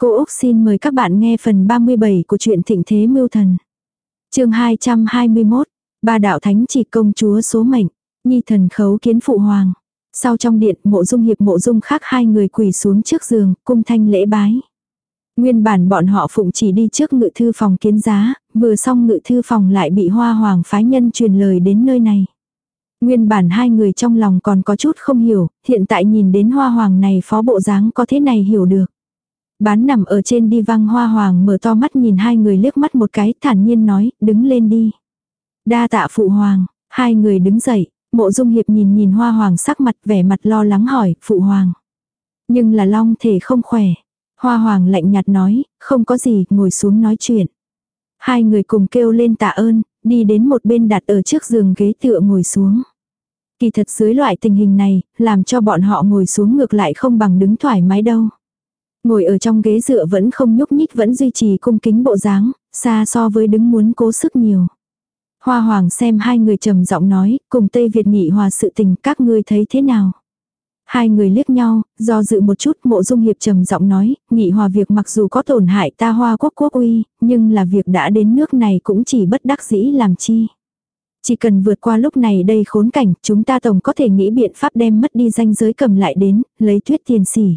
Cô Úc xin mời các bạn nghe phần 37 của truyện Thịnh Thế Mưu Thần. chương 221, ba đạo thánh chỉ công chúa số mệnh, nhi thần khấu kiến phụ hoàng. Sau trong điện mộ dung hiệp mộ dung khác hai người quỳ xuống trước giường, cung thanh lễ bái. Nguyên bản bọn họ phụng chỉ đi trước ngự thư phòng kiến giá, vừa xong ngự thư phòng lại bị hoa hoàng phái nhân truyền lời đến nơi này. Nguyên bản hai người trong lòng còn có chút không hiểu, hiện tại nhìn đến hoa hoàng này phó bộ dáng có thế này hiểu được. Bán nằm ở trên đi văng hoa hoàng mở to mắt nhìn hai người liếc mắt một cái thản nhiên nói, đứng lên đi. Đa tạ phụ hoàng, hai người đứng dậy, mộ dung hiệp nhìn nhìn hoa hoàng sắc mặt vẻ mặt lo lắng hỏi, phụ hoàng. Nhưng là long thể không khỏe. Hoa hoàng lạnh nhạt nói, không có gì, ngồi xuống nói chuyện. Hai người cùng kêu lên tạ ơn, đi đến một bên đặt ở trước giường ghế tựa ngồi xuống. Kỳ thật dưới loại tình hình này, làm cho bọn họ ngồi xuống ngược lại không bằng đứng thoải mái đâu. Ngồi ở trong ghế dựa vẫn không nhúc nhích vẫn duy trì cung kính bộ dáng, xa so với đứng muốn cố sức nhiều. Hoa Hoàng xem hai người trầm giọng nói, cùng Tây Việt nhị hòa sự tình các ngươi thấy thế nào. Hai người liếc nhau, do dự một chút mộ dung hiệp trầm giọng nói, nghị hòa việc mặc dù có tổn hại ta hoa quốc quốc uy, nhưng là việc đã đến nước này cũng chỉ bất đắc dĩ làm chi. Chỉ cần vượt qua lúc này đây khốn cảnh, chúng ta tổng có thể nghĩ biện pháp đem mất đi danh giới cầm lại đến, lấy thuyết tiền sỉ.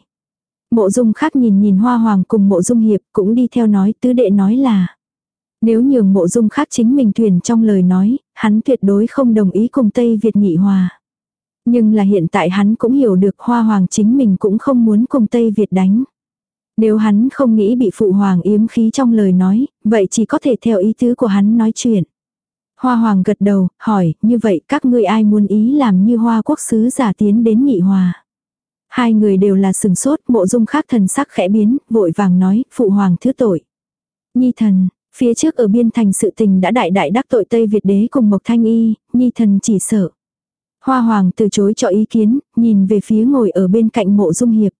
Mộ dung khác nhìn nhìn hoa hoàng cùng mộ dung hiệp cũng đi theo nói tứ đệ nói là. Nếu nhường mộ dung khác chính mình thuyền trong lời nói, hắn tuyệt đối không đồng ý cùng Tây Việt nghị hòa. Nhưng là hiện tại hắn cũng hiểu được hoa hoàng chính mình cũng không muốn cùng Tây Việt đánh. Nếu hắn không nghĩ bị phụ hoàng yếm khí trong lời nói, vậy chỉ có thể theo ý tứ của hắn nói chuyện. Hoa hoàng gật đầu, hỏi, như vậy các ngươi ai muốn ý làm như hoa quốc sứ giả tiến đến nghị hòa. Hai người đều là sừng sốt, mộ dung khác thần sắc khẽ biến, vội vàng nói, phụ hoàng thứ tội. Nhi thần, phía trước ở biên thành sự tình đã đại đại đắc tội Tây Việt đế cùng Mộc Thanh Y, Nhi thần chỉ sợ. Hoa hoàng từ chối cho ý kiến, nhìn về phía ngồi ở bên cạnh mộ dung hiệp.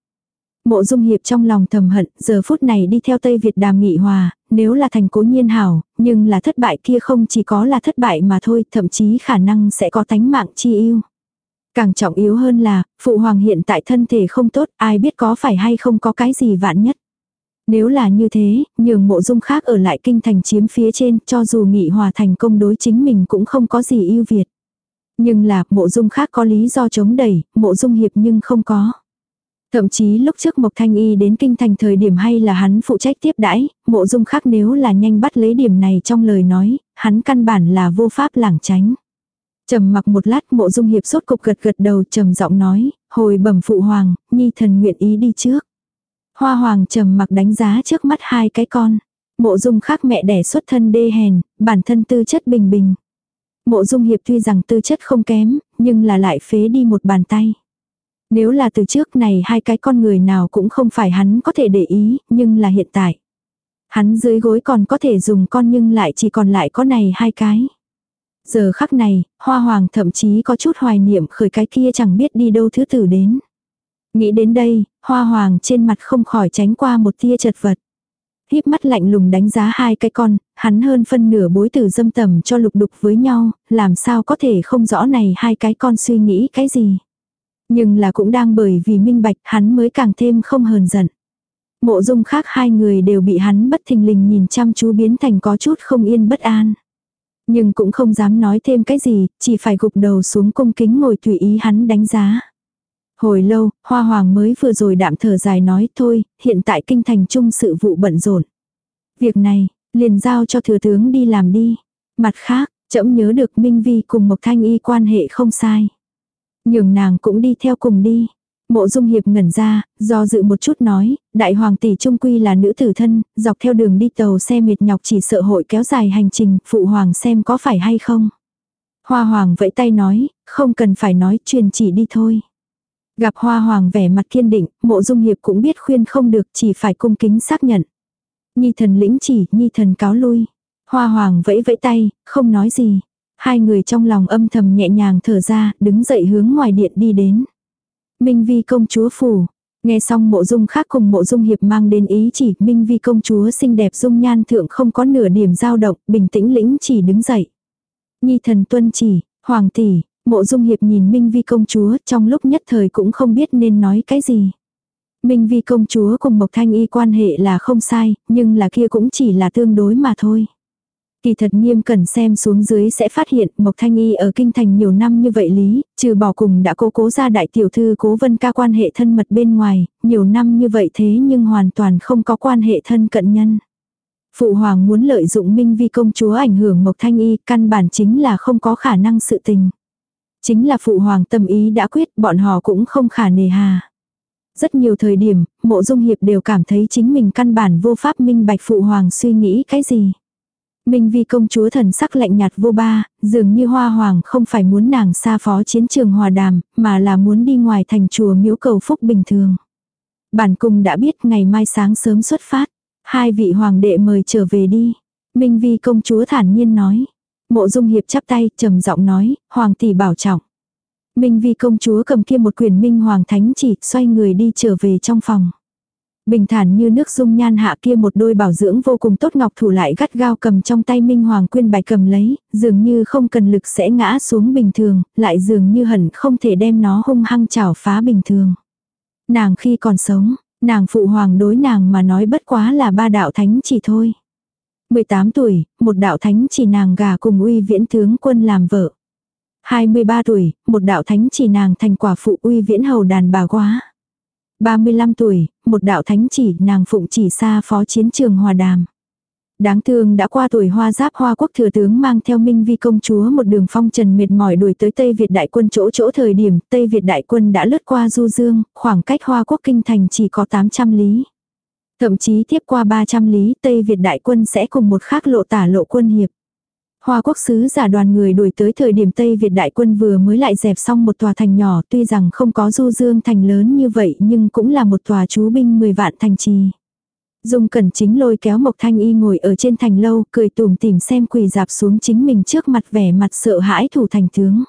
Mộ dung hiệp trong lòng thầm hận, giờ phút này đi theo Tây Việt đàm nghị hòa, nếu là thành cố nhiên hảo, nhưng là thất bại kia không chỉ có là thất bại mà thôi, thậm chí khả năng sẽ có tánh mạng chi yêu. Càng trọng yếu hơn là, phụ hoàng hiện tại thân thể không tốt, ai biết có phải hay không có cái gì vạn nhất. Nếu là như thế, nhường mộ dung khác ở lại kinh thành chiếm phía trên, cho dù nghị hòa thành công đối chính mình cũng không có gì ưu việt. Nhưng là, mộ dung khác có lý do chống đẩy, mộ dung hiệp nhưng không có. Thậm chí lúc trước Mộc Thanh Y đến kinh thành thời điểm hay là hắn phụ trách tiếp đãi, mộ dung khác nếu là nhanh bắt lấy điểm này trong lời nói, hắn căn bản là vô pháp lảng tránh. Trầm mặc một lát mộ dung hiệp sốt cục gật gật đầu trầm giọng nói, hồi bẩm phụ hoàng, nhi thần nguyện ý đi trước. Hoa hoàng trầm mặc đánh giá trước mắt hai cái con. Mộ dung khác mẹ đẻ xuất thân đê hèn, bản thân tư chất bình bình. Mộ dung hiệp tuy rằng tư chất không kém, nhưng là lại phế đi một bàn tay. Nếu là từ trước này hai cái con người nào cũng không phải hắn có thể để ý, nhưng là hiện tại. Hắn dưới gối còn có thể dùng con nhưng lại chỉ còn lại có này hai cái. Giờ khắc này, hoa hoàng thậm chí có chút hoài niệm khởi cái kia chẳng biết đi đâu thứ tử đến. Nghĩ đến đây, hoa hoàng trên mặt không khỏi tránh qua một tia chật vật. Híp mắt lạnh lùng đánh giá hai cái con, hắn hơn phân nửa bối tử dâm tầm cho lục đục với nhau, làm sao có thể không rõ này hai cái con suy nghĩ cái gì. Nhưng là cũng đang bởi vì minh bạch hắn mới càng thêm không hờn giận. Mộ dung khác hai người đều bị hắn bất thình lình nhìn chăm chú biến thành có chút không yên bất an. Nhưng cũng không dám nói thêm cái gì, chỉ phải gục đầu xuống cung kính ngồi tùy ý hắn đánh giá. Hồi lâu, Hoa Hoàng mới vừa rồi đạm thở dài nói thôi, hiện tại kinh thành trung sự vụ bận rộn. Việc này, liền giao cho thừa tướng đi làm đi. Mặt khác, trẫm nhớ được Minh Vi cùng Mộc Thanh Y quan hệ không sai. Nhường nàng cũng đi theo cùng đi. Mộ dung hiệp ngẩn ra, do dự một chút nói, đại hoàng tỷ trung quy là nữ tử thân, dọc theo đường đi tàu xe mệt nhọc chỉ sợ hội kéo dài hành trình, phụ hoàng xem có phải hay không. Hoa hoàng vẫy tay nói, không cần phải nói, truyền chỉ đi thôi. Gặp hoa hoàng vẻ mặt kiên định, mộ dung hiệp cũng biết khuyên không được, chỉ phải cung kính xác nhận. Nhi thần lĩnh chỉ, nhi thần cáo lui. Hoa hoàng vẫy vẫy tay, không nói gì. Hai người trong lòng âm thầm nhẹ nhàng thở ra, đứng dậy hướng ngoài điện đi đến. Minh Vi công chúa phủ. Nghe xong mộ dung khác cùng mộ dung hiệp mang đến ý chỉ Minh Vi công chúa xinh đẹp dung nhan thượng không có nửa điểm dao động, bình tĩnh lĩnh chỉ đứng dậy. Nhi thần tuân chỉ, hoàng tỷ, mộ dung hiệp nhìn Minh Vi công chúa trong lúc nhất thời cũng không biết nên nói cái gì. Minh Vi công chúa cùng Mộc Thanh Y quan hệ là không sai, nhưng là kia cũng chỉ là tương đối mà thôi. Kỳ thật nghiêm cần xem xuống dưới sẽ phát hiện Mộc Thanh Y ở kinh thành nhiều năm như vậy lý, trừ bỏ cùng đã cố cố ra đại tiểu thư cố vân ca quan hệ thân mật bên ngoài, nhiều năm như vậy thế nhưng hoàn toàn không có quan hệ thân cận nhân. Phụ hoàng muốn lợi dụng Minh Vi công chúa ảnh hưởng Mộc Thanh Y, căn bản chính là không có khả năng sự tình. Chính là phụ hoàng tâm ý đã quyết, bọn họ cũng không khả nề hà. Rất nhiều thời điểm, mộ dung hiệp đều cảm thấy chính mình căn bản vô pháp minh bạch phụ hoàng suy nghĩ cái gì. Minh vi công chúa thần sắc lạnh nhạt vô ba, dường như hoa hoàng không phải muốn nàng xa phó chiến trường hòa đàm, mà là muốn đi ngoài thành chùa miếu cầu phúc bình thường. Bản cung đã biết ngày mai sáng sớm xuất phát. Hai vị hoàng đệ mời trở về đi. Minh vi công chúa thản nhiên nói. Mộ dung hiệp chắp tay, trầm giọng nói, hoàng tỷ bảo trọng. Minh vi công chúa cầm kia một quyền minh hoàng thánh chỉ, xoay người đi trở về trong phòng. Bình thản như nước dung nhan hạ kia một đôi bảo dưỡng vô cùng tốt ngọc thủ lại gắt gao cầm trong tay minh hoàng quyên bài cầm lấy, dường như không cần lực sẽ ngã xuống bình thường, lại dường như hẳn không thể đem nó hung hăng chảo phá bình thường. Nàng khi còn sống, nàng phụ hoàng đối nàng mà nói bất quá là ba đạo thánh chỉ thôi. 18 tuổi, một đạo thánh chỉ nàng gà cùng uy viễn tướng quân làm vợ. 23 tuổi, một đạo thánh chỉ nàng thành quả phụ uy viễn hầu đàn bà quá. 35 tuổi, một đạo thánh chỉ nàng phụng chỉ xa phó chiến trường hòa đàm. Đáng thương đã qua tuổi hoa giáp hoa quốc thừa tướng mang theo minh vi công chúa một đường phong trần mệt mỏi đuổi tới Tây Việt đại quân chỗ chỗ thời điểm Tây Việt đại quân đã lướt qua Du Dương, khoảng cách hoa quốc kinh thành chỉ có 800 lý. Thậm chí tiếp qua 300 lý Tây Việt đại quân sẽ cùng một khác lộ tả lộ quân hiệp. Hoa quốc sứ giả đoàn người đuổi tới thời điểm Tây Việt đại quân vừa mới lại dẹp xong một tòa thành nhỏ tuy rằng không có du dương thành lớn như vậy nhưng cũng là một tòa chú binh 10 vạn thành trì. Dung cẩn chính lôi kéo Mộc Thanh Y ngồi ở trên thành lâu cười tùm tìm xem quỳ dạp xuống chính mình trước mặt vẻ mặt sợ hãi thủ thành tướng.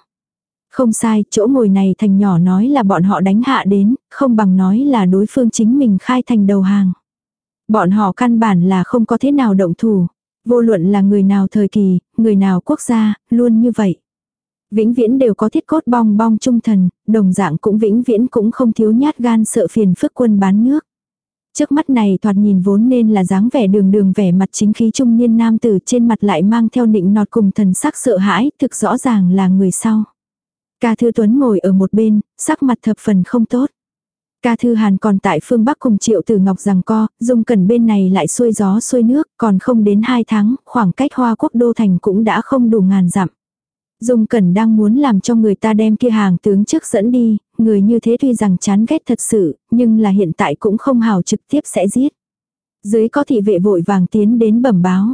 Không sai, chỗ ngồi này thành nhỏ nói là bọn họ đánh hạ đến, không bằng nói là đối phương chính mình khai thành đầu hàng. Bọn họ căn bản là không có thế nào động thủ. Vô luận là người nào thời kỳ, người nào quốc gia, luôn như vậy. Vĩnh viễn đều có thiết cốt bong bong trung thần, đồng dạng cũng vĩnh viễn cũng không thiếu nhát gan sợ phiền phức quân bán nước. Trước mắt này thoạt nhìn vốn nên là dáng vẻ đường đường vẻ mặt chính khí trung niên nam tử trên mặt lại mang theo nịnh nọt cùng thần sắc sợ hãi, thực rõ ràng là người sau. Ca Thư Tuấn ngồi ở một bên, sắc mặt thập phần không tốt. Ca Thư Hàn còn tại phương Bắc cùng Triệu Tử Ngọc rằng co, Dung cần bên này lại xuôi gió xuôi nước, còn không đến hai tháng, khoảng cách Hoa Quốc Đô Thành cũng đã không đủ ngàn dặm. Dung Cẩn đang muốn làm cho người ta đem kia hàng tướng trước dẫn đi, người như thế tuy rằng chán ghét thật sự, nhưng là hiện tại cũng không hào trực tiếp sẽ giết. Dưới có thị vệ vội vàng tiến đến bẩm báo.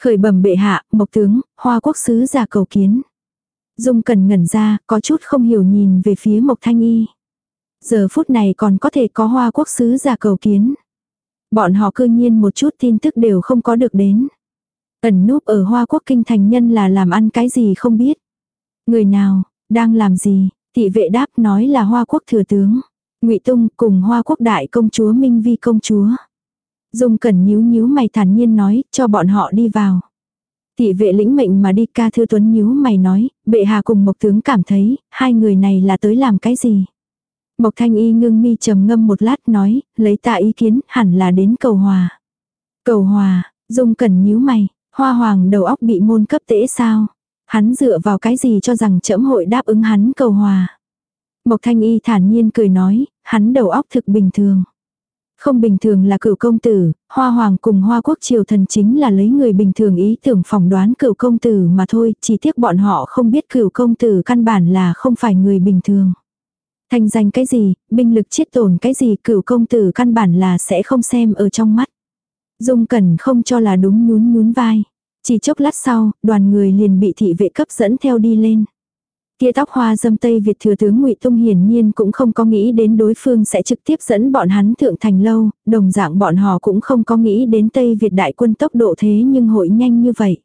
Khởi bẩm bệ hạ, mộc tướng, hoa quốc sứ giả cầu kiến. Dung Cẩn ngẩn ra, có chút không hiểu nhìn về phía mộc thanh y. Giờ phút này còn có thể có hoa quốc sứ giả cầu kiến. Bọn họ cư nhiên một chút tin tức đều không có được đến. Ẩn núp ở hoa quốc kinh thành nhân là làm ăn cái gì không biết. Người nào, đang làm gì, thị vệ đáp nói là hoa quốc thừa tướng. ngụy Tung cùng hoa quốc đại công chúa Minh Vi công chúa. Dung cẩn nhíu nhíu mày thản nhiên nói, cho bọn họ đi vào. Thị vệ lĩnh mệnh mà đi ca thư tuấn nhíu mày nói, bệ hạ cùng mộc tướng cảm thấy, hai người này là tới làm cái gì. Mộc thanh y ngưng mi trầm ngâm một lát nói, lấy tạ ý kiến, hẳn là đến cầu hòa. Cầu hòa, dung cẩn nhíu mày, hoa hoàng đầu óc bị môn cấp tễ sao. Hắn dựa vào cái gì cho rằng trẫm hội đáp ứng hắn cầu hòa. Mộc thanh y thản nhiên cười nói, hắn đầu óc thực bình thường. Không bình thường là cửu công tử, hoa hoàng cùng hoa quốc triều thần chính là lấy người bình thường ý tưởng phỏng đoán cửu công tử mà thôi, chỉ tiếc bọn họ không biết cửu công tử căn bản là không phải người bình thường. Thành danh cái gì, binh lực chiết tổn cái gì cửu công tử căn bản là sẽ không xem ở trong mắt. Dung cẩn không cho là đúng nhún nhún vai. Chỉ chốc lát sau, đoàn người liền bị thị vệ cấp dẫn theo đi lên. Kia tóc hoa dâm Tây Việt thừa tướng ngụy Tung hiển nhiên cũng không có nghĩ đến đối phương sẽ trực tiếp dẫn bọn hắn thượng thành lâu, đồng dạng bọn họ cũng không có nghĩ đến Tây Việt đại quân tốc độ thế nhưng hội nhanh như vậy.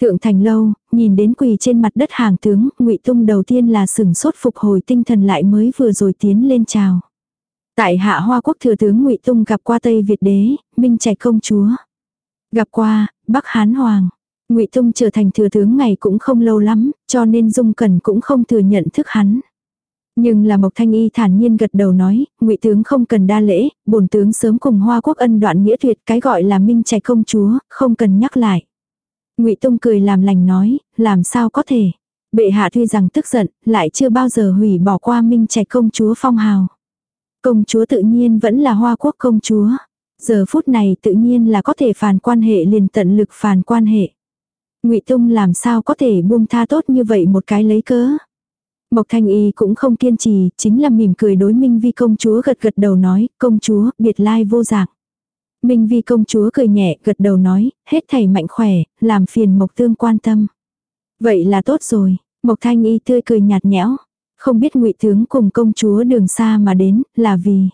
Thượng thành lâu, nhìn đến quỳ trên mặt đất hàng tướng, ngụy Tung đầu tiên là sừng sốt phục hồi tinh thần lại mới vừa rồi tiến lên chào. Tại hạ hoa quốc thừa tướng ngụy Tung gặp qua Tây Việt đế, minh trạch công chúa. Gặp qua, Bắc Hán Hoàng. Ngụy Tung trở thành thừa tướng ngày cũng không lâu lắm, cho nên Dung Cẩn cũng không thừa nhận thức hắn. Nhưng là Mộc Thanh Y thản nhiên gật đầu nói, ngụy tướng không cần đa lễ, bổn tướng sớm cùng Hoa Quốc ân đoạn nghĩa tuyệt, cái gọi là minh trẻ công chúa, không cần nhắc lại. Ngụy Tông cười làm lành nói, làm sao có thể? Bệ hạ tuy rằng tức giận, lại chưa bao giờ hủy bỏ qua minh trẻ công chúa phong hào. Công chúa tự nhiên vẫn là Hoa Quốc công chúa. Giờ phút này tự nhiên là có thể phản quan hệ liền tận lực phản quan hệ. Ngụy Tông làm sao có thể buông tha tốt như vậy một cái lấy cớ. Mộc Thanh Y cũng không kiên trì, chính là mỉm cười đối Minh Vi công chúa gật gật đầu nói, công chúa, biệt lai vô dạng. Minh Vi công chúa cười nhẹ, gật đầu nói, hết thảy mạnh khỏe, làm phiền Mộc Tương quan tâm. Vậy là tốt rồi, Mộc Thanh Y tươi cười nhạt nhẽo, không biết Ngụy tướng cùng công chúa đường xa mà đến, là vì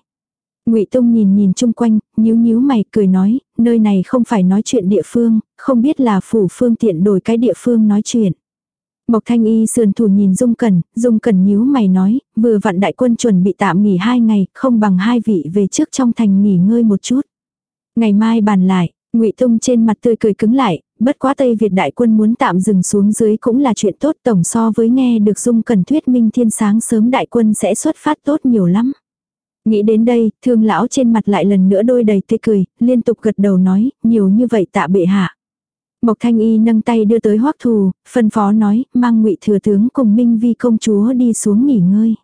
Ngụy Tông nhìn nhìn chung quanh, nhíu nhíu mày cười nói, nơi này không phải nói chuyện địa phương, không biết là phủ phương tiện đổi cái địa phương nói chuyện. Mộc Thanh Y sườn thủ nhìn Dung Cẩn, Dung Cẩn nhíu mày nói, vừa vặn đại quân chuẩn bị tạm nghỉ hai ngày, không bằng hai vị về trước trong thành nghỉ ngơi một chút. Ngày mai bàn lại, Ngụy Tông trên mặt tươi cười cứng lại, bất quá Tây Việt đại quân muốn tạm dừng xuống dưới cũng là chuyện tốt tổng so với nghe được Dung cần thuyết minh thiên sáng sớm đại quân sẽ xuất phát tốt nhiều lắm. Nghĩ đến đây, thương lão trên mặt lại lần nữa đôi đầy tươi cười, liên tục gật đầu nói, nhiều như vậy tạ bệ hạ. Mộc Thanh Y nâng tay đưa tới Hoắc Thù, phân phó nói, mang Ngụy thừa tướng cùng Minh Vi công chúa đi xuống nghỉ ngơi.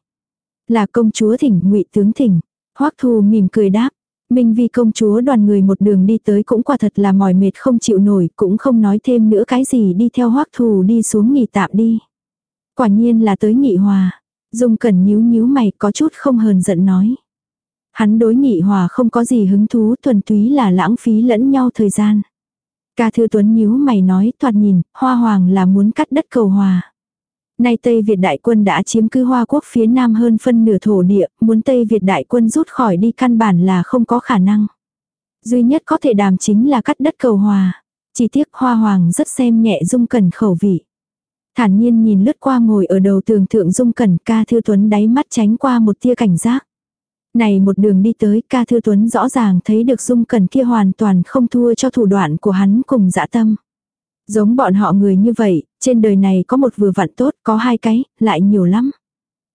Là công chúa thỉnh, Ngụy tướng thỉnh. Hoắc Thù mỉm cười đáp. Minh Vi công chúa đoàn người một đường đi tới cũng quả thật là mỏi mệt không chịu nổi, cũng không nói thêm nữa cái gì đi theo Hoắc Thù đi xuống nghỉ tạm đi. Quả nhiên là tới nghị hòa. Dung Cẩn nhíu nhíu mày có chút không hờn giận nói. Hắn đối nghị hòa không có gì hứng thú thuần túy là lãng phí lẫn nhau thời gian. Ca Thư Tuấn nhíu mày nói thoạt nhìn, Hoa Hoàng là muốn cắt đất cầu hòa. Nay Tây Việt đại quân đã chiếm cứ Hoa Quốc phía nam hơn phân nửa thổ địa, muốn Tây Việt đại quân rút khỏi đi căn bản là không có khả năng. Duy nhất có thể đàm chính là cắt đất cầu hòa. Chỉ tiếc Hoa Hoàng rất xem nhẹ dung cẩn khẩu vị. Thản nhiên nhìn lướt qua ngồi ở đầu tường thượng dung cẩn ca thư tuấn đáy mắt tránh qua một tia cảnh giác. Này một đường đi tới ca thư tuấn rõ ràng thấy được dung Cẩn kia hoàn toàn không thua cho thủ đoạn của hắn cùng dã tâm. Giống bọn họ người như vậy, trên đời này có một vừa vặn tốt, có hai cái, lại nhiều lắm.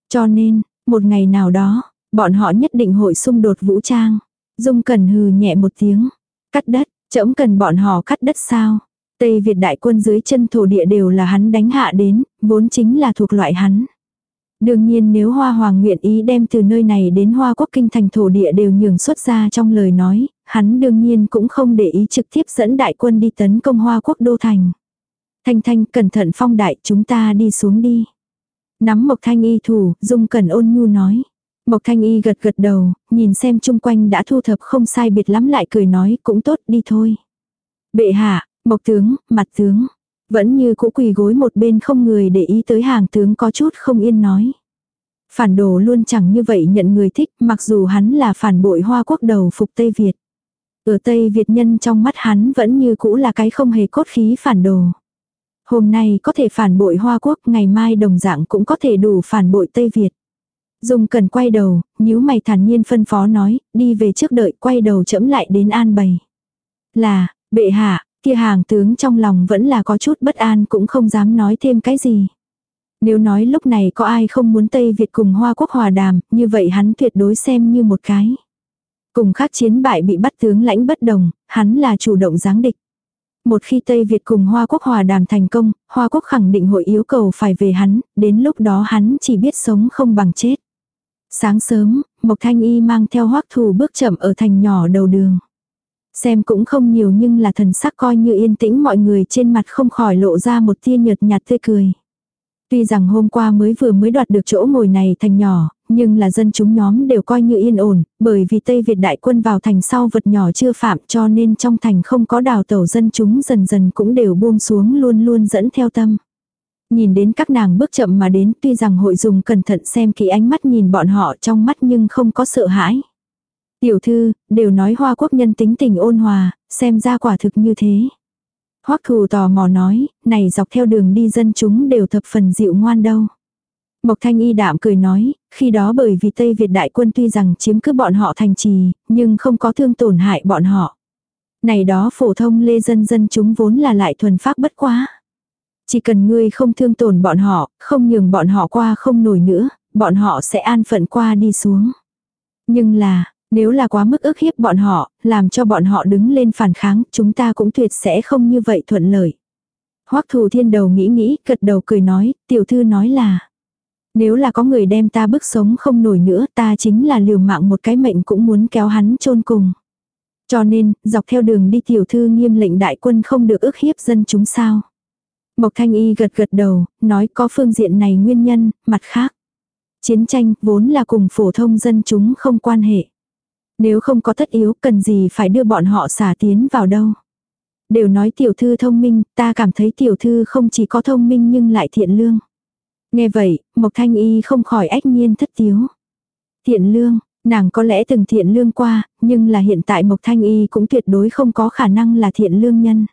Cho nên, một ngày nào đó, bọn họ nhất định hội xung đột vũ trang. Dung cần hừ nhẹ một tiếng. Cắt đất, trẫm cần bọn họ cắt đất sao? Tây Việt đại quân dưới chân thổ địa đều là hắn đánh hạ đến, vốn chính là thuộc loại hắn. Đương nhiên nếu Hoa Hoàng nguyện ý đem từ nơi này đến Hoa Quốc Kinh thành thổ địa đều nhường xuất ra trong lời nói, hắn đương nhiên cũng không để ý trực tiếp dẫn đại quân đi tấn công Hoa Quốc Đô Thành. Thanh Thanh cẩn thận phong đại chúng ta đi xuống đi. Nắm Mộc Thanh Y thủ, Dung Cẩn ôn nhu nói. Mộc Thanh Y gật gật đầu, nhìn xem chung quanh đã thu thập không sai biệt lắm lại cười nói cũng tốt đi thôi. Bệ hạ, Mộc tướng, mặt tướng. Vẫn như cũ quỳ gối một bên không người để ý tới hàng tướng có chút không yên nói. Phản đồ luôn chẳng như vậy nhận người thích mặc dù hắn là phản bội hoa quốc đầu phục Tây Việt. Ở Tây Việt nhân trong mắt hắn vẫn như cũ là cái không hề cốt khí phản đồ. Hôm nay có thể phản bội Hoa Quốc, ngày mai đồng dạng cũng có thể đủ phản bội Tây Việt. Dung cần quay đầu, nhíu mày thản nhiên phân phó nói, đi về trước đợi quay đầu chẫm lại đến an bày. Là, bệ hạ, kia hàng tướng trong lòng vẫn là có chút bất an cũng không dám nói thêm cái gì. Nếu nói lúc này có ai không muốn Tây Việt cùng Hoa Quốc hòa đàm, như vậy hắn tuyệt đối xem như một cái. Cùng khác chiến bại bị bắt tướng lãnh bất đồng, hắn là chủ động giáng địch. Một khi Tây Việt cùng Hoa Quốc hòa đàm thành công, Hoa Quốc khẳng định hội yêu cầu phải về hắn, đến lúc đó hắn chỉ biết sống không bằng chết. Sáng sớm, Mộc Thanh Y mang theo hoắc thù bước chậm ở thành nhỏ đầu đường. Xem cũng không nhiều nhưng là thần sắc coi như yên tĩnh mọi người trên mặt không khỏi lộ ra một tia nhợt nhạt tươi cười. Tuy rằng hôm qua mới vừa mới đoạt được chỗ ngồi này thành nhỏ, nhưng là dân chúng nhóm đều coi như yên ổn, bởi vì Tây Việt đại quân vào thành sau vật nhỏ chưa phạm cho nên trong thành không có đào tẩu dân chúng dần dần cũng đều buông xuống luôn luôn dẫn theo tâm. Nhìn đến các nàng bước chậm mà đến tuy rằng hội dùng cẩn thận xem kỹ ánh mắt nhìn bọn họ trong mắt nhưng không có sợ hãi. Tiểu thư, đều nói hoa quốc nhân tính tình ôn hòa, xem ra quả thực như thế. Hoắc thù tò mò nói, này dọc theo đường đi dân chúng đều thập phần dịu ngoan đâu. Mộc thanh y đạm cười nói, khi đó bởi vì Tây Việt đại quân tuy rằng chiếm cứ bọn họ thành trì, nhưng không có thương tổn hại bọn họ. Này đó phổ thông lê dân dân chúng vốn là lại thuần pháp bất quá. Chỉ cần ngươi không thương tổn bọn họ, không nhường bọn họ qua không nổi nữa, bọn họ sẽ an phận qua đi xuống. Nhưng là, nếu là quá mức ức hiếp bọn họ, làm cho bọn họ đứng lên phản kháng, chúng ta cũng tuyệt sẽ không như vậy thuận lợi. Hoắc thù thiên đầu nghĩ nghĩ, gật đầu cười nói, tiểu thư nói là. Nếu là có người đem ta bức sống không nổi nữa, ta chính là liều mạng một cái mệnh cũng muốn kéo hắn chôn cùng. Cho nên, dọc theo đường đi tiểu thư nghiêm lệnh đại quân không được ức hiếp dân chúng sao. Mộc Thanh Y gật gật đầu, nói có phương diện này nguyên nhân, mặt khác. Chiến tranh vốn là cùng phổ thông dân chúng không quan hệ. Nếu không có tất yếu cần gì phải đưa bọn họ xả tiến vào đâu. Đều nói tiểu thư thông minh, ta cảm thấy tiểu thư không chỉ có thông minh nhưng lại thiện lương. Nghe vậy, Mộc Thanh Y không khỏi ách nhiên thất tiếu. Thiện lương, nàng có lẽ từng thiện lương qua, nhưng là hiện tại Mộc Thanh Y cũng tuyệt đối không có khả năng là thiện lương nhân.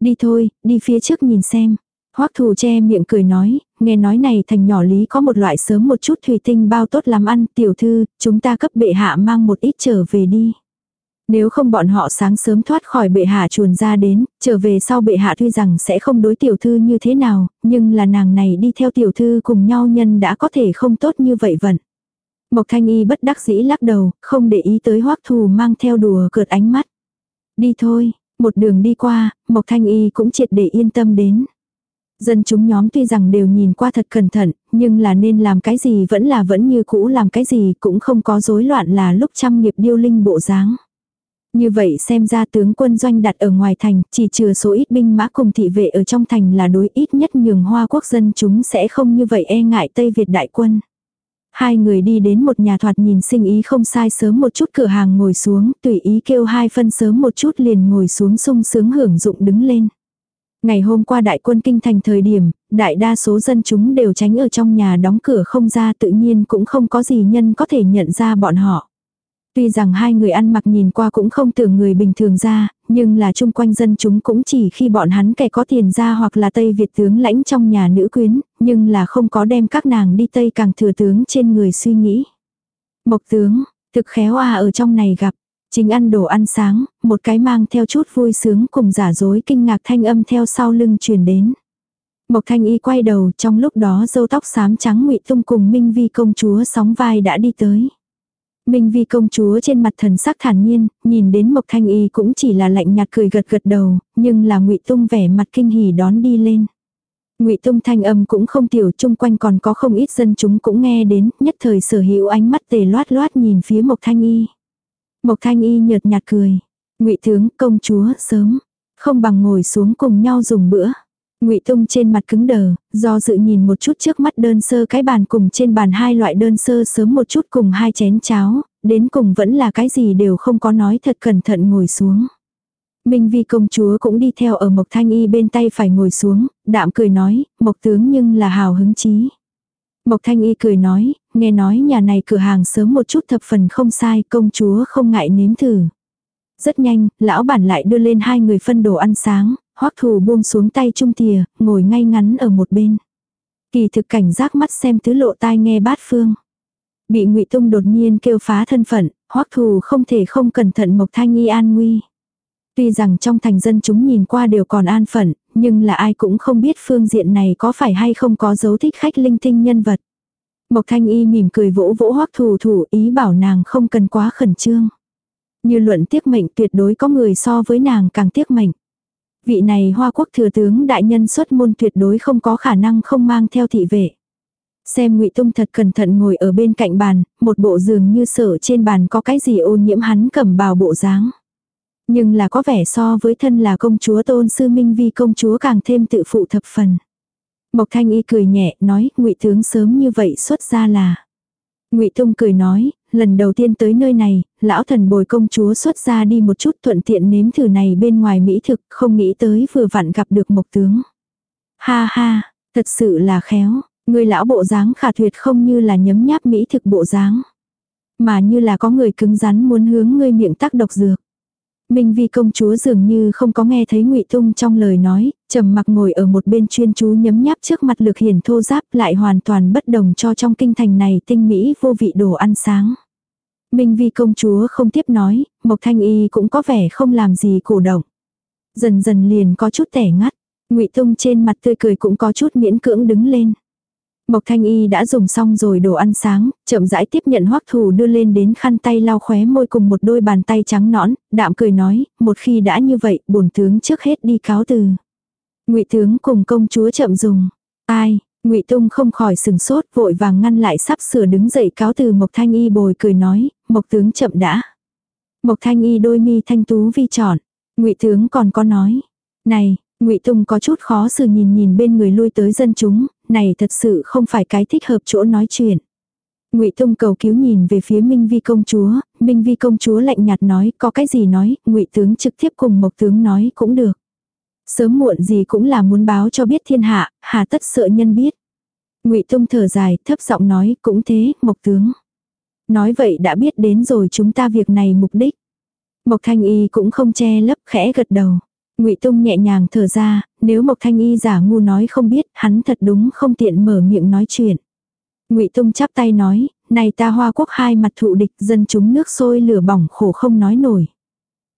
Đi thôi, đi phía trước nhìn xem. Hoắc thù che miệng cười nói, nghe nói này thành nhỏ lý có một loại sớm một chút thủy tinh bao tốt làm ăn, tiểu thư, chúng ta cấp bệ hạ mang một ít trở về đi. Nếu không bọn họ sáng sớm thoát khỏi bệ hạ chuồn ra đến, trở về sau bệ hạ tuy rằng sẽ không đối tiểu thư như thế nào, nhưng là nàng này đi theo tiểu thư cùng nhau nhân đã có thể không tốt như vậy vận. Mộc thanh y bất đắc dĩ lắc đầu, không để ý tới hoắc thù mang theo đùa cợt ánh mắt. Đi thôi, một đường đi qua, Mộc thanh y cũng triệt để yên tâm đến. Dân chúng nhóm tuy rằng đều nhìn qua thật cẩn thận, nhưng là nên làm cái gì vẫn là vẫn như cũ làm cái gì cũng không có rối loạn là lúc trăm nghiệp điêu linh bộ dáng. Như vậy xem ra tướng quân doanh đặt ở ngoài thành, chỉ trừ số ít binh mã cùng thị vệ ở trong thành là đối ít nhất nhường hoa quốc dân chúng sẽ không như vậy e ngại Tây Việt đại quân. Hai người đi đến một nhà thoạt nhìn sinh ý không sai sớm một chút cửa hàng ngồi xuống, tùy ý kêu hai phân sớm một chút liền ngồi xuống sung sướng hưởng dụng đứng lên. Ngày hôm qua đại quân kinh thành thời điểm, đại đa số dân chúng đều tránh ở trong nhà đóng cửa không ra tự nhiên cũng không có gì nhân có thể nhận ra bọn họ. Tuy rằng hai người ăn mặc nhìn qua cũng không tưởng người bình thường ra, nhưng là chung quanh dân chúng cũng chỉ khi bọn hắn kẻ có tiền ra hoặc là Tây Việt tướng lãnh trong nhà nữ quyến, nhưng là không có đem các nàng đi Tây càng thừa tướng trên người suy nghĩ. Mộc tướng, thực khéo à ở trong này gặp, chính ăn đồ ăn sáng, một cái mang theo chút vui sướng cùng giả dối kinh ngạc thanh âm theo sau lưng truyền đến. Mộc thanh y quay đầu trong lúc đó dâu tóc xám trắng ngụy tung cùng Minh Vi công chúa sóng vai đã đi tới. Minh Vi công chúa trên mặt thần sắc thản nhiên, nhìn đến Mộc Thanh Y cũng chỉ là lạnh nhạt cười gật gật đầu, nhưng là Ngụy Tung vẻ mặt kinh hỉ đón đi lên. Ngụy Tung thanh âm cũng không tiểu, chung quanh còn có không ít dân chúng cũng nghe đến, nhất thời sở hữu ánh mắt tề loát loát nhìn phía Mộc Thanh Y. Mộc Thanh Y nhợt nhạt cười, "Ngụy tướng, công chúa, sớm, không bằng ngồi xuống cùng nhau dùng bữa." Ngụy Tung trên mặt cứng đờ, do dự nhìn một chút trước mắt đơn sơ cái bàn cùng trên bàn hai loại đơn sơ sớm một chút cùng hai chén cháo, đến cùng vẫn là cái gì đều không có nói thật cẩn thận ngồi xuống. Minh Vi công chúa cũng đi theo ở Mộc Thanh Y bên tay phải ngồi xuống, đạm cười nói, Mộc tướng nhưng là hào hứng chí. Mộc Thanh Y cười nói, nghe nói nhà này cửa hàng sớm một chút thập phần không sai, công chúa không ngại nếm thử. Rất nhanh, lão bản lại đưa lên hai người phân đồ ăn sáng, hoắc thù buông xuống tay trung thìa, ngồi ngay ngắn ở một bên. Kỳ thực cảnh giác mắt xem tứ lộ tai nghe bát phương. Bị ngụy Tung đột nhiên kêu phá thân phận, hoắc thù không thể không cẩn thận Mộc Thanh Y an nguy. Tuy rằng trong thành dân chúng nhìn qua đều còn an phận, nhưng là ai cũng không biết phương diện này có phải hay không có dấu thích khách linh tinh nhân vật. Mộc Thanh Y mỉm cười vỗ vỗ hoắc thù thủ ý bảo nàng không cần quá khẩn trương. Như luận tiếc mệnh tuyệt đối có người so với nàng càng tiếc mệnh. Vị này hoa quốc thừa tướng đại nhân xuất môn tuyệt đối không có khả năng không mang theo thị vệ. Xem ngụy Tung thật cẩn thận ngồi ở bên cạnh bàn, một bộ giường như sợ trên bàn có cái gì ô nhiễm hắn cầm bào bộ dáng. Nhưng là có vẻ so với thân là công chúa tôn sư minh vi công chúa càng thêm tự phụ thập phần. Mộc thanh y cười nhẹ nói ngụy tướng sớm như vậy xuất ra là. ngụy Tung cười nói, lần đầu tiên tới nơi này, lão thần bồi công chúa xuất ra đi một chút thuận tiện nếm thử này bên ngoài mỹ thực, không nghĩ tới vừa vặn gặp được mộc tướng. Ha ha, thật sự là khéo, người lão bộ dáng khả tuyệt không như là nhấm nháp mỹ thực bộ dáng, mà như là có người cứng rắn muốn hướng ngươi miệng tác độc dược. Minh Vi công chúa dường như không có nghe thấy Ngụy Tung trong lời nói, trầm mặc ngồi ở một bên chuyên chú nhấm nháp trước mặt lực hiển thô giáp lại hoàn toàn bất đồng cho trong kinh thành này tinh mỹ vô vị đồ ăn sáng. Minh Vi công chúa không tiếp nói, Mộc Thanh Y cũng có vẻ không làm gì cổ động. Dần dần liền có chút tẻ ngắt, Ngụy Tung trên mặt tươi cười cũng có chút miễn cưỡng đứng lên. Mộc Thanh Y đã dùng xong rồi đồ ăn sáng, chậm rãi tiếp nhận hoắc thủ đưa lên đến khăn tay lau khóe môi cùng một đôi bàn tay trắng nõn, đạm cười nói, một khi đã như vậy, bổn tướng trước hết đi cáo từ. Ngụy tướng cùng công chúa chậm dùng. Ai, Ngụy Tung không khỏi sừng sốt, vội vàng ngăn lại sắp sửa đứng dậy cáo từ Mộc Thanh Y bồi cười nói, Mộc tướng chậm đã. Mộc Thanh Y đôi mi thanh tú vi trọn. Ngụy tướng còn có nói, này, Ngụy Tung có chút khó xử nhìn nhìn bên người lui tới dân chúng, này thật sự không phải cái thích hợp chỗ nói chuyện. Ngụy Tông cầu cứu nhìn về phía Minh Vi công chúa, Minh Vi công chúa lạnh nhạt nói, có cái gì nói, Ngụy tướng trực tiếp cùng Mộc tướng nói cũng được. Sớm muộn gì cũng là muốn báo cho biết thiên hạ, hà tất sợ nhân biết. Ngụy Tông thở dài, thấp giọng nói, cũng thế, Mộc tướng. Nói vậy đã biết đến rồi chúng ta việc này mục đích. Mộc Thanh Y cũng không che lấp khẽ gật đầu. Ngụy Tung nhẹ nhàng thở ra, nếu Mộc Thanh Y giả ngu nói không biết, hắn thật đúng không tiện mở miệng nói chuyện. Ngụy Tung chắp tay nói, này ta Hoa Quốc hai mặt thụ địch, dân chúng nước sôi lửa bỏng khổ không nói nổi.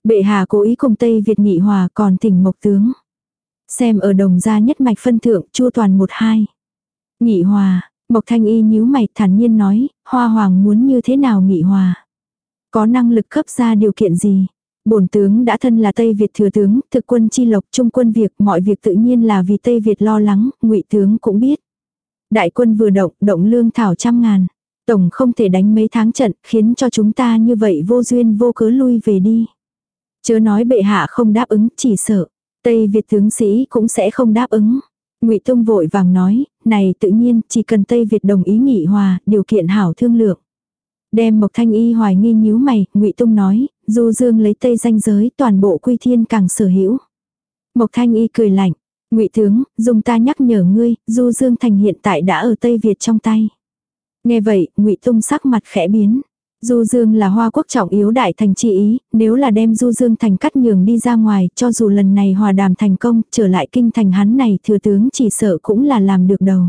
Bệ hạ cố ý cùng Tây Việt nghị hòa còn tỉnh Mộc tướng. Xem ở đồng gia nhất mạch phân thượng, chua toàn một hai. Nghị hòa, Mộc Thanh Y nhíu mày thản nhiên nói, Hoa Hoàng muốn như thế nào nghị hòa. Có năng lực cấp ra điều kiện gì? Bổn tướng đã thân là Tây Việt thừa tướng, thực quân chi lộc trung quân việc, mọi việc tự nhiên là vì Tây Việt lo lắng, ngụy tướng cũng biết. Đại quân vừa động, động lương thảo trăm ngàn. Tổng không thể đánh mấy tháng trận, khiến cho chúng ta như vậy vô duyên vô cớ lui về đi. Chớ nói bệ hạ không đáp ứng, chỉ sợ. Tây Việt tướng sĩ cũng sẽ không đáp ứng. Ngụy Tông vội vàng nói, này tự nhiên, chỉ cần Tây Việt đồng ý nghị hòa, điều kiện hảo thương lượng. Đem Mộc Thanh Y hoài nghi nhíu mày, Ngụy tung nói, Du Dương lấy Tây danh giới, toàn bộ quy thiên càng sở hữu. Mộc Thanh Y cười lạnh, Ngụy tướng, dùng ta nhắc nhở ngươi, Du Dương thành hiện tại đã ở Tây Việt trong tay. Nghe vậy, Ngụy tung sắc mặt khẽ biến. Du Dương là hoa quốc trọng yếu đại thành chi ý, nếu là đem Du Dương thành cắt nhường đi ra ngoài, cho dù lần này hòa đàm thành công, trở lại kinh thành hắn này thừa tướng chỉ sợ cũng là làm được đầu.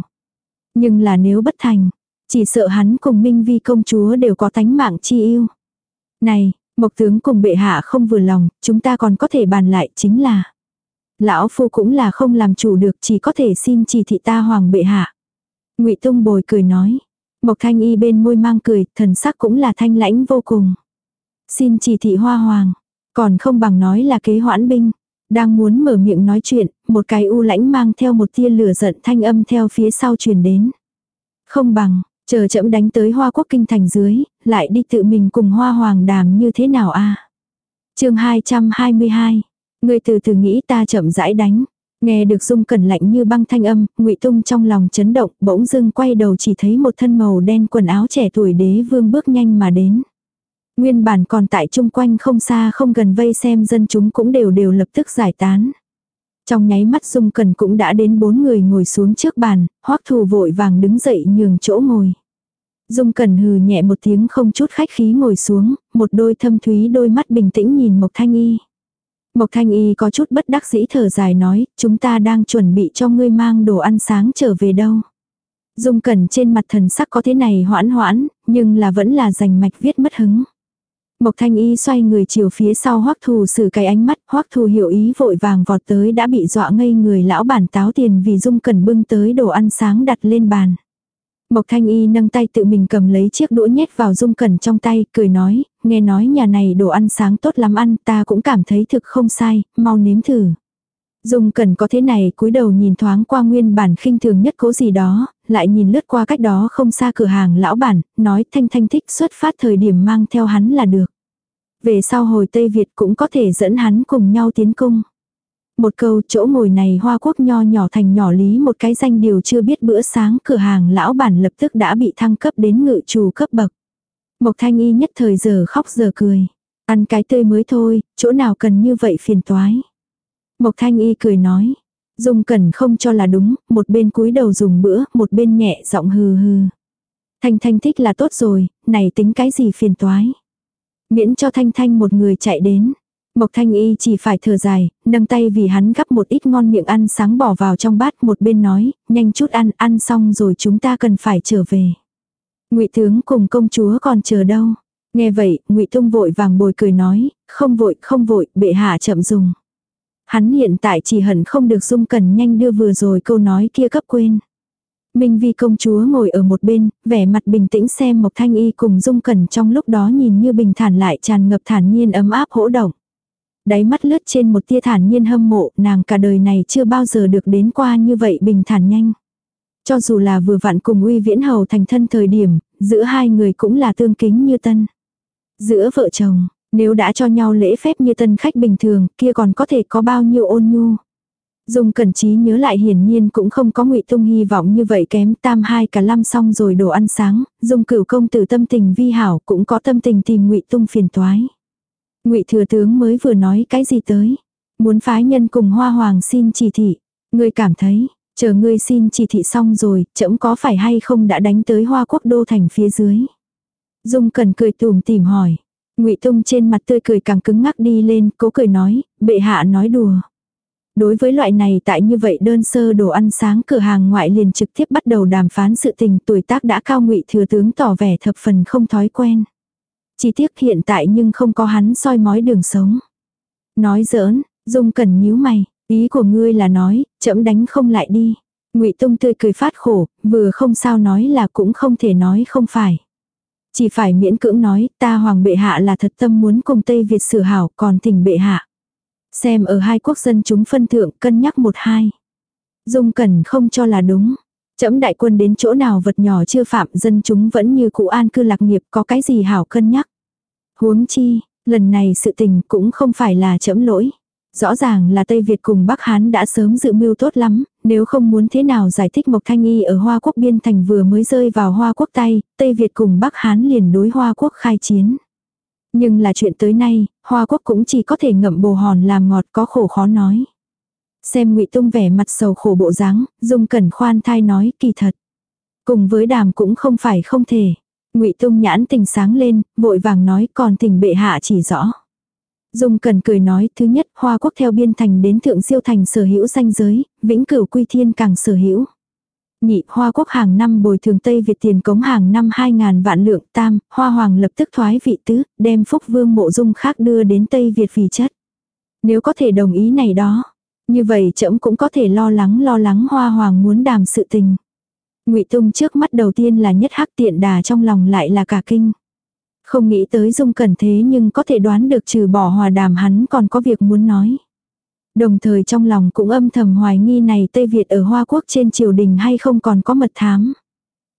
Nhưng là nếu bất thành, chỉ sợ hắn cùng Minh Vi công chúa đều có tánh mạng chi yêu. Này, Mộc tướng cùng bệ hạ không vừa lòng, chúng ta còn có thể bàn lại chính là. Lão phu cũng là không làm chủ được chỉ có thể xin chỉ thị ta hoàng bệ hạ. ngụy Tung bồi cười nói. Mộc thanh y bên môi mang cười, thần sắc cũng là thanh lãnh vô cùng. Xin chỉ thị hoa hoàng, còn không bằng nói là kế hoãn binh. Đang muốn mở miệng nói chuyện, một cái u lãnh mang theo một tia lửa giận thanh âm theo phía sau truyền đến. Không bằng, chờ chậm đánh tới hoa quốc kinh thành dưới, lại đi tự mình cùng hoa hoàng đàm như thế nào a chương 222, người từ từ nghĩ ta chậm rãi đánh. Nghe được dung cẩn lạnh như băng thanh âm, ngụy Tung trong lòng chấn động, bỗng dưng quay đầu chỉ thấy một thân màu đen quần áo trẻ tuổi đế vương bước nhanh mà đến. Nguyên bản còn tại chung quanh không xa không gần vây xem dân chúng cũng đều đều lập tức giải tán. Trong nháy mắt dung cần cũng đã đến bốn người ngồi xuống trước bàn, hoắc thù vội vàng đứng dậy nhường chỗ ngồi. Dung cẩn hừ nhẹ một tiếng không chút khách khí ngồi xuống, một đôi thâm thúy đôi mắt bình tĩnh nhìn Mộc Thanh Y. Mộc Thanh Y có chút bất đắc dĩ thở dài nói, chúng ta đang chuẩn bị cho ngươi mang đồ ăn sáng trở về đâu. Dung Cẩn trên mặt thần sắc có thế này hoãn hoãn, nhưng là vẫn là rành mạch viết mất hứng. Mộc Thanh Y xoay người chiều phía sau Hoắc Thù sử cái ánh mắt, Hoắc Thù hiểu ý vội vàng vọt tới đã bị dọa ngây người lão bản táo tiền vì Dung Cẩn bưng tới đồ ăn sáng đặt lên bàn. Mộc Thanh Y nâng tay tự mình cầm lấy chiếc đũa nhét vào dung cẩn trong tay, cười nói, nghe nói nhà này đồ ăn sáng tốt lắm ăn, ta cũng cảm thấy thực không sai, mau nếm thử. Dung cẩn có thế này cúi đầu nhìn thoáng qua nguyên bản khinh thường nhất cố gì đó, lại nhìn lướt qua cách đó không xa cửa hàng lão bản, nói thanh thanh thích xuất phát thời điểm mang theo hắn là được. Về sau hồi Tây Việt cũng có thể dẫn hắn cùng nhau tiến cung. Một câu chỗ ngồi này hoa quốc nho nhỏ thành nhỏ lý một cái danh điều chưa biết bữa sáng cửa hàng lão bản lập tức đã bị thăng cấp đến ngự chủ cấp bậc. Mộc thanh y nhất thời giờ khóc giờ cười. Ăn cái tươi mới thôi, chỗ nào cần như vậy phiền toái. Mộc thanh y cười nói. Dung cẩn không cho là đúng, một bên cúi đầu dùng bữa, một bên nhẹ giọng hừ hừ. Thanh thanh thích là tốt rồi, này tính cái gì phiền toái. Miễn cho thanh thanh một người chạy đến. Mộc Thanh Y chỉ phải thở dài, nâng tay vì hắn gắp một ít ngon miệng ăn sáng bỏ vào trong bát một bên nói, nhanh chút ăn, ăn xong rồi chúng ta cần phải trở về. Ngụy tướng cùng công chúa còn chờ đâu. Nghe vậy, Ngụy Tung vội vàng bồi cười nói, không vội, không vội, bệ hạ chậm dùng. Hắn hiện tại chỉ hận không được dung cần nhanh đưa vừa rồi câu nói kia cấp quên. Minh Vi công chúa ngồi ở một bên, vẻ mặt bình tĩnh xem Mộc Thanh Y cùng Dung Cẩn trong lúc đó nhìn như bình thản lại tràn ngập thản nhiên ấm áp hỗ động. Đáy mắt lướt trên một tia thản nhiên hâm mộ, nàng cả đời này chưa bao giờ được đến qua như vậy bình thản nhanh. Cho dù là vừa vặn cùng uy viễn hầu thành thân thời điểm, giữa hai người cũng là tương kính như tân. Giữa vợ chồng, nếu đã cho nhau lễ phép như tân khách bình thường, kia còn có thể có bao nhiêu ôn nhu. dùng cẩn trí nhớ lại hiển nhiên cũng không có ngụy tung hy vọng như vậy kém tam hai cả lăm xong rồi đồ ăn sáng, dùng cửu công tử tâm tình vi hảo cũng có tâm tình tìm ngụy tung phiền toái ngụy thừa tướng mới vừa nói cái gì tới. Muốn phái nhân cùng hoa hoàng xin chỉ thị. Ngươi cảm thấy, chờ ngươi xin chỉ thị xong rồi, trẫm có phải hay không đã đánh tới hoa quốc đô thành phía dưới. Dung cần cười tùm tìm hỏi. ngụy tung trên mặt tươi cười càng cứng ngắc đi lên, cố cười nói, bệ hạ nói đùa. Đối với loại này tại như vậy đơn sơ đồ ăn sáng cửa hàng ngoại liền trực tiếp bắt đầu đàm phán sự tình tuổi tác đã cao ngụy thừa tướng tỏ vẻ thập phần không thói quen. Chỉ tiếc hiện tại nhưng không có hắn soi mói đường sống. Nói giỡn, dung cần nhíu mày, ý của ngươi là nói, chậm đánh không lại đi. ngụy tung tươi cười phát khổ, vừa không sao nói là cũng không thể nói không phải. Chỉ phải miễn cưỡng nói, ta hoàng bệ hạ là thật tâm muốn cùng Tây Việt sửa hảo, còn thỉnh bệ hạ. Xem ở hai quốc dân chúng phân thượng cân nhắc một hai. Dung Cẩn không cho là đúng. Chấm đại quân đến chỗ nào vật nhỏ chưa phạm dân chúng vẫn như cũ an cư lạc nghiệp có cái gì hảo cân nhắc. Huống chi, lần này sự tình cũng không phải là chấm lỗi. Rõ ràng là Tây Việt cùng Bắc Hán đã sớm dự mưu tốt lắm, nếu không muốn thế nào giải thích Mộc Thanh Y ở Hoa Quốc biên thành vừa mới rơi vào Hoa Quốc tay, Tây Việt cùng Bắc Hán liền đối Hoa Quốc khai chiến. Nhưng là chuyện tới nay, Hoa Quốc cũng chỉ có thể ngậm bồ hòn làm ngọt có khổ khó nói. Xem ngụy Tung vẻ mặt sầu khổ bộ dáng, Dung Cẩn khoan thai nói kỳ thật. Cùng với đàm cũng không phải không thể ngụy Tung nhãn tình sáng lên, vội vàng nói còn tình bệ hạ chỉ rõ. Dung Cần cười nói, thứ nhất, Hoa Quốc theo biên thành đến thượng siêu thành sở hữu danh giới, vĩnh cửu quy thiên càng sở hữu. Nhị, Hoa Quốc hàng năm bồi thường Tây Việt tiền cống hàng năm 2.000 vạn lượng tam, Hoa Hoàng lập tức thoái vị tứ, đem Phúc Vương mộ dung khác đưa đến Tây Việt vì chất. Nếu có thể đồng ý này đó, như vậy trẫm cũng có thể lo lắng lo lắng Hoa Hoàng muốn đàm sự tình. Ngụy Tung trước mắt đầu tiên là nhất hắc tiện đà trong lòng lại là cả kinh. Không nghĩ tới dung cẩn thế nhưng có thể đoán được trừ bỏ hòa đàm hắn còn có việc muốn nói. Đồng thời trong lòng cũng âm thầm hoài nghi này Tây Việt ở Hoa Quốc trên triều đình hay không còn có mật thám.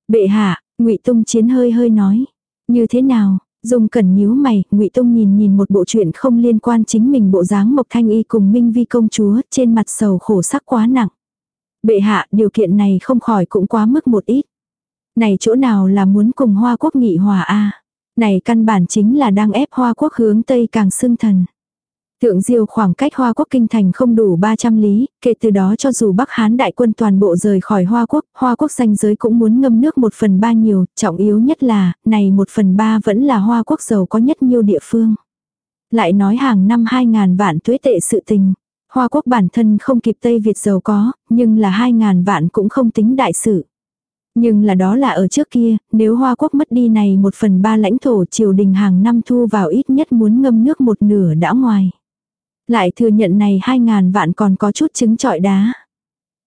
Bệ hạ, ngụy Tung Chiến hơi hơi nói. Như thế nào, Dung Cẩn nhíu mày, Ngụy Tung nhìn nhìn một bộ chuyện không liên quan chính mình bộ dáng Mộc Thanh Y cùng Minh Vi công chúa, trên mặt sầu khổ sắc quá nặng. Bệ hạ, điều kiện này không khỏi cũng quá mức một ít. Này chỗ nào là muốn cùng Hoa Quốc nghị hòa a? Này căn bản chính là đang ép Hoa Quốc hướng Tây càng xưng thần. Thượng Diêu khoảng cách Hoa Quốc kinh thành không đủ 300 lý, kể từ đó cho dù Bắc Hán đại quân toàn bộ rời khỏi Hoa Quốc, Hoa Quốc danh giới cũng muốn ngâm nước một phần ba nhiều, trọng yếu nhất là, này một phần ba vẫn là Hoa Quốc giàu có nhất nhiều địa phương. Lại nói hàng năm 2.000 vạn tuế tệ sự tình. Hoa Quốc bản thân không kịp Tây Việt giàu có, nhưng là 2.000 vạn cũng không tính đại sự. Nhưng là đó là ở trước kia, nếu Hoa Quốc mất đi này một phần ba lãnh thổ triều đình hàng năm thu vào ít nhất muốn ngâm nước một nửa đã ngoài. Lại thừa nhận này hai ngàn vạn còn có chút chứng trọi đá.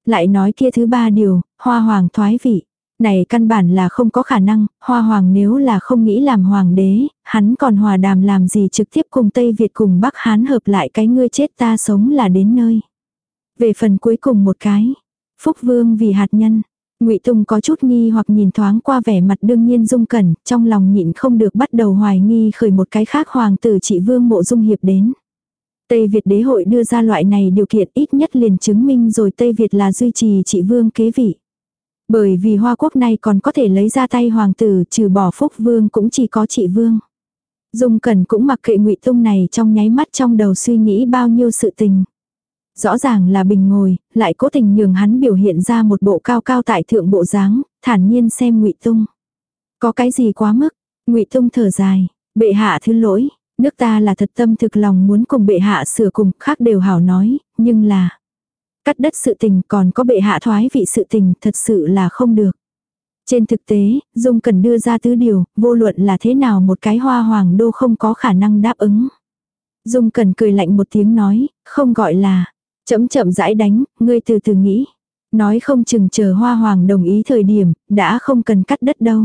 Lại nói kia thứ ba điều, hoa hoàng thoái vị. Này căn bản là không có khả năng, hoa hoàng nếu là không nghĩ làm hoàng đế, hắn còn hòa đàm làm gì trực tiếp cùng Tây Việt cùng Bắc Hán hợp lại cái ngươi chết ta sống là đến nơi. Về phần cuối cùng một cái, Phúc Vương vì hạt nhân, Ngụy Tùng có chút nghi hoặc nhìn thoáng qua vẻ mặt đương nhiên dung cẩn, trong lòng nhịn không được bắt đầu hoài nghi khởi một cái khác hoàng tử trị vương mộ dung hiệp đến. Tây Việt đế hội đưa ra loại này điều kiện ít nhất liền chứng minh rồi Tây Việt là duy trì trị vương kế vị. Bởi vì Hoa Quốc này còn có thể lấy ra tay hoàng tử trừ bỏ phúc vương cũng chỉ có trị vương. Dung Cẩn cũng mặc kệ ngụy Tung này trong nháy mắt trong đầu suy nghĩ bao nhiêu sự tình. Rõ ràng là bình ngồi, lại cố tình nhường hắn biểu hiện ra một bộ cao cao tại thượng bộ dáng, thản nhiên xem ngụy Tung. Có cái gì quá mức? ngụy Tung thở dài, bệ hạ thứ lỗi, Nước ta là thật tâm thực lòng muốn cùng bệ hạ sửa cùng, khác đều hảo nói, nhưng là cắt đất sự tình còn có bệ hạ thoái vị sự tình thật sự là không được. Trên thực tế, Dung cần đưa ra tứ điều, vô luận là thế nào một cái hoa hoàng đô không có khả năng đáp ứng. Dung cần cười lạnh một tiếng nói, không gọi là, chậm chậm rãi đánh, ngươi từ từ nghĩ. Nói không chừng chờ hoa hoàng đồng ý thời điểm, đã không cần cắt đất đâu.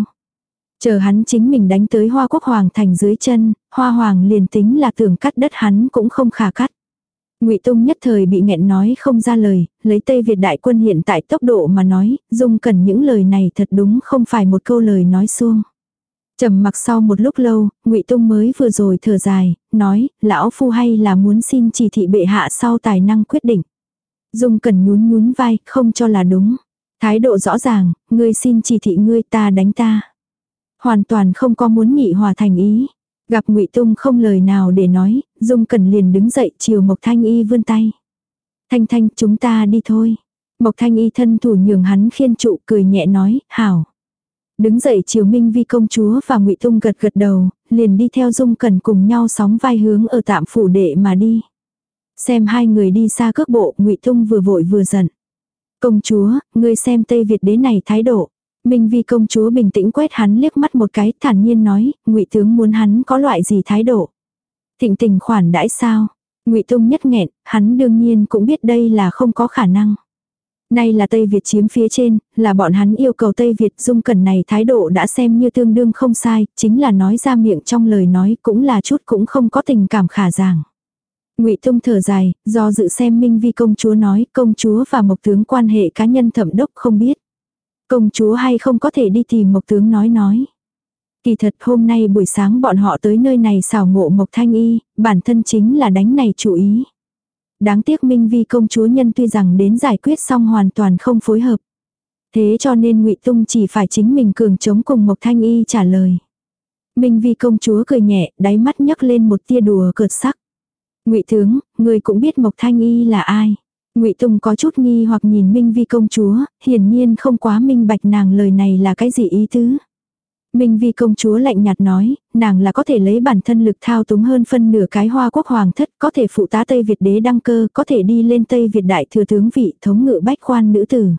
Chờ hắn chính mình đánh tới hoa quốc hoàng thành dưới chân, hoa hoàng liền tính là tưởng cắt đất hắn cũng không khả cắt. Ngụy Tung nhất thời bị nghẹn nói không ra lời, lấy Tây Việt đại quân hiện tại tốc độ mà nói, dung cần những lời này thật đúng không phải một câu lời nói xuông. Trầm mặc sau một lúc lâu, Ngụy Tung mới vừa rồi thở dài, nói, lão phu hay là muốn xin chỉ thị bệ hạ sau tài năng quyết định. Dung cần nhún nhún vai, không cho là đúng. Thái độ rõ ràng, ngươi xin chỉ thị ngươi ta đánh ta. Hoàn toàn không có muốn nghị hòa thành ý. Gặp ngụy Tung không lời nào để nói, Dung Cẩn liền đứng dậy chiều Mộc Thanh Y vươn tay. Thanh Thanh chúng ta đi thôi. Mộc Thanh Y thân thủ nhường hắn khiên trụ cười nhẹ nói, hảo. Đứng dậy chiều Minh Vi công chúa và ngụy Tung gật gật đầu, liền đi theo Dung Cẩn cùng nhau sóng vai hướng ở tạm phủ đệ mà đi. Xem hai người đi xa cước bộ, ngụy Tung vừa vội vừa giận. Công chúa, ngươi xem Tây Việt đế này thái độ. Minh Vi công chúa bình tĩnh quét hắn liếc mắt một cái, thản nhiên nói, Ngụy tướng muốn hắn có loại gì thái độ? Thịnh tình khoản đãi sao? Ngụy Tung nhất nghẹn, hắn đương nhiên cũng biết đây là không có khả năng. Nay là Tây Việt chiếm phía trên, là bọn hắn yêu cầu Tây Việt dung cẩn này thái độ đã xem như tương đương không sai, chính là nói ra miệng trong lời nói cũng là chút cũng không có tình cảm khả giảng. Ngụy Tung thở dài, do dự xem Minh Vi công chúa nói, công chúa và Mộc tướng quan hệ cá nhân thẩm đốc không biết. Công chúa hay không có thể đi tìm Mộc tướng nói nói. Kỳ thật hôm nay buổi sáng bọn họ tới nơi này xảo ngộ Mộc Thanh Y, bản thân chính là đánh này chủ ý. Đáng tiếc Minh Vi công chúa nhân tuy rằng đến giải quyết xong hoàn toàn không phối hợp. Thế cho nên ngụy Tung chỉ phải chính mình cường chống cùng Mộc Thanh Y trả lời. Minh Vi công chúa cười nhẹ, đáy mắt nhấc lên một tia đùa cợt sắc. Ngụy tướng, người cũng biết Mộc Thanh Y là ai. Ngụy Tùng có chút nghi hoặc nhìn Minh Vi công chúa, hiển nhiên không quá minh bạch nàng lời này là cái gì ý tứ. Minh Vi công chúa lạnh nhạt nói, nàng là có thể lấy bản thân lực thao túng hơn phân nửa cái hoa quốc hoàng thất, có thể phụ tá Tây Việt đế đăng cơ, có thể đi lên Tây Việt đại thừa tướng vị thống ngự bách khoan nữ tử.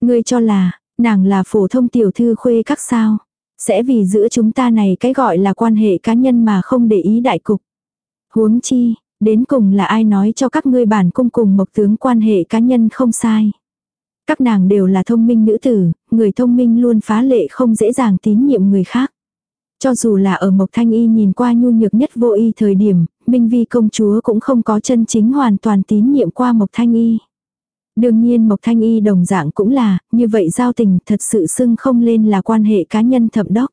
Ngươi cho là, nàng là phổ thông tiểu thư khuê các sao. Sẽ vì giữa chúng ta này cái gọi là quan hệ cá nhân mà không để ý đại cục. Huống chi, Đến cùng là ai nói cho các ngươi bản cung cùng mộc tướng quan hệ cá nhân không sai. Các nàng đều là thông minh nữ tử, người thông minh luôn phá lệ không dễ dàng tín nhiệm người khác. Cho dù là ở Mộc Thanh Y nhìn qua nhu nhược nhất vô y thời điểm, Minh Vi công chúa cũng không có chân chính hoàn toàn tín nhiệm qua Mộc Thanh Y. Đương nhiên Mộc Thanh Y đồng dạng cũng là, như vậy giao tình thật sự xưng không lên là quan hệ cá nhân thậm đốc.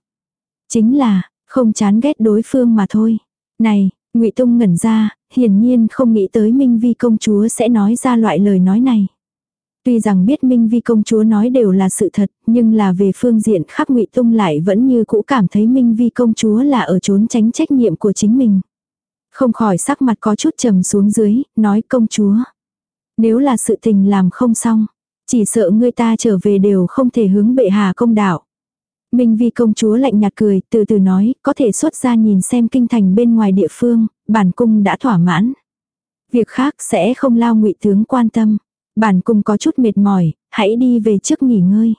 Chính là, không chán ghét đối phương mà thôi. Này, ngụy Tông ngẩn ra, hiển nhiên không nghĩ tới Minh Vi công chúa sẽ nói ra loại lời nói này. Tuy rằng biết Minh Vi công chúa nói đều là sự thật, nhưng là về phương diện khác ngụy Tông lại vẫn như cũ cảm thấy Minh Vi công chúa là ở trốn tránh trách nhiệm của chính mình. Không khỏi sắc mặt có chút trầm xuống dưới, nói công chúa. Nếu là sự tình làm không xong, chỉ sợ người ta trở về đều không thể hướng bệ hạ công đạo. Minh Vi công chúa lạnh nhạt cười, từ từ nói, có thể xuất ra nhìn xem kinh thành bên ngoài địa phương, bản cung đã thỏa mãn. Việc khác sẽ không lao ngụy tướng quan tâm. Bản cung có chút mệt mỏi, hãy đi về trước nghỉ ngơi.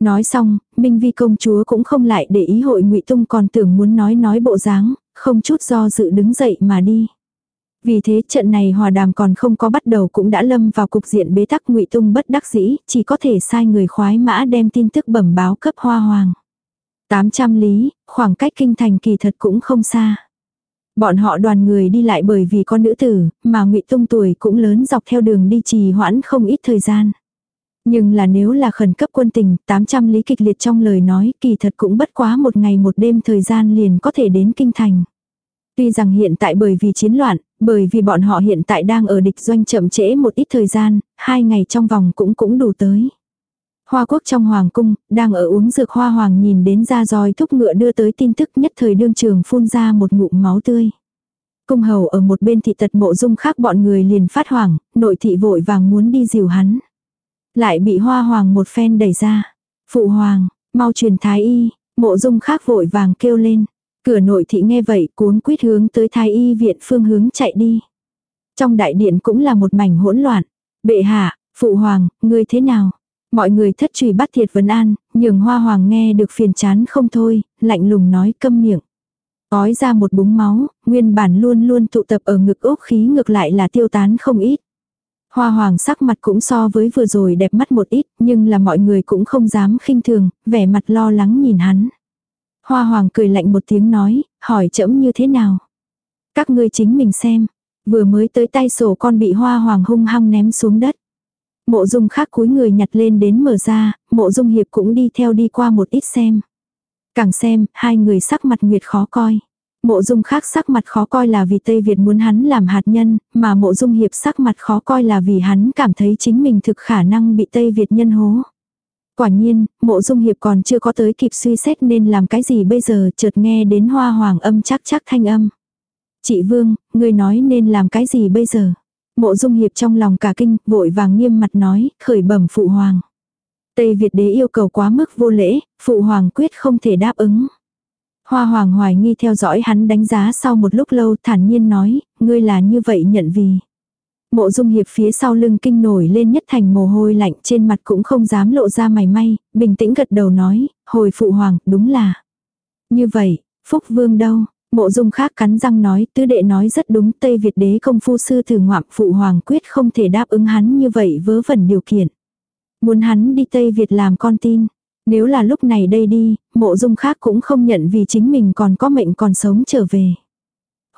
Nói xong, Minh Vi công chúa cũng không lại để ý hội ngụy tung còn tưởng muốn nói nói bộ dáng, không chút do dự đứng dậy mà đi. Vì thế trận này hòa đàm còn không có bắt đầu cũng đã lâm vào cục diện bế tắc ngụy tung bất đắc dĩ, chỉ có thể sai người khoái mã đem tin tức bẩm báo cấp hoa hoàng. 800 lý, khoảng cách kinh thành kỳ thật cũng không xa. Bọn họ đoàn người đi lại bởi vì con nữ tử, mà ngụy Tung tuổi cũng lớn dọc theo đường đi trì hoãn không ít thời gian. Nhưng là nếu là khẩn cấp quân tình, 800 lý kịch liệt trong lời nói, kỳ thật cũng bất quá một ngày một đêm thời gian liền có thể đến kinh thành. Tuy rằng hiện tại bởi vì chiến loạn, bởi vì bọn họ hiện tại đang ở địch doanh chậm trễ một ít thời gian, hai ngày trong vòng cũng cũng đủ tới. Hoa quốc trong hoàng cung, đang ở uống dược hoa hoàng nhìn đến ra roi thúc ngựa đưa tới tin tức nhất thời đương trường phun ra một ngụm máu tươi. Cung hầu ở một bên thị tật mộ dung khác bọn người liền phát hoảng, nội thị vội vàng muốn đi dìu hắn. Lại bị hoa hoàng một phen đẩy ra. Phụ hoàng, mau truyền thái y, mộ dung khác vội vàng kêu lên. Cửa nội thị nghe vậy cuốn quyết hướng tới thái y viện phương hướng chạy đi. Trong đại điện cũng là một mảnh hỗn loạn. Bệ hạ, phụ hoàng, ngươi thế nào? Mọi người thất truy bắt thiệt vấn an, nhường hoa hoàng nghe được phiền chán không thôi, lạnh lùng nói câm miệng. Ói ra một búng máu, nguyên bản luôn luôn tụ tập ở ngực ốc khí ngược lại là tiêu tán không ít. Hoa hoàng sắc mặt cũng so với vừa rồi đẹp mắt một ít, nhưng là mọi người cũng không dám khinh thường, vẻ mặt lo lắng nhìn hắn. Hoa hoàng cười lạnh một tiếng nói, hỏi chẫm như thế nào. Các ngươi chính mình xem, vừa mới tới tay sổ con bị hoa hoàng hung hăng ném xuống đất. Mộ dung khác cúi người nhặt lên đến mở ra, mộ dung hiệp cũng đi theo đi qua một ít xem. Càng xem, hai người sắc mặt nguyệt khó coi. Mộ dung khác sắc mặt khó coi là vì Tây Việt muốn hắn làm hạt nhân, mà mộ dung hiệp sắc mặt khó coi là vì hắn cảm thấy chính mình thực khả năng bị Tây Việt nhân hố. Quả nhiên, mộ dung hiệp còn chưa có tới kịp suy xét nên làm cái gì bây giờ chợt nghe đến hoa hoàng âm chắc chắc thanh âm. Chị Vương, người nói nên làm cái gì bây giờ? Mộ dung hiệp trong lòng cả kinh, vội vàng nghiêm mặt nói, khởi bẩm phụ hoàng. Tây Việt đế yêu cầu quá mức vô lễ, phụ hoàng quyết không thể đáp ứng. Hoa hoàng hoài nghi theo dõi hắn đánh giá sau một lúc lâu thản nhiên nói, ngươi là như vậy nhận vì. Mộ dung hiệp phía sau lưng kinh nổi lên nhất thành mồ hôi lạnh trên mặt cũng không dám lộ ra mày may, bình tĩnh gật đầu nói, hồi phụ hoàng, đúng là. Như vậy, phúc vương đâu? Mộ dung khác cắn răng nói, tứ đệ nói rất đúng, Tây Việt đế công phu sư thử ngoạm phụ hoàng quyết không thể đáp ứng hắn như vậy vớ vẩn điều kiện. Muốn hắn đi Tây Việt làm con tin. Nếu là lúc này đây đi, mộ dung khác cũng không nhận vì chính mình còn có mệnh còn sống trở về.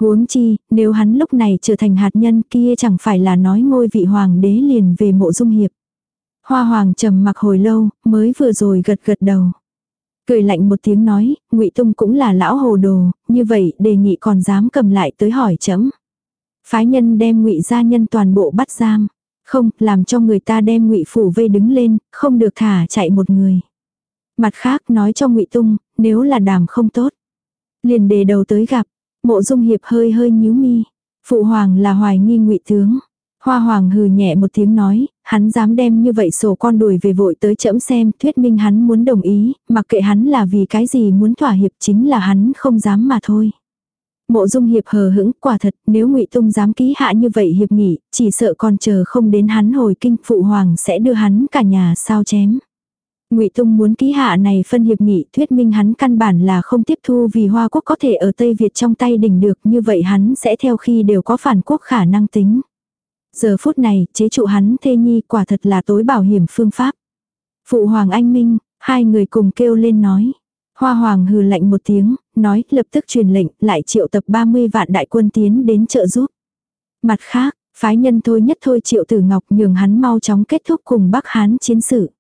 Huống chi, nếu hắn lúc này trở thành hạt nhân kia chẳng phải là nói ngôi vị hoàng đế liền về mộ dung hiệp. Hoa hoàng trầm mặc hồi lâu, mới vừa rồi gật gật đầu. Cười lạnh một tiếng nói, ngụy Tung cũng là lão hồ đồ, như vậy đề nghị còn dám cầm lại tới hỏi chấm. Phái nhân đem ngụy gia nhân toàn bộ bắt giam. Không, làm cho người ta đem ngụy phủ vây đứng lên, không được thả chạy một người. Mặt khác nói cho ngụy Tung, nếu là đàm không tốt. Liền đề đầu tới gặp, mộ dung hiệp hơi hơi nhíu mi. Phụ hoàng là hoài nghi ngụy tướng. Hoa hoàng hừ nhẹ một tiếng nói, hắn dám đem như vậy sổ con đuổi về vội tới chẫm xem, thuyết minh hắn muốn đồng ý, mặc kệ hắn là vì cái gì muốn thỏa hiệp chính là hắn không dám mà thôi. Mộ dung hiệp hờ hững, quả thật, nếu ngụy Tung dám ký hạ như vậy hiệp nghỉ, chỉ sợ còn chờ không đến hắn hồi kinh, phụ hoàng sẽ đưa hắn cả nhà sao chém. Ngụy Tung muốn ký hạ này phân hiệp nghị, thuyết minh hắn căn bản là không tiếp thu vì Hoa quốc có thể ở Tây Việt trong tay đỉnh được, như vậy hắn sẽ theo khi đều có phản quốc khả năng tính. Giờ phút này, chế trụ hắn thê nhi quả thật là tối bảo hiểm phương pháp. Phụ hoàng anh minh, hai người cùng kêu lên nói. Hoa hoàng hừ lạnh một tiếng, nói lập tức truyền lệnh, lại triệu tập 30 vạn đại quân tiến đến trợ giúp. Mặt khác, phái nhân thôi nhất thôi triệu tử ngọc nhường hắn mau chóng kết thúc cùng Bắc Hán chiến sự.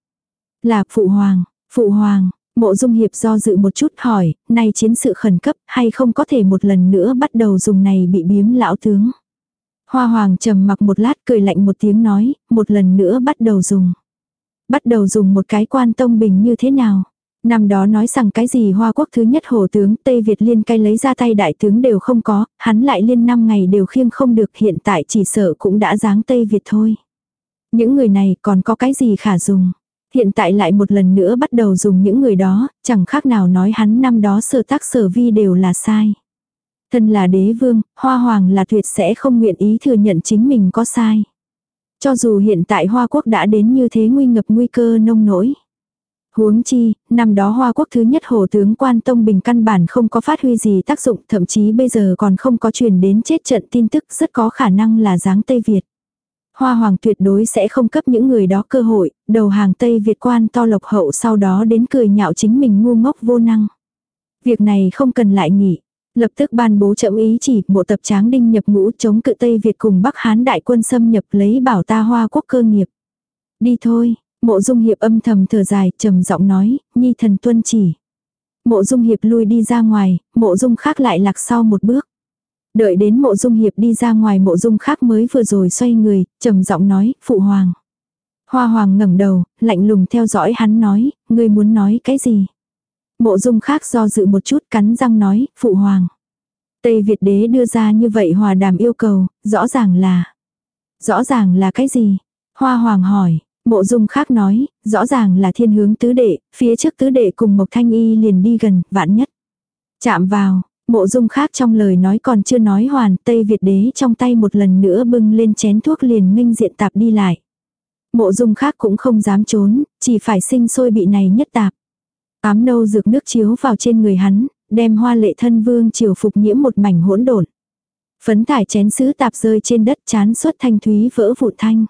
Là phụ hoàng, phụ hoàng, mộ dung hiệp do dự một chút hỏi, nay chiến sự khẩn cấp hay không có thể một lần nữa bắt đầu dùng này bị biếm lão tướng. Hoa hoàng trầm mặc một lát cười lạnh một tiếng nói, một lần nữa bắt đầu dùng. Bắt đầu dùng một cái quan tông bình như thế nào? Năm đó nói rằng cái gì Hoa quốc thứ nhất hồ tướng Tây Việt liên cay lấy ra tay đại tướng đều không có, hắn lại liên năm ngày đều khiêng không được hiện tại chỉ sợ cũng đã dáng Tây Việt thôi. Những người này còn có cái gì khả dùng. Hiện tại lại một lần nữa bắt đầu dùng những người đó, chẳng khác nào nói hắn năm đó sở tác sở vi đều là sai. Thân là đế vương, hoa hoàng là tuyệt sẽ không nguyện ý thừa nhận chính mình có sai. Cho dù hiện tại Hoa Quốc đã đến như thế nguy ngập nguy cơ nông nỗi. Huống chi, năm đó Hoa Quốc thứ nhất hồ tướng quan tông bình căn bản không có phát huy gì tác dụng, thậm chí bây giờ còn không có truyền đến chết trận tin tức rất có khả năng là dáng Tây Việt. Hoa Hoàng tuyệt đối sẽ không cấp những người đó cơ hội, đầu hàng Tây Việt quan to lộc hậu sau đó đến cười nhạo chính mình ngu ngốc vô năng. Việc này không cần lại nghỉ. Lập tức ban bố chậm ý chỉ bộ tập tráng đinh nhập ngũ chống cự Tây Việt cùng Bắc Hán đại quân xâm nhập lấy bảo ta hoa quốc cơ nghiệp. Đi thôi, mộ dung hiệp âm thầm thở dài, trầm giọng nói, nhi thần tuân chỉ. Mộ dung hiệp lui đi ra ngoài, mộ dung khác lại lạc sau một bước. Đợi đến mộ dung hiệp đi ra ngoài mộ dung khác mới vừa rồi xoay người, trầm giọng nói, phụ hoàng. Hoa hoàng ngẩng đầu, lạnh lùng theo dõi hắn nói, ngươi muốn nói cái gì? Mộ dung khác do dự một chút cắn răng nói, phụ hoàng. Tây Việt đế đưa ra như vậy hòa đàm yêu cầu, rõ ràng là. Rõ ràng là cái gì? Hoa hoàng hỏi, mộ dung khác nói, rõ ràng là thiên hướng tứ đệ, phía trước tứ đệ cùng Mộc Thanh Y liền đi gần, vạn nhất. Chạm vào, mộ dung khác trong lời nói còn chưa nói hoàn, Tây Việt đế trong tay một lần nữa bưng lên chén thuốc liền minh diện tạp đi lại. Mộ dung khác cũng không dám trốn, chỉ phải sinh sôi bị này nhất tạp. Ám nâu dược nước chiếu vào trên người hắn, đem hoa lệ thân vương triều phục nhiễm một mảnh hỗn độn. Phấn thải chén sứ tạp rơi trên đất chán suốt thanh thúy vỡ vụ thanh.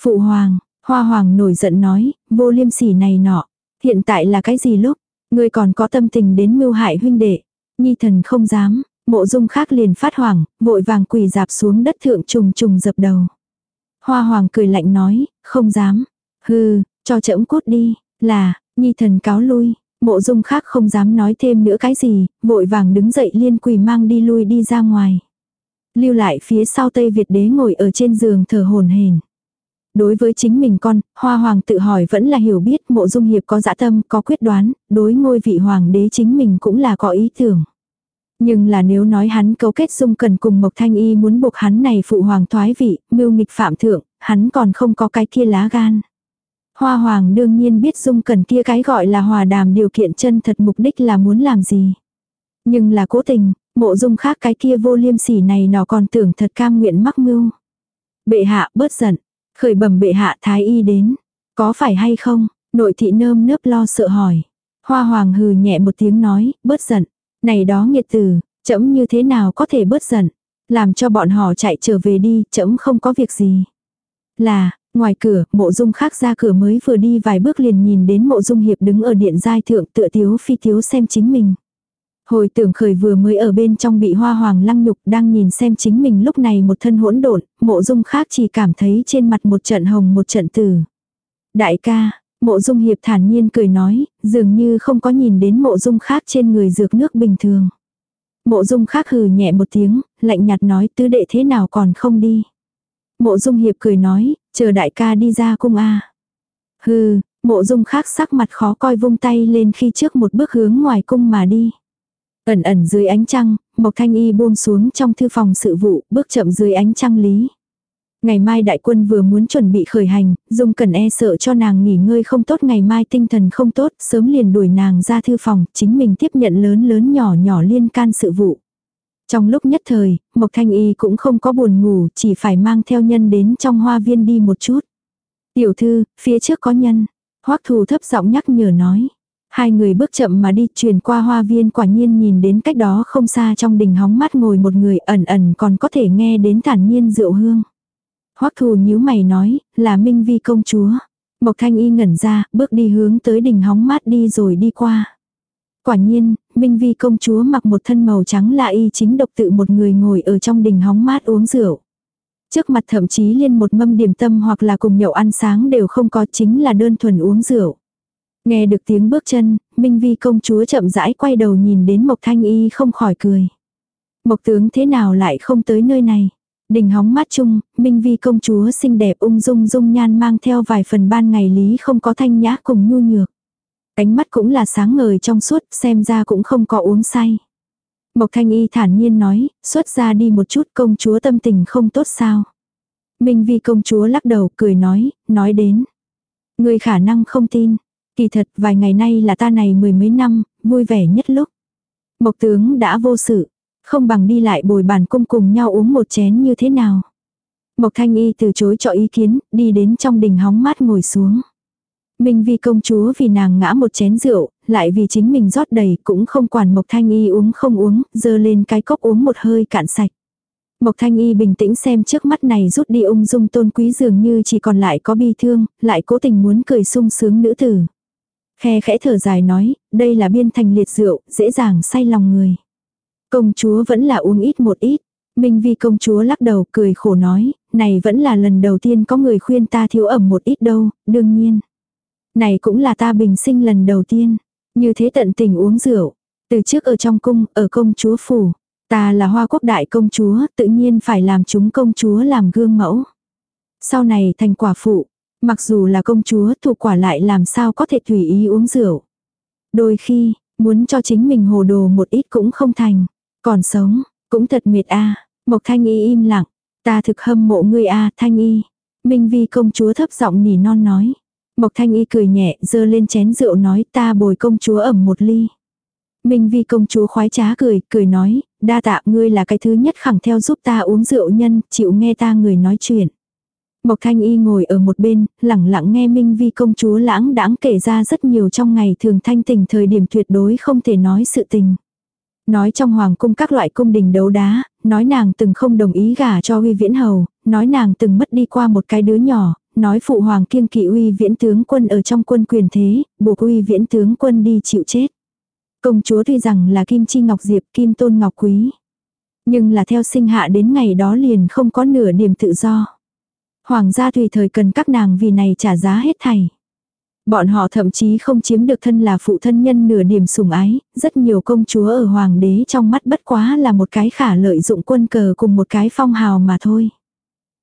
Phụ hoàng, hoa hoàng nổi giận nói, vô liêm sỉ này nọ. Hiện tại là cái gì lúc, ngươi còn có tâm tình đến mưu hại huynh đệ. Nhi thần không dám, mộ dung khác liền phát hoảng, vội vàng quỳ dạp xuống đất thượng trùng trùng dập đầu. Hoa hoàng cười lạnh nói, không dám. Hừ, cho chậm cút đi, là, nhi thần cáo lui. Mộ dung khác không dám nói thêm nữa cái gì, vội vàng đứng dậy liên quỳ mang đi lui đi ra ngoài. Lưu lại phía sau Tây Việt đế ngồi ở trên giường thở hồn hển. Đối với chính mình con, Hoa Hoàng tự hỏi vẫn là hiểu biết mộ dung hiệp có dã tâm, có quyết đoán, đối ngôi vị Hoàng đế chính mình cũng là có ý tưởng. Nhưng là nếu nói hắn cấu kết dung cần cùng Mộc Thanh Y muốn buộc hắn này phụ hoàng thoái vị, mưu nghịch phạm thượng, hắn còn không có cái kia lá gan. Hoa hoàng đương nhiên biết dung cần kia cái gọi là hòa đàm điều kiện chân thật mục đích là muốn làm gì. Nhưng là cố tình, mộ dung khác cái kia vô liêm sỉ này nó còn tưởng thật cam nguyện mắc mưu. Bệ hạ bớt giận, khởi bẩm bệ hạ thái y đến. Có phải hay không? Nội thị nơm nớp lo sợ hỏi. Hoa hoàng hừ nhẹ một tiếng nói, bớt giận. Này đó nghiệt tử, chấm như thế nào có thể bớt giận. Làm cho bọn họ chạy trở về đi, chấm không có việc gì. Là, ngoài cửa, mộ dung khác ra cửa mới vừa đi vài bước liền nhìn đến mộ dung hiệp đứng ở điện giai thượng tựa tiếu phi tiếu xem chính mình. Hồi tưởng khởi vừa mới ở bên trong bị hoa hoàng lăng nhục đang nhìn xem chính mình lúc này một thân hỗn độn, mộ dung khác chỉ cảm thấy trên mặt một trận hồng một trận tử. Đại ca, mộ dung hiệp thản nhiên cười nói, dường như không có nhìn đến mộ dung khác trên người dược nước bình thường. Mộ dung khác hừ nhẹ một tiếng, lạnh nhạt nói tứ đệ thế nào còn không đi. Mộ dung hiệp cười nói, chờ đại ca đi ra cung a Hừ, mộ dung khác sắc mặt khó coi vung tay lên khi trước một bước hướng ngoài cung mà đi. Ẩn ẩn dưới ánh trăng, Mộc Thanh Y buông xuống trong thư phòng sự vụ, bước chậm dưới ánh trăng lý. Ngày mai đại quân vừa muốn chuẩn bị khởi hành, Dung Cẩn e sợ cho nàng nghỉ ngơi không tốt ngày mai tinh thần không tốt, sớm liền đuổi nàng ra thư phòng, chính mình tiếp nhận lớn lớn nhỏ nhỏ liên can sự vụ. Trong lúc nhất thời, Mộc Thanh Y cũng không có buồn ngủ, chỉ phải mang theo nhân đến trong hoa viên đi một chút. Tiểu thư, phía trước có nhân. Hoắc thù thấp giọng nhắc nhở nói. Hai người bước chậm mà đi truyền qua hoa viên quả nhiên nhìn đến cách đó không xa trong đình hóng mát ngồi một người ẩn ẩn còn có thể nghe đến thản nhiên rượu hương. Hoắc thù nhíu mày nói, là Minh Vi công chúa. Mộc thanh y ngẩn ra, bước đi hướng tới đình hóng mát đi rồi đi qua. Quả nhiên, Minh Vi công chúa mặc một thân màu trắng lạ y chính độc tự một người ngồi ở trong đình hóng mát uống rượu. Trước mặt thậm chí liên một mâm điểm tâm hoặc là cùng nhậu ăn sáng đều không có chính là đơn thuần uống rượu. Nghe được tiếng bước chân, Minh Vi công chúa chậm rãi quay đầu nhìn đến Mộc Thanh Y không khỏi cười. Mộc tướng thế nào lại không tới nơi này? Đình hóng mắt chung, Minh Vi công chúa xinh đẹp ung dung dung nhan mang theo vài phần ban ngày lý không có thanh nhã cùng nhu nhược. Cánh mắt cũng là sáng ngời trong suốt, xem ra cũng không có uống say. Mộc Thanh Y thản nhiên nói, xuất ra đi một chút công chúa tâm tình không tốt sao. Minh Vi công chúa lắc đầu cười nói, nói đến. Người khả năng không tin, Kỳ thật vài ngày nay là ta này mười mấy năm, vui vẻ nhất lúc. Mộc tướng đã vô sự, không bằng đi lại bồi bàn cung cùng nhau uống một chén như thế nào. Mộc thanh y từ chối cho ý kiến, đi đến trong đình hóng mát ngồi xuống. Minh vi công chúa vì nàng ngã một chén rượu, lại vì chính mình rót đầy cũng không quản Mộc Thanh Y uống không uống, dơ lên cái cốc uống một hơi cạn sạch. Mộc Thanh Y bình tĩnh xem trước mắt này rút đi ung dung tôn quý dường như chỉ còn lại có bi thương, lại cố tình muốn cười sung sướng nữ tử. Khe khẽ thở dài nói, đây là biên thành liệt rượu, dễ dàng say lòng người. Công chúa vẫn là uống ít một ít. Minh vi công chúa lắc đầu cười khổ nói, này vẫn là lần đầu tiên có người khuyên ta thiếu ẩm một ít đâu, đương nhiên. Này cũng là ta bình sinh lần đầu tiên. Như thế tận tình uống rượu. Từ trước ở trong cung, ở công chúa phủ. Ta là hoa quốc đại công chúa, tự nhiên phải làm chúng công chúa làm gương mẫu. Sau này thành quả phụ, Mặc dù là công chúa thủ quả lại làm sao có thể tùy ý uống rượu. Đôi khi, muốn cho chính mình hồ đồ một ít cũng không thành. Còn sống, cũng thật mệt a Mộc Thanh Y im lặng. Ta thực hâm mộ ngươi a Thanh Y. Minh Vi công chúa thấp giọng nỉ non nói. Mộc Thanh Y cười nhẹ, dơ lên chén rượu nói ta bồi công chúa ẩm một ly. Minh Vi công chúa khoái trá cười, cười nói, đa tạ ngươi là cái thứ nhất khẳng theo giúp ta uống rượu nhân, chịu nghe ta người nói chuyện. Mộc Thanh Y ngồi ở một bên, lẳng lặng nghe Minh Vi công chúa lãng đãng kể ra rất nhiều trong ngày thường thanh tình thời điểm tuyệt đối không thể nói sự tình. Nói trong hoàng cung các loại cung đình đấu đá, nói nàng từng không đồng ý gả cho Huy Viễn Hầu, nói nàng từng mất đi qua một cái đứa nhỏ, nói phụ hoàng kiêng kỵ uy viễn tướng quân ở trong quân quyền thế, buộc uy viễn tướng quân đi chịu chết. Công chúa tuy rằng là kim chi ngọc diệp, kim tôn ngọc quý. Nhưng là theo sinh hạ đến ngày đó liền không có nửa điểm tự do. Hoàng gia tùy thời cần các nàng vì này trả giá hết thảy. Bọn họ thậm chí không chiếm được thân là phụ thân nhân nửa điểm sủng ái, rất nhiều công chúa ở hoàng đế trong mắt bất quá là một cái khả lợi dụng quân cờ cùng một cái phong hào mà thôi.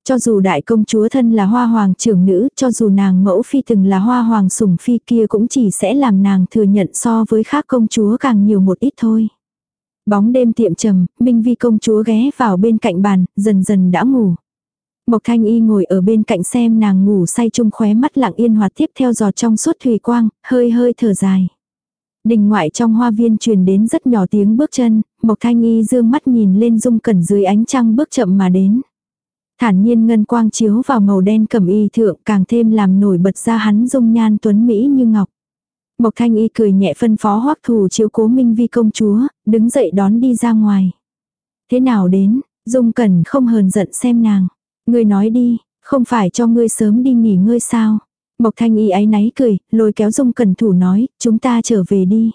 Cho dù đại công chúa thân là hoa hoàng trưởng nữ, cho dù nàng mẫu phi từng là hoa hoàng sủng phi kia cũng chỉ sẽ làm nàng thừa nhận so với khác công chúa càng nhiều một ít thôi. Bóng đêm tiệm trầm, Minh Vi công chúa ghé vào bên cạnh bàn, dần dần đã ngủ. Mộc Thanh Y ngồi ở bên cạnh xem nàng ngủ say chung khóe mắt lặng yên hoạt tiếp theo giọt trong suốt thủy quang, hơi hơi thở dài. Đình ngoại trong hoa viên truyền đến rất nhỏ tiếng bước chân, Mộc Thanh Y dương mắt nhìn lên dung cẩn dưới ánh trăng bước chậm mà đến. Thản nhiên ngân quang chiếu vào màu đen cẩm y thượng càng thêm làm nổi bật ra hắn dung nhan tuấn Mỹ như ngọc. Mộc Thanh Y cười nhẹ phân phó hoắc thủ chiếu cố minh vi công chúa, đứng dậy đón đi ra ngoài. Thế nào đến, dung cẩn không hờn giận xem nàng. Ngươi nói đi, không phải cho ngươi sớm đi nghỉ ngơi sao? Mộc thanh y áy náy cười, lôi kéo dung cẩn thủ nói, chúng ta trở về đi.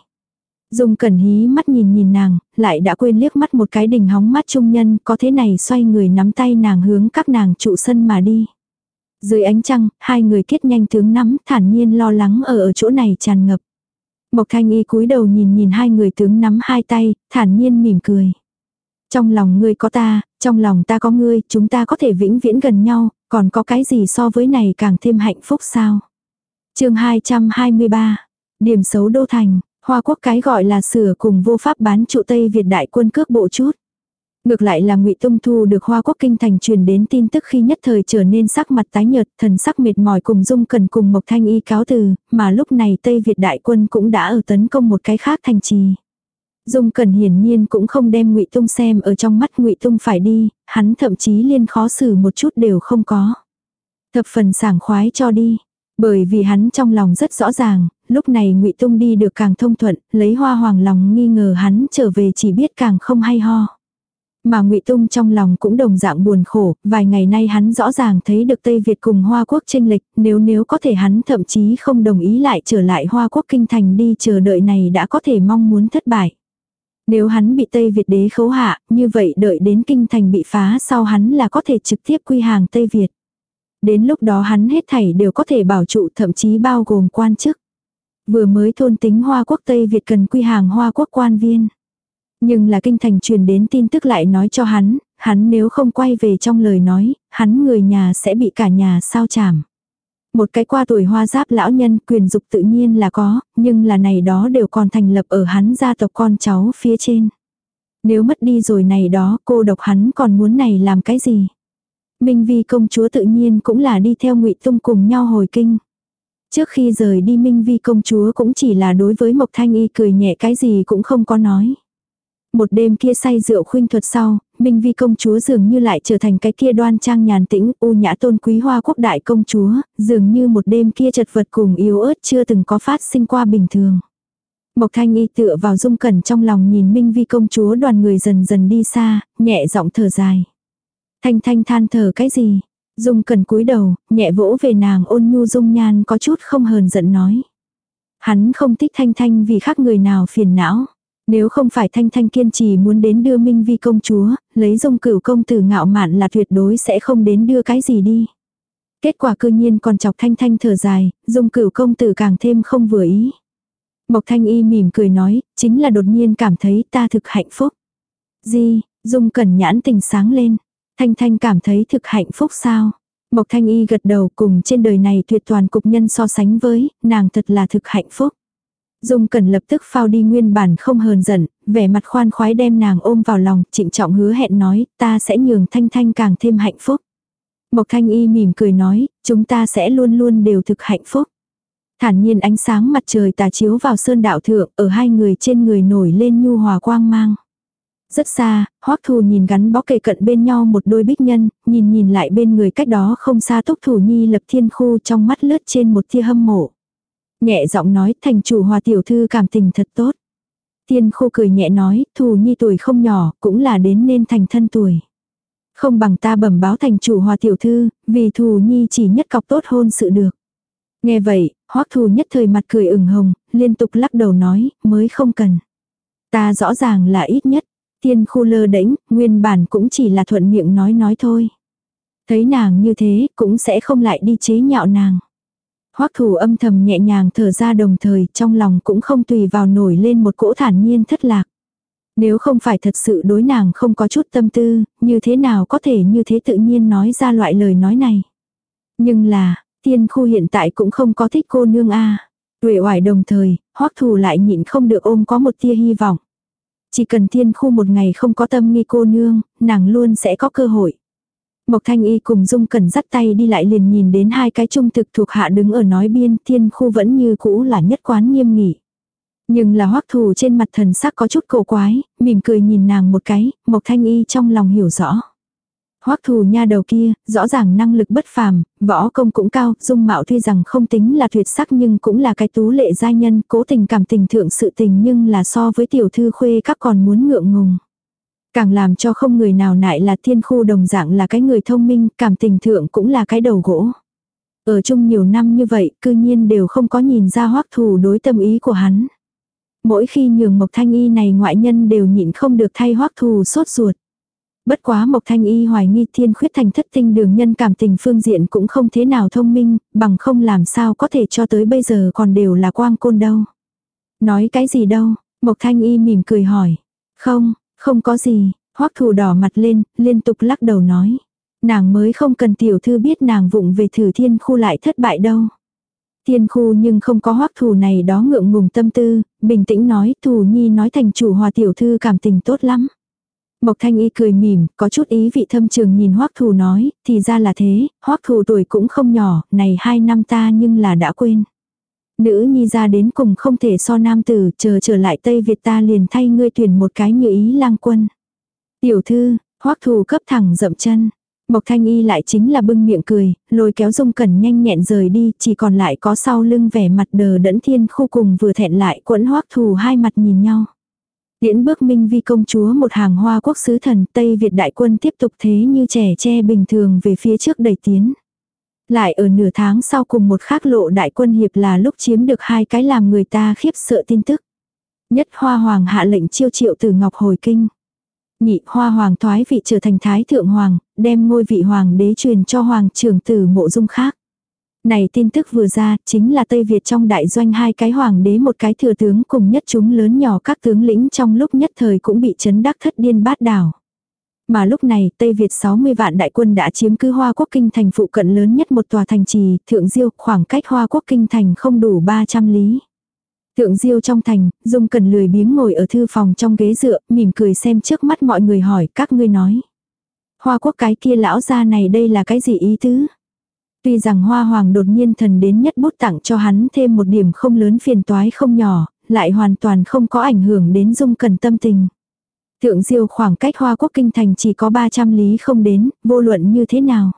Dung cẩn hí mắt nhìn nhìn nàng, lại đã quên liếc mắt một cái đình hóng mắt trung nhân, có thế này xoay người nắm tay nàng hướng các nàng trụ sân mà đi. Dưới ánh trăng, hai người kết nhanh tướng nắm, thản nhiên lo lắng ở ở chỗ này tràn ngập. Mộc thanh y cúi đầu nhìn nhìn hai người tướng nắm hai tay, thản nhiên mỉm cười. Trong lòng ngươi có ta, trong lòng ta có ngươi, chúng ta có thể vĩnh viễn gần nhau, còn có cái gì so với này càng thêm hạnh phúc sao? chương 223, điểm xấu đô thành, Hoa quốc cái gọi là sửa cùng vô pháp bán trụ Tây Việt đại quân cước bộ chút. Ngược lại là ngụy Tung Thu được Hoa Quốc kinh thành truyền đến tin tức khi nhất thời trở nên sắc mặt tái nhợt, thần sắc mệt mỏi cùng Dung Cần cùng Mộc Thanh Y cáo từ, mà lúc này Tây Việt đại quân cũng đã ở tấn công một cái khác thành trì. Dung Cẩn hiển nhiên cũng không đem Ngụy Tung xem ở trong mắt Ngụy Tung phải đi, hắn thậm chí liên khó xử một chút đều không có. Thập phần sảng khoái cho đi, bởi vì hắn trong lòng rất rõ ràng, lúc này Ngụy Tung đi được càng thông thuận, lấy Hoa Hoàng lòng nghi ngờ hắn trở về chỉ biết càng không hay ho. Mà Ngụy Tung trong lòng cũng đồng dạng buồn khổ, vài ngày nay hắn rõ ràng thấy được Tây Việt cùng Hoa Quốc tranh lịch, nếu nếu có thể hắn thậm chí không đồng ý lại trở lại Hoa Quốc kinh thành đi chờ đợi này đã có thể mong muốn thất bại. Nếu hắn bị Tây Việt đế khấu hạ, như vậy đợi đến kinh thành bị phá sau hắn là có thể trực tiếp quy hàng Tây Việt. Đến lúc đó hắn hết thảy đều có thể bảo trụ thậm chí bao gồm quan chức. Vừa mới thôn tính Hoa Quốc Tây Việt cần quy hàng Hoa Quốc quan viên. Nhưng là kinh thành truyền đến tin tức lại nói cho hắn, hắn nếu không quay về trong lời nói, hắn người nhà sẽ bị cả nhà sao chảm. Một cái qua tuổi hoa giáp lão nhân quyền dục tự nhiên là có, nhưng là này đó đều còn thành lập ở hắn gia tộc con cháu phía trên. Nếu mất đi rồi này đó cô độc hắn còn muốn này làm cái gì? Minh Vi công chúa tự nhiên cũng là đi theo ngụy Tung cùng nhau hồi kinh. Trước khi rời đi Minh Vi công chúa cũng chỉ là đối với Mộc Thanh Y cười nhẹ cái gì cũng không có nói. Một đêm kia say rượu khuynh thuật sau, Minh Vi công chúa dường như lại trở thành cái kia đoan trang nhàn tĩnh, u nhã tôn quý hoa quốc đại công chúa, dường như một đêm kia chật vật cùng yếu ớt chưa từng có phát sinh qua bình thường. Mộc thanh y tựa vào dung cẩn trong lòng nhìn Minh Vi công chúa đoàn người dần dần đi xa, nhẹ giọng thở dài. Thanh thanh than thở cái gì? Dung cẩn cúi đầu, nhẹ vỗ về nàng ôn nhu dung nhan có chút không hờn giận nói. Hắn không thích thanh thanh vì khác người nào phiền não. Nếu không phải Thanh Thanh kiên trì muốn đến đưa Minh Vi công chúa, lấy dung cửu công tử ngạo mạn là tuyệt đối sẽ không đến đưa cái gì đi. Kết quả cư nhiên còn chọc Thanh Thanh thở dài, dung cửu công tử càng thêm không vừa ý. Mộc Thanh Y mỉm cười nói, chính là đột nhiên cảm thấy ta thực hạnh phúc. Gì, dung cẩn nhãn tình sáng lên. Thanh Thanh cảm thấy thực hạnh phúc sao? Mộc Thanh Y gật đầu cùng trên đời này tuyệt toàn cục nhân so sánh với, nàng thật là thực hạnh phúc. Dung Cẩn lập tức phao đi nguyên bản không hờn giận, vẻ mặt khoan khoái đem nàng ôm vào lòng, trịnh trọng hứa hẹn nói, ta sẽ nhường Thanh Thanh càng thêm hạnh phúc. Mộc Thanh Y mỉm cười nói, chúng ta sẽ luôn luôn đều thực hạnh phúc. Thản nhiên ánh sáng mặt trời tà chiếu vào sơn đạo thượng, ở hai người trên người nổi lên nhu hòa quang mang. Rất xa, hoắc thù nhìn gắn bó kề cận bên nhau một đôi bích nhân, nhìn nhìn lại bên người cách đó không xa túc thủ nhi lập thiên khu trong mắt lướt trên một tia hâm mộ. Nhẹ giọng nói thành chủ hòa tiểu thư cảm tình thật tốt. Tiên khô cười nhẹ nói, thù nhi tuổi không nhỏ, cũng là đến nên thành thân tuổi. Không bằng ta bẩm báo thành chủ hòa tiểu thư, vì thù nhi chỉ nhất cọc tốt hôn sự được. Nghe vậy, hoắc thù nhất thời mặt cười ửng hồng, liên tục lắc đầu nói, mới không cần. Ta rõ ràng là ít nhất, tiên khu lơ đễnh, nguyên bản cũng chỉ là thuận miệng nói nói thôi. Thấy nàng như thế, cũng sẽ không lại đi chế nhạo nàng. Hoắc thủ âm thầm nhẹ nhàng thở ra đồng thời, trong lòng cũng không tùy vào nổi lên một cỗ thản nhiên thất lạc. Nếu không phải thật sự đối nàng không có chút tâm tư, như thế nào có thể như thế tự nhiên nói ra loại lời nói này. Nhưng là, tiên khu hiện tại cũng không có thích cô nương a Tuệ hoài đồng thời, hoắc thù lại nhịn không được ôm có một tia hy vọng. Chỉ cần thiên khu một ngày không có tâm nghi cô nương, nàng luôn sẽ có cơ hội. Mộc Thanh Y cùng Dung Cẩn dắt tay đi lại liền nhìn đến hai cái trung thực thuộc hạ đứng ở nói biên, thiên khu vẫn như cũ là nhất quán nghiêm nghỉ. Nhưng là hoắc thù trên mặt thần sắc có chút cổ quái, mỉm cười nhìn nàng một cái, Mộc Thanh Y trong lòng hiểu rõ. Hoắc thù nha đầu kia, rõ ràng năng lực bất phàm, võ công cũng cao, dung mạo tuy rằng không tính là tuyệt sắc nhưng cũng là cái tú lệ giai nhân, cố tình cảm tình thượng sự tình nhưng là so với tiểu thư khuê các còn muốn ngượng ngùng. Càng làm cho không người nào nại là thiên khu đồng dạng là cái người thông minh, cảm tình thượng cũng là cái đầu gỗ. Ở chung nhiều năm như vậy, cư nhiên đều không có nhìn ra hoắc thù đối tâm ý của hắn. Mỗi khi nhường Mộc Thanh Y này ngoại nhân đều nhịn không được thay hoắc thù sốt ruột. Bất quá Mộc Thanh Y hoài nghi thiên khuyết thành thất tinh đường nhân cảm tình phương diện cũng không thế nào thông minh, bằng không làm sao có thể cho tới bây giờ còn đều là quang côn đâu. Nói cái gì đâu, Mộc Thanh Y mỉm cười hỏi. Không, không có gì, hoắc thù đỏ mặt lên, liên tục lắc đầu nói. Nàng mới không cần tiểu thư biết nàng vụng về thử thiên khu lại thất bại đâu. Thiên khu nhưng không có hoắc thù này đó ngượng ngùng tâm tư, bình tĩnh nói thù nhi nói thành chủ hòa tiểu thư cảm tình tốt lắm. Mộc thanh y cười mỉm, có chút ý vị thâm trường nhìn hoắc thù nói, thì ra là thế, hoắc thù tuổi cũng không nhỏ, này hai năm ta nhưng là đã quên. Nữ nhi ra đến cùng không thể so nam tử, chờ trở lại Tây Việt ta liền thay ngươi tuyển một cái như ý lang quân. Tiểu thư, hoắc thù cấp thẳng dậm chân. Mộc thanh y lại chính là bưng miệng cười, lôi kéo dung cẩn nhanh nhẹn rời đi, chỉ còn lại có sau lưng vẻ mặt đờ đẫn thiên khu cùng vừa thẹn lại quẫn hoắc thù hai mặt nhìn nhau. Điễn bước minh vi công chúa một hàng hoa quốc sứ thần Tây Việt đại quân tiếp tục thế như trẻ tre bình thường về phía trước đẩy tiến. Lại ở nửa tháng sau cùng một khắc lộ đại quân hiệp là lúc chiếm được hai cái làm người ta khiếp sợ tin tức. Nhất hoa hoàng hạ lệnh chiêu triệu từ ngọc hồi kinh. Nhị hoa hoàng thoái vị trở thành thái thượng hoàng, đem ngôi vị hoàng đế truyền cho hoàng trưởng tử mộ dung khác. Này tin tức vừa ra, chính là Tây Việt trong đại doanh hai cái hoàng đế một cái thừa tướng cùng nhất chúng lớn nhỏ các tướng lĩnh trong lúc nhất thời cũng bị chấn đắc thất điên bát đảo. Mà lúc này, Tây Việt 60 vạn đại quân đã chiếm cứ Hoa Quốc Kinh thành phụ cận lớn nhất một tòa thành trì, Thượng Diêu, khoảng cách Hoa Quốc Kinh thành không đủ 300 lý. Thượng Diêu trong thành, Dung Cần lười biếng ngồi ở thư phòng trong ghế dựa, mỉm cười xem trước mắt mọi người hỏi, các ngươi nói. Hoa Quốc cái kia lão gia này đây là cái gì ý tứ? Tuy rằng Hoa Hoàng đột nhiên thần đến nhất bút tặng cho hắn thêm một điểm không lớn phiền toái không nhỏ, lại hoàn toàn không có ảnh hưởng đến Dung Cần tâm tình. Thượng diêu khoảng cách Hoa Quốc Kinh Thành chỉ có 300 lý không đến, vô luận như thế nào.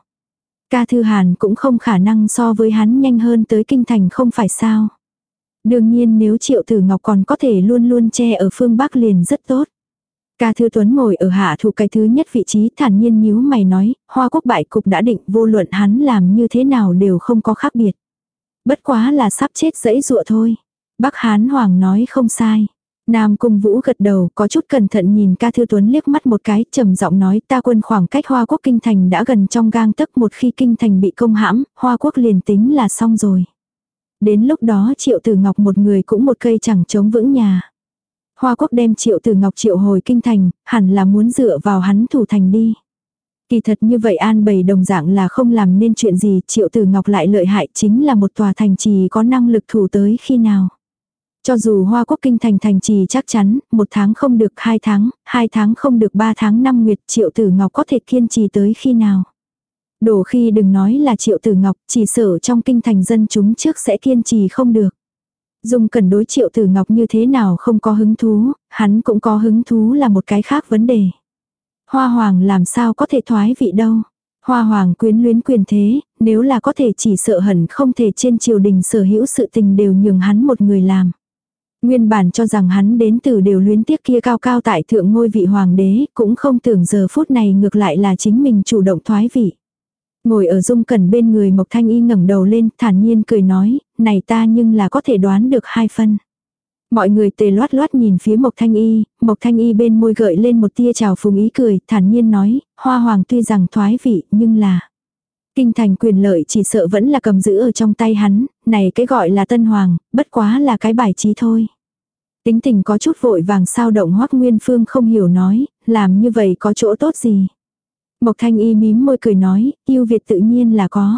Ca Thư Hàn cũng không khả năng so với hắn nhanh hơn tới Kinh Thành không phải sao. Đương nhiên nếu Triệu Tử Ngọc còn có thể luôn luôn che ở phương Bắc liền rất tốt. Ca Thư Tuấn ngồi ở hạ thủ cái thứ nhất vị trí thản nhiên nhíu mày nói, Hoa Quốc bại cục đã định vô luận hắn làm như thế nào đều không có khác biệt. Bất quá là sắp chết dẫy dụa thôi. Bắc Hán Hoàng nói không sai. Nam Cung Vũ gật đầu, có chút cẩn thận nhìn ca thư tuấn liếc mắt một cái, trầm giọng nói ta quân khoảng cách Hoa Quốc Kinh Thành đã gần trong gang tấc một khi Kinh Thành bị công hãm, Hoa Quốc liền tính là xong rồi. Đến lúc đó Triệu Tử Ngọc một người cũng một cây chẳng chống vững nhà. Hoa Quốc đem Triệu Tử Ngọc triệu hồi Kinh Thành, hẳn là muốn dựa vào hắn thủ thành đi. Kỳ thật như vậy an bầy đồng dạng là không làm nên chuyện gì, Triệu Tử Ngọc lại lợi hại chính là một tòa thành trì có năng lực thủ tới khi nào. Cho dù Hoa Quốc kinh thành thành trì chắc chắn, một tháng không được hai tháng, hai tháng không được ba tháng năm nguyệt triệu tử ngọc có thể kiên trì tới khi nào. Đổ khi đừng nói là triệu tử ngọc, chỉ sợ trong kinh thành dân chúng trước sẽ kiên trì không được. Dung cần đối triệu tử ngọc như thế nào không có hứng thú, hắn cũng có hứng thú là một cái khác vấn đề. Hoa hoàng làm sao có thể thoái vị đâu. Hoa hoàng quyến luyến quyền thế, nếu là có thể chỉ sợ hẳn không thể trên triều đình sở hữu sự tình đều nhường hắn một người làm. Nguyên bản cho rằng hắn đến từ đều luyến tiếc kia cao cao tại thượng ngôi vị hoàng đế, cũng không tưởng giờ phút này ngược lại là chính mình chủ động thoái vị. Ngồi ở dung cẩn bên người Mộc Thanh Y ngẩng đầu lên, thản nhiên cười nói, này ta nhưng là có thể đoán được hai phân. Mọi người tề loát loát nhìn phía Mộc Thanh Y, Mộc Thanh Y bên môi gợi lên một tia trào phùng ý cười, thản nhiên nói, hoa hoàng tuy rằng thoái vị, nhưng là... Kinh thành quyền lợi chỉ sợ vẫn là cầm giữ ở trong tay hắn, này cái gọi là tân hoàng, bất quá là cái bài trí thôi. Tính tình có chút vội vàng sao động hoắc nguyên phương không hiểu nói, làm như vậy có chỗ tốt gì. Mộc thanh y mím môi cười nói, yêu Việt tự nhiên là có.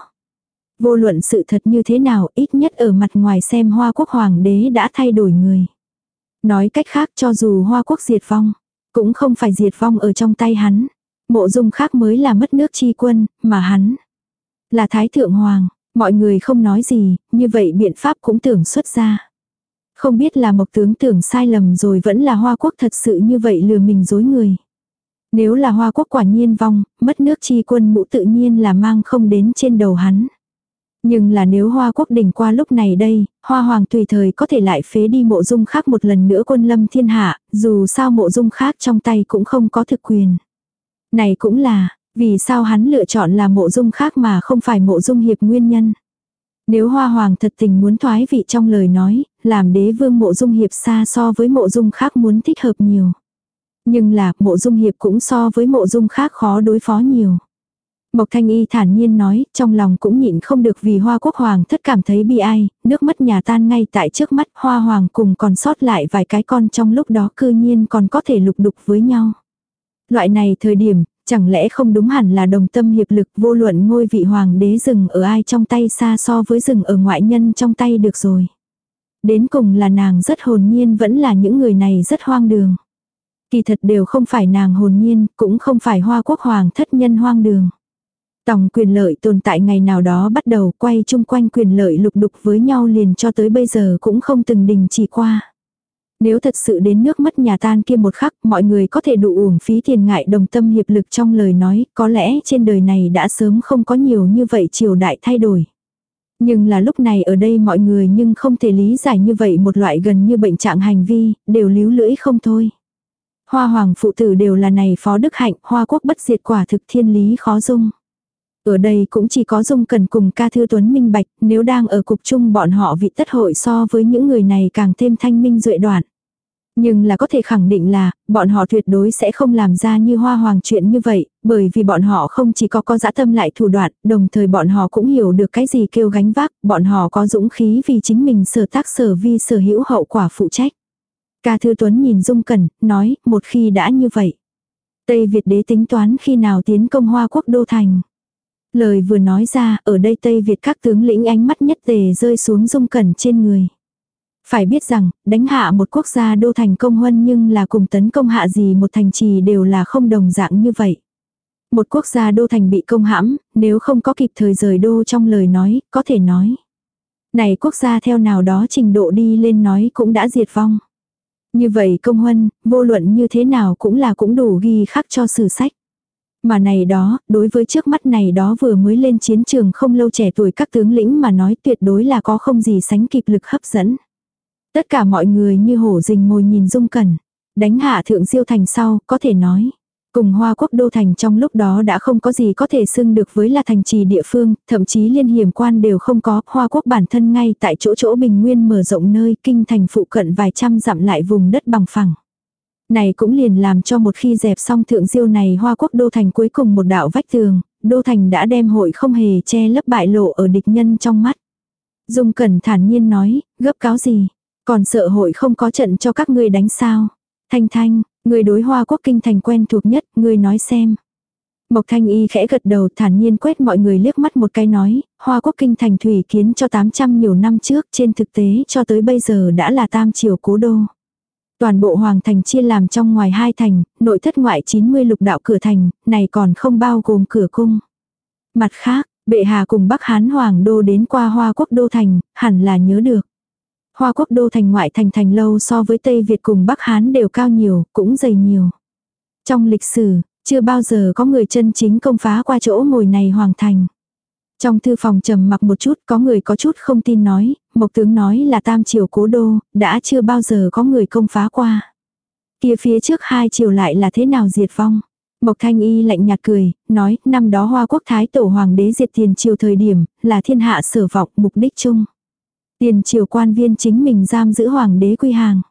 Vô luận sự thật như thế nào, ít nhất ở mặt ngoài xem hoa quốc hoàng đế đã thay đổi người. Nói cách khác cho dù hoa quốc diệt vong, cũng không phải diệt vong ở trong tay hắn. Mộ dung khác mới là mất nước chi quân, mà hắn là thái thượng hoàng. Mọi người không nói gì, như vậy biện pháp cũng tưởng xuất ra. Không biết là mộc tướng tưởng sai lầm rồi vẫn là hoa quốc thật sự như vậy lừa mình dối người. Nếu là hoa quốc quả nhiên vong, mất nước chi quân mũ tự nhiên là mang không đến trên đầu hắn. Nhưng là nếu hoa quốc đỉnh qua lúc này đây, hoa hoàng tùy thời có thể lại phế đi mộ dung khác một lần nữa quân lâm thiên hạ, dù sao mộ dung khác trong tay cũng không có thực quyền. Này cũng là, vì sao hắn lựa chọn là mộ dung khác mà không phải mộ dung hiệp nguyên nhân. Nếu hoa hoàng thật tình muốn thoái vị trong lời nói, làm đế vương mộ dung hiệp xa so với mộ dung khác muốn thích hợp nhiều. Nhưng là mộ dung hiệp cũng so với mộ dung khác khó đối phó nhiều. Mộc Thanh Y thản nhiên nói, trong lòng cũng nhịn không được vì Hoa Quốc Hoàng thất cảm thấy bi ai, nước mắt nhà tan ngay tại trước mắt Hoa Hoàng cùng còn sót lại vài cái con trong lúc đó cư nhiên còn có thể lục đục với nhau. Loại này thời điểm, chẳng lẽ không đúng hẳn là đồng tâm hiệp lực vô luận ngôi vị Hoàng đế rừng ở ai trong tay xa so với rừng ở ngoại nhân trong tay được rồi. Đến cùng là nàng rất hồn nhiên vẫn là những người này rất hoang đường. Kỳ thật đều không phải nàng hồn nhiên, cũng không phải hoa quốc hoàng thất nhân hoang đường. Tòng quyền lợi tồn tại ngày nào đó bắt đầu quay chung quanh quyền lợi lục đục với nhau liền cho tới bây giờ cũng không từng đình chỉ qua. Nếu thật sự đến nước mất nhà tan kia một khắc, mọi người có thể đủ uổng phí tiền ngại đồng tâm hiệp lực trong lời nói, có lẽ trên đời này đã sớm không có nhiều như vậy triều đại thay đổi. Nhưng là lúc này ở đây mọi người nhưng không thể lý giải như vậy một loại gần như bệnh trạng hành vi, đều líu lưỡi không thôi. Hoa hoàng phụ tử đều là này phó đức hạnh, hoa quốc bất diệt quả thực thiên lý khó dung. Ở đây cũng chỉ có Dung Cần cùng ca thư tuấn minh bạch, nếu đang ở cục chung bọn họ vị tất hội so với những người này càng thêm thanh minh duệ đoạn. Nhưng là có thể khẳng định là, bọn họ tuyệt đối sẽ không làm ra như hoa hoàng chuyện như vậy, bởi vì bọn họ không chỉ có có dã tâm lại thủ đoạn, đồng thời bọn họ cũng hiểu được cái gì kêu gánh vác, bọn họ có dũng khí vì chính mình sở tác sở vi sở hữu hậu quả phụ trách. Ca Thư Tuấn nhìn Dung Cẩn, nói, một khi đã như vậy. Tây Việt đế tính toán khi nào tiến công hoa quốc đô thành. Lời vừa nói ra, ở đây Tây Việt các tướng lĩnh ánh mắt nhất tề rơi xuống Dung Cẩn trên người. Phải biết rằng, đánh hạ một quốc gia đô thành công huân nhưng là cùng tấn công hạ gì một thành trì đều là không đồng dạng như vậy. Một quốc gia đô thành bị công hãm, nếu không có kịp thời rời đô trong lời nói, có thể nói. Này quốc gia theo nào đó trình độ đi lên nói cũng đã diệt vong. Như vậy công huân, vô luận như thế nào cũng là cũng đủ ghi khắc cho sử sách. Mà này đó, đối với trước mắt này đó vừa mới lên chiến trường không lâu trẻ tuổi các tướng lĩnh mà nói tuyệt đối là có không gì sánh kịp lực hấp dẫn. Tất cả mọi người như hổ rình mồi nhìn dung cẩn. Đánh hạ thượng diêu thành sau, có thể nói. Cùng Hoa Quốc đô thành trong lúc đó đã không có gì có thể xưng được với là thành trì địa phương, thậm chí liên hiểm quan đều không có, Hoa Quốc bản thân ngay tại chỗ chỗ bình nguyên mở rộng nơi kinh thành phụ cận vài trăm dặm lại vùng đất bằng phẳng. Này cũng liền làm cho một khi dẹp xong thượng diêu này Hoa Quốc đô thành cuối cùng một đạo vách tường, đô thành đã đem hội không hề che lấp bại lộ ở địch nhân trong mắt. Dung Cẩn thản nhiên nói, gấp cáo gì, còn sợ hội không có trận cho các ngươi đánh sao. Thanh Thanh, người đối hoa quốc kinh thành quen thuộc nhất, người nói xem. Mộc Thanh Y khẽ gật đầu thản nhiên quét mọi người liếc mắt một cái nói, Hoa Quốc Kinh thành thủy kiến cho 800 nhiều năm trước trên thực tế cho tới bây giờ đã là tam triều cố đô. Toàn bộ hoàng thành chia làm trong ngoài hai thành, nội thất ngoại 90 lục đạo cửa thành, này còn không bao gồm cửa cung. Mặt khác, bệ hà cùng Bắc Hán Hoàng đô đến qua Hoa Quốc đô thành, hẳn là nhớ được. Hoa quốc đô thành ngoại thành thành lâu so với Tây Việt cùng Bắc Hán đều cao nhiều, cũng dày nhiều. Trong lịch sử, chưa bao giờ có người chân chính công phá qua chỗ ngồi này hoàng thành. Trong thư phòng trầm mặc một chút, có người có chút không tin nói, Mộc tướng nói là tam triều cố đô, đã chưa bao giờ có người công phá qua. Kia phía trước hai triều lại là thế nào diệt vong. Mộc Thanh Y lạnh nhạt cười, nói, năm đó Hoa Quốc Thái Tổ Hoàng đế diệt tiền triều thời điểm, là thiên hạ sở vọng mục đích chung. Tiền triều quan viên chính mình giam giữ Hoàng đế quy hàng.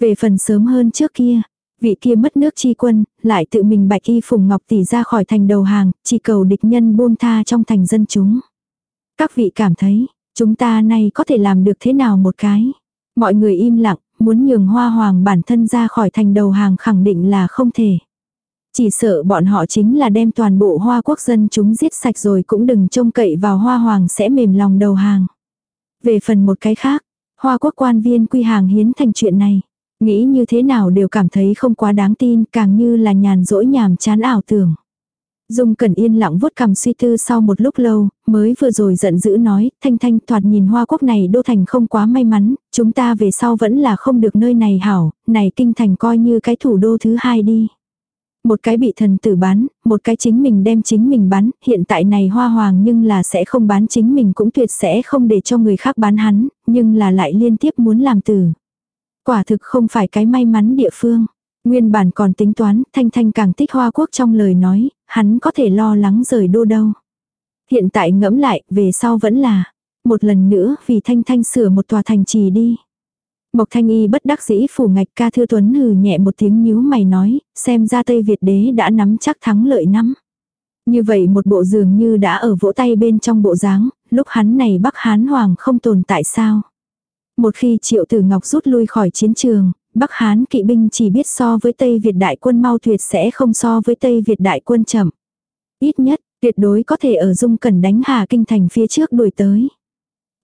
Về phần sớm hơn trước kia, vị kia mất nước chi quân, lại tự mình bạch y phùng ngọc tỷ ra khỏi thành đầu hàng, chỉ cầu địch nhân buông tha trong thành dân chúng. Các vị cảm thấy, chúng ta nay có thể làm được thế nào một cái. Mọi người im lặng, muốn nhường hoa hoàng bản thân ra khỏi thành đầu hàng khẳng định là không thể. Chỉ sợ bọn họ chính là đem toàn bộ hoa quốc dân chúng giết sạch rồi cũng đừng trông cậy vào hoa hoàng sẽ mềm lòng đầu hàng. Về phần một cái khác, hoa quốc quan viên quy hàng hiến thành chuyện này. Nghĩ như thế nào đều cảm thấy không quá đáng tin, càng như là nhàn rỗi nhàm chán ảo tưởng. Dung Cẩn yên lặng vuốt cằm suy tư sau một lúc lâu, mới vừa rồi giận dữ nói, thanh thanh thoạt nhìn hoa quốc này đô thành không quá may mắn, chúng ta về sau vẫn là không được nơi này hảo, này kinh thành coi như cái thủ đô thứ hai đi. Một cái bị thần tử bán, một cái chính mình đem chính mình bán, hiện tại này hoa hoàng nhưng là sẽ không bán chính mình cũng tuyệt sẽ không để cho người khác bán hắn, nhưng là lại liên tiếp muốn làm tử. Quả thực không phải cái may mắn địa phương. Nguyên bản còn tính toán, Thanh Thanh càng thích Hoa Quốc trong lời nói, hắn có thể lo lắng rời đô đâu. Hiện tại ngẫm lại, về sau vẫn là, một lần nữa vì Thanh Thanh sửa một tòa thành trì đi. Mộc Thanh Y bất đắc dĩ phủ ngạch ca thư tuấn hừ nhẹ một tiếng nhíu mày nói, xem ra Tây Việt đế đã nắm chắc thắng lợi nắm. Như vậy một bộ dường như đã ở vỗ tay bên trong bộ dáng, lúc hắn này Bắc Hán Hoàng không tồn tại sao. Một khi triệu tử ngọc rút lui khỏi chiến trường, Bắc Hán kỵ binh chỉ biết so với Tây Việt đại quân mau tuyệt sẽ không so với Tây Việt đại quân chậm. Ít nhất, tuyệt đối có thể ở Dung Cẩn đánh Hà Kinh Thành phía trước đuổi tới.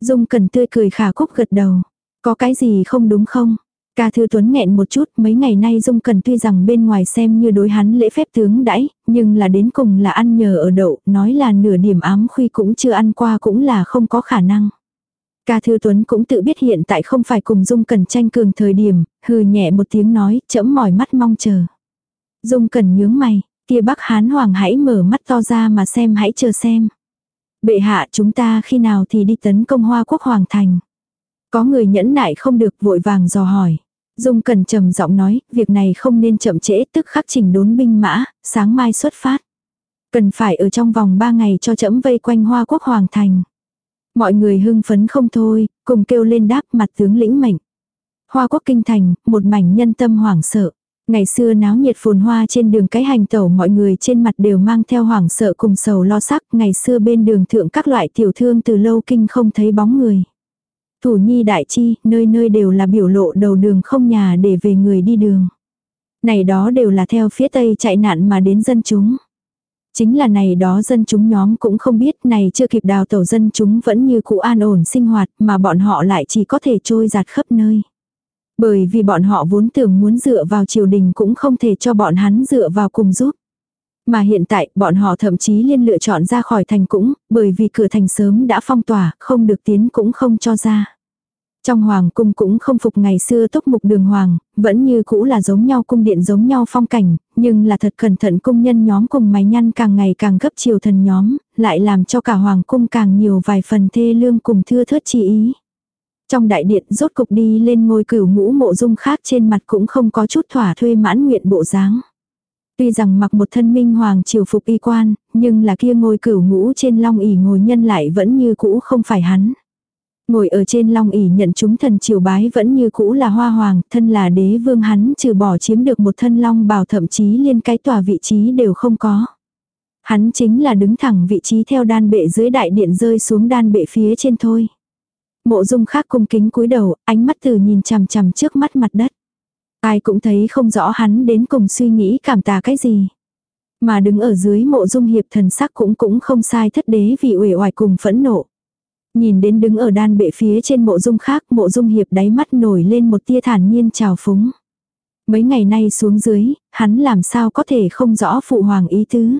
Dung Cẩn tươi cười khả cúc gật đầu. Có cái gì không đúng không? Ca Thư Tuấn nghẹn một chút, mấy ngày nay Dung Cần tuy rằng bên ngoài xem như đối hắn lễ phép tướng đãi, nhưng là đến cùng là ăn nhờ ở đậu, nói là nửa điểm ám khuy cũng chưa ăn qua cũng là không có khả năng. Ca Thư Tuấn cũng tự biết hiện tại không phải cùng Dung Cần tranh cường thời điểm, hừ nhẹ một tiếng nói, chẫm mỏi mắt mong chờ. Dung Cần nhướng mày, kia Bắc Hán Hoàng hãy mở mắt to ra mà xem hãy chờ xem. Bệ hạ chúng ta khi nào thì đi tấn công Hoa Quốc Hoàng Thành. Có người nhẫn nại không được vội vàng dò hỏi. Dung Cần trầm giọng nói, việc này không nên chậm trễ tức khắc chỉnh đốn binh mã, sáng mai xuất phát. Cần phải ở trong vòng 3 ngày cho chậm vây quanh Hoa Quốc Hoàng Thành. Mọi người hưng phấn không thôi, cùng kêu lên đáp mặt tướng lĩnh mệnh. Hoa quốc kinh thành, một mảnh nhân tâm hoảng sợ. Ngày xưa náo nhiệt phồn hoa trên đường cái hành tẩu mọi người trên mặt đều mang theo hoảng sợ cùng sầu lo sắc. Ngày xưa bên đường thượng các loại tiểu thương từ lâu kinh không thấy bóng người. Thủ nhi đại chi, nơi nơi đều là biểu lộ đầu đường không nhà để về người đi đường. Này đó đều là theo phía tây chạy nạn mà đến dân chúng. Chính là này đó dân chúng nhóm cũng không biết này chưa kịp đào tẩu dân chúng vẫn như cũ an ổn sinh hoạt mà bọn họ lại chỉ có thể trôi giạt khắp nơi. Bởi vì bọn họ vốn tưởng muốn dựa vào triều đình cũng không thể cho bọn hắn dựa vào cùng giúp. Mà hiện tại bọn họ thậm chí liên lựa chọn ra khỏi thành cũng, bởi vì cửa thành sớm đã phong tỏa, không được tiến cũng không cho ra. Trong hoàng cung cũng không phục ngày xưa tốc mục đường hoàng, vẫn như cũ là giống nhau cung điện giống nhau phong cảnh, nhưng là thật cẩn thận cung nhân nhóm cùng máy nhăn càng ngày càng gấp chiều thần nhóm, lại làm cho cả hoàng cung càng nhiều vài phần thê lương cùng thưa thớt chi ý. Trong đại điện rốt cục đi lên ngôi cửu ngũ mộ dung khác trên mặt cũng không có chút thỏa thuê mãn nguyện bộ dáng. Tuy rằng mặc một thân minh hoàng triều phục y quan, nhưng là kia ngôi cửu ngũ trên long ỉ ngồi nhân lại vẫn như cũ không phải hắn. Ngồi ở trên long ỉ nhận chúng thần triều bái vẫn như cũ là hoa hoàng, thân là đế vương hắn trừ bỏ chiếm được một thân long bào thậm chí liên cái tòa vị trí đều không có. Hắn chính là đứng thẳng vị trí theo đan bệ dưới đại điện rơi xuống đan bệ phía trên thôi. Mộ dung khác cung kính cúi đầu, ánh mắt từ nhìn chằm chằm trước mắt mặt đất. Ai cũng thấy không rõ hắn đến cùng suy nghĩ cảm tà cái gì. Mà đứng ở dưới mộ dung hiệp thần sắc cũng cũng không sai thất đế vì uể oải cùng phẫn nộ. Nhìn đến đứng ở đan bệ phía trên mộ dung khác mộ dung hiệp đáy mắt nổi lên một tia thản nhiên trào phúng. Mấy ngày nay xuống dưới, hắn làm sao có thể không rõ phụ hoàng ý tứ.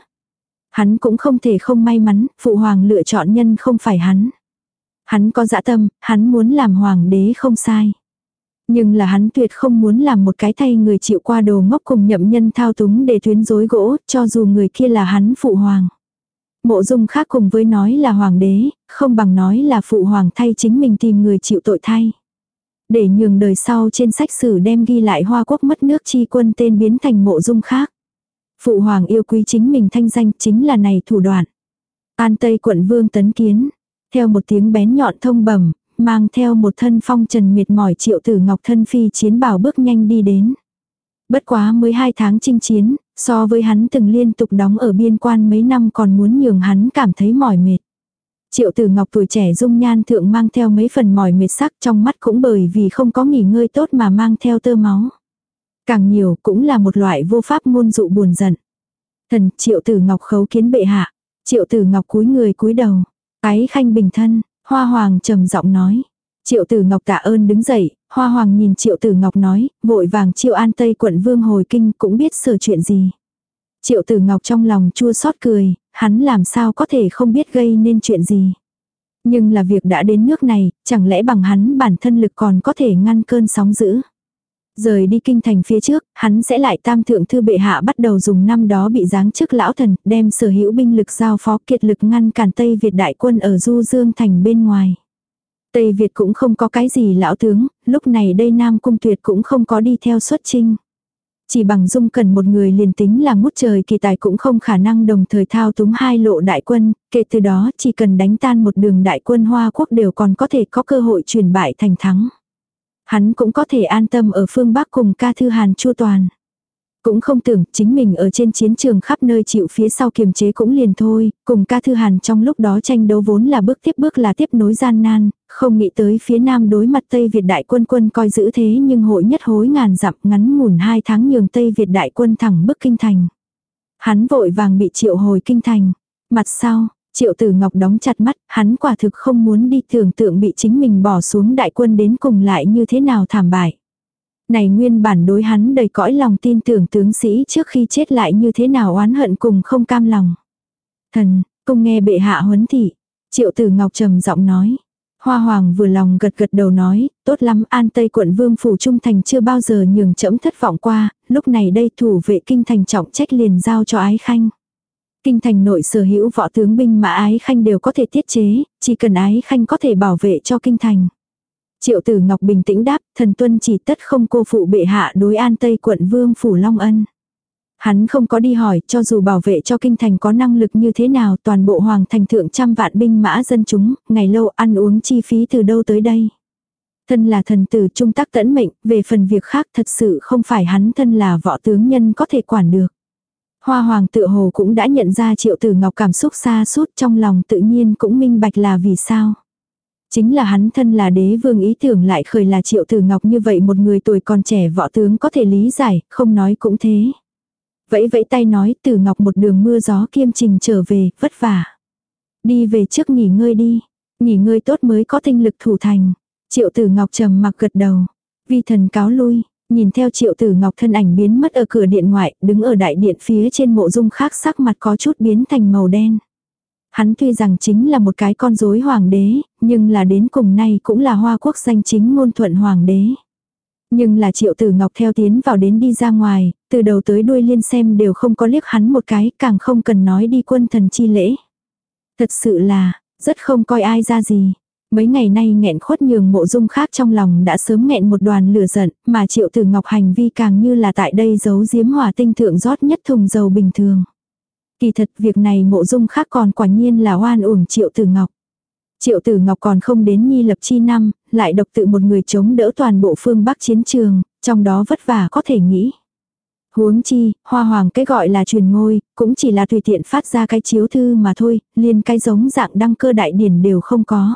Hắn cũng không thể không may mắn, phụ hoàng lựa chọn nhân không phải hắn. Hắn có dã tâm, hắn muốn làm hoàng đế không sai. Nhưng là hắn tuyệt không muốn làm một cái thay người chịu qua đồ ngốc cùng nhậm nhân thao túng để tuyến rối gỗ, cho dù người kia là hắn phụ hoàng. Mộ dung khác cùng với nói là hoàng đế, không bằng nói là phụ hoàng thay chính mình tìm người chịu tội thay. Để nhường đời sau trên sách sử đem ghi lại hoa quốc mất nước chi quân tên biến thành mộ dung khác. Phụ hoàng yêu quý chính mình thanh danh chính là này thủ đoạn. An Tây quận vương tấn kiến. Theo một tiếng bén nhọn thông bẩm mang theo một thân phong trần mệt mỏi triệu tử ngọc thân phi chiến bảo bước nhanh đi đến. Bất quá mới hai tháng chinh chiến, so với hắn từng liên tục đóng ở biên quan mấy năm còn muốn nhường hắn cảm thấy mỏi mệt. Triệu tử ngọc tuổi trẻ dung nhan thượng mang theo mấy phần mỏi mệt sắc trong mắt cũng bởi vì không có nghỉ ngơi tốt mà mang theo tơ máu. Càng nhiều cũng là một loại vô pháp ngôn dụ buồn giận. Thần triệu tử ngọc khấu kiến bệ hạ. Triệu tử ngọc cúi người cúi đầu. Ái khanh bình thân, hoa hoàng trầm giọng nói. Triệu tử ngọc tạ ơn đứng dậy, hoa hoàng nhìn triệu tử ngọc nói, vội vàng triệu an tây quận vương hồi kinh cũng biết sở chuyện gì. Triệu tử ngọc trong lòng chua xót cười, hắn làm sao có thể không biết gây nên chuyện gì. Nhưng là việc đã đến nước này, chẳng lẽ bằng hắn bản thân lực còn có thể ngăn cơn sóng dữ. Rời đi kinh thành phía trước, hắn sẽ lại tam thượng thư bệ hạ bắt đầu dùng năm đó bị giáng chức lão thần, đem sở hữu binh lực giao phó kiệt lực ngăn cản Tây Việt đại quân ở Du Dương thành bên ngoài. Tây Việt cũng không có cái gì lão tướng, lúc này đây Nam Cung Tuyệt cũng không có đi theo xuất trinh. Chỉ bằng dung cần một người liền tính là ngút trời kỳ tài cũng không khả năng đồng thời thao túng hai lộ đại quân, kể từ đó chỉ cần đánh tan một đường đại quân Hoa Quốc đều còn có thể có cơ hội chuyển bại thành thắng. Hắn cũng có thể an tâm ở phương Bắc cùng ca thư hàn chu toàn. Cũng không tưởng chính mình ở trên chiến trường khắp nơi chịu phía sau kiềm chế cũng liền thôi, cùng ca thư hàn trong lúc đó tranh đấu vốn là bước tiếp bước là tiếp nối gian nan, không nghĩ tới phía nam đối mặt Tây Việt đại quân quân coi giữ thế nhưng hội nhất hối ngàn dặm ngắn ngủn hai tháng nhường Tây Việt đại quân thẳng bức kinh thành. Hắn vội vàng bị triệu hồi kinh thành. Mặt sau, triệu tử ngọc đóng chặt mắt, hắn quả thực không muốn đi tưởng tượng bị chính mình bỏ xuống đại quân đến cùng lại như thế nào thảm bại. Này nguyên bản đối hắn đầy cõi lòng tin tưởng tướng sĩ trước khi chết lại như thế nào oán hận cùng không cam lòng. Thần, cung nghe bệ hạ huấn thị. Triệu tử ngọc trầm giọng nói. Hoa hoàng vừa lòng gật gật đầu nói, tốt lắm an tây quận vương phủ trung thành chưa bao giờ nhường chẫm thất vọng qua, lúc này đây thủ vệ kinh thành trọng trách liền giao cho ái khanh. Kinh thành nội sở hữu võ tướng binh mà ái khanh đều có thể tiết chế, chỉ cần ái khanh có thể bảo vệ cho kinh thành. Triệu tử Ngọc bình tĩnh đáp, thần tuân chỉ tất không cô phụ bệ hạ đối an Tây quận Vương Phủ Long Ân. Hắn không có đi hỏi cho dù bảo vệ cho kinh thành có năng lực như thế nào toàn bộ hoàng thành thượng trăm vạn binh mã dân chúng, ngày lâu ăn uống chi phí từ đâu tới đây. Thân là thần tử trung tác tẫn mệnh, về phần việc khác thật sự không phải hắn thân là võ tướng nhân có thể quản được. Hoa hoàng tự hồ cũng đã nhận ra triệu tử ngọc cảm xúc xa suốt trong lòng tự nhiên cũng minh bạch là vì sao. Chính là hắn thân là đế vương ý tưởng lại khởi là triệu tử ngọc như vậy một người tuổi còn trẻ võ tướng có thể lý giải, không nói cũng thế. Vẫy vẫy tay nói tử ngọc một đường mưa gió kiêm trình trở về, vất vả. Đi về trước nghỉ ngơi đi, nghỉ ngơi tốt mới có tinh lực thủ thành. Triệu tử ngọc trầm mặc gật đầu, vi thần cáo lui, nhìn theo triệu tử ngọc thân ảnh biến mất ở cửa điện ngoại, đứng ở đại điện phía trên mộ dung khác sắc mặt có chút biến thành màu đen. Hắn tuy rằng chính là một cái con rối hoàng đế, nhưng là đến cùng nay cũng là hoa quốc danh chính ngôn thuận hoàng đế. Nhưng là triệu tử ngọc theo tiến vào đến đi ra ngoài, từ đầu tới đuôi liên xem đều không có liếc hắn một cái, càng không cần nói đi quân thần chi lễ. Thật sự là, rất không coi ai ra gì. Mấy ngày nay nghẹn khuất nhường mộ dung khác trong lòng đã sớm nghẹn một đoàn lửa giận, mà triệu tử ngọc hành vi càng như là tại đây giấu giếm hỏa tinh thượng rót nhất thùng dầu bình thường. Kỳ thật việc này mộ dung khác còn quả nhiên là oan uổng triệu tử ngọc. Triệu tử ngọc còn không đến nhi lập chi năm, lại độc tự một người chống đỡ toàn bộ phương Bắc chiến trường, trong đó vất vả có thể nghĩ. Huống chi, hoa hoàng cái gọi là truyền ngôi, cũng chỉ là tùy tiện phát ra cái chiếu thư mà thôi, liền cái giống dạng đăng cơ đại điển đều không có.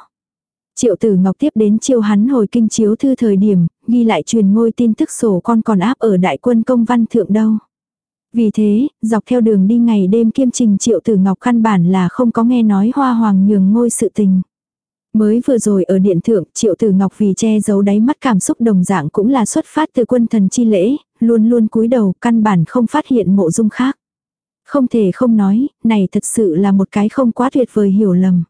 Triệu tử ngọc tiếp đến chiêu hắn hồi kinh chiếu thư thời điểm, ghi lại truyền ngôi tin tức sổ con còn áp ở đại quân công văn thượng đâu. Vì thế, dọc theo đường đi ngày đêm kiêm trình triệu tử ngọc căn bản là không có nghe nói hoa hoàng nhường ngôi sự tình. Mới vừa rồi ở điện thượng, triệu tử ngọc vì che giấu đáy mắt cảm xúc đồng dạng cũng là xuất phát từ quân thần chi lễ, luôn luôn cúi đầu căn bản không phát hiện mộ dung khác. Không thể không nói, này thật sự là một cái không quá tuyệt vời hiểu lầm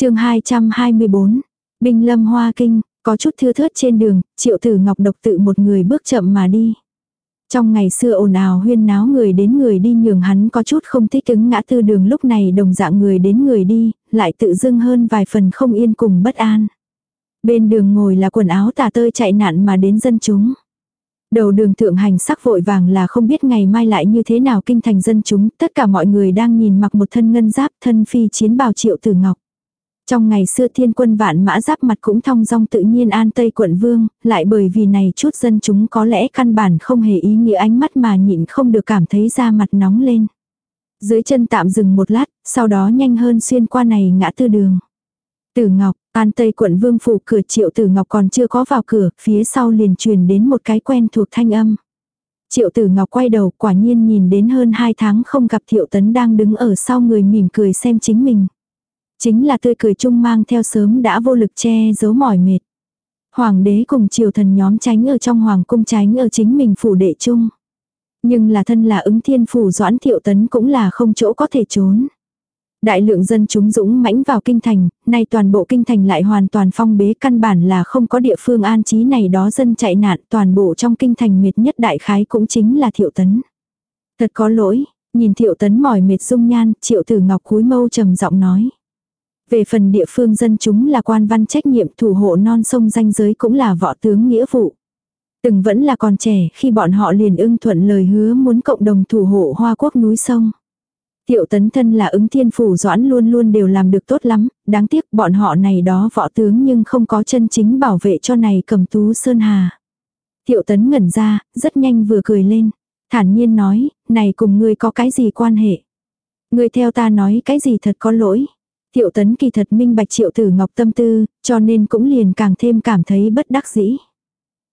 chương 224, Binh lâm hoa kinh, có chút thưa thớt trên đường, triệu tử ngọc độc tự một người bước chậm mà đi. Trong ngày xưa ồn ào huyên náo người đến người đi nhường hắn có chút không thích ứng ngã tư đường lúc này đồng dạng người đến người đi, lại tự dưng hơn vài phần không yên cùng bất an. Bên đường ngồi là quần áo tà tơi chạy nạn mà đến dân chúng. Đầu đường thượng hành sắc vội vàng là không biết ngày mai lại như thế nào kinh thành dân chúng, tất cả mọi người đang nhìn mặc một thân ngân giáp thân phi chiến bào triệu tử ngọc. Trong ngày xưa thiên quân vạn mã giáp mặt cũng thong dong tự nhiên an tây quận vương, lại bởi vì này chút dân chúng có lẽ căn bản không hề ý nghĩa ánh mắt mà nhịn không được cảm thấy da mặt nóng lên. Dưới chân tạm dừng một lát, sau đó nhanh hơn xuyên qua này ngã tư đường. Tử Ngọc, An Tây quận Vương phủ cửa Triệu Tử Ngọc còn chưa có vào cửa, phía sau liền truyền đến một cái quen thuộc thanh âm. Triệu Tử Ngọc quay đầu, quả nhiên nhìn đến hơn hai tháng không gặp Thiệu Tấn đang đứng ở sau người mỉm cười xem chính mình. Chính là tươi cười chung mang theo sớm đã vô lực che giấu mỏi mệt. Hoàng đế cùng triều thần nhóm tránh ở trong hoàng cung tránh ở chính mình phủ đệ chung. Nhưng là thân là ứng thiên phủ doãn thiệu tấn cũng là không chỗ có thể trốn. Đại lượng dân chúng dũng mãnh vào kinh thành, nay toàn bộ kinh thành lại hoàn toàn phong bế căn bản là không có địa phương an trí này đó dân chạy nạn toàn bộ trong kinh thành mệt nhất đại khái cũng chính là thiệu tấn. Thật có lỗi, nhìn thiệu tấn mỏi mệt dung nhan, triệu tử ngọc cúi mâu trầm giọng nói. Về phần địa phương dân chúng là quan văn trách nhiệm thủ hộ non sông danh giới cũng là võ tướng nghĩa vụ. Từng vẫn là còn trẻ khi bọn họ liền ưng thuận lời hứa muốn cộng đồng thủ hộ hoa quốc núi sông. Tiệu tấn thân là ứng thiên phủ doãn luôn luôn đều làm được tốt lắm, đáng tiếc bọn họ này đó võ tướng nhưng không có chân chính bảo vệ cho này cầm tú sơn hà. Tiệu tấn ngẩn ra, rất nhanh vừa cười lên. Thản nhiên nói, này cùng ngươi có cái gì quan hệ? Ngươi theo ta nói cái gì thật có lỗi. Tiệu tấn kỳ thật minh bạch triệu tử ngọc tâm tư, cho nên cũng liền càng thêm cảm thấy bất đắc dĩ.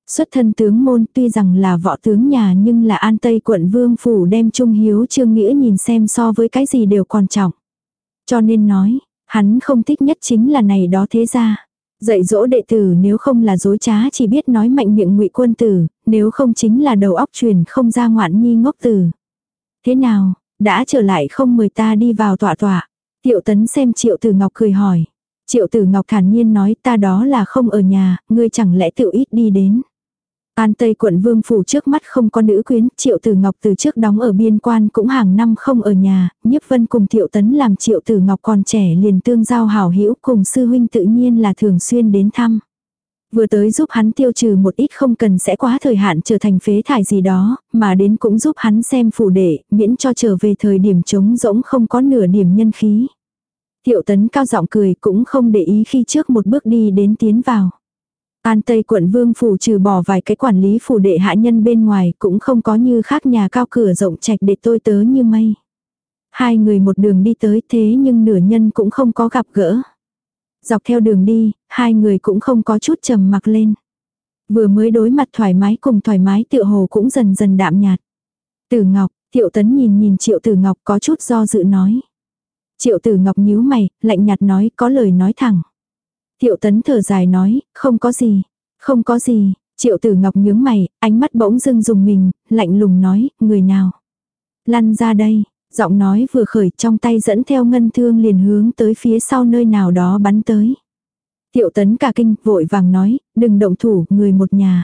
Xuất thân tướng môn tuy rằng là võ tướng nhà nhưng là an tây quận vương phủ đem trung hiếu trương nghĩa nhìn xem so với cái gì đều quan trọng. Cho nên nói, hắn không thích nhất chính là này đó thế ra. Dạy dỗ đệ tử nếu không là dối trá chỉ biết nói mạnh miệng ngụy quân tử, nếu không chính là đầu óc truyền không ra ngoạn nhi ngốc tử. Thế nào, đã trở lại không mời ta đi vào tọa tọa. Tiệu tấn xem triệu tử ngọc cười hỏi. Triệu tử ngọc thản nhiên nói ta đó là không ở nhà, ngươi chẳng lẽ tự ít đi đến. An Tây quận Vương Phủ trước mắt không có nữ quyến, Triệu Tử Ngọc từ trước đóng ở biên quan cũng hàng năm không ở nhà, nhiếp vân cùng Thiệu Tấn làm Triệu Tử Ngọc còn trẻ liền tương giao hảo hữu cùng sư huynh tự nhiên là thường xuyên đến thăm. Vừa tới giúp hắn tiêu trừ một ít không cần sẽ quá thời hạn trở thành phế thải gì đó, mà đến cũng giúp hắn xem phủ đệ, miễn cho trở về thời điểm trống rỗng không có nửa điểm nhân khí. Tiệu Tấn cao giọng cười cũng không để ý khi trước một bước đi đến tiến vào. An Tây quận Vương Phủ trừ bỏ vài cái quản lý phủ đệ hạ nhân bên ngoài cũng không có như khác nhà cao cửa rộng trạch để tôi tớ như mây. Hai người một đường đi tới thế nhưng nửa nhân cũng không có gặp gỡ. Dọc theo đường đi, hai người cũng không có chút trầm mặc lên. Vừa mới đối mặt thoải mái cùng thoải mái tựa hồ cũng dần dần đạm nhạt. Tử Ngọc, Thiệu Tấn nhìn nhìn Triệu Tử Ngọc có chút do dự nói. Triệu Tử Ngọc nhíu mày, lạnh nhạt nói có lời nói thẳng. Thiệu tấn thở dài nói, không có gì, không có gì, triệu tử ngọc nhướng mày, ánh mắt bỗng dưng dùng mình, lạnh lùng nói, người nào. Lăn ra đây, giọng nói vừa khởi trong tay dẫn theo ngân thương liền hướng tới phía sau nơi nào đó bắn tới. Tiệu tấn cả kinh vội vàng nói, đừng động thủ, người một nhà.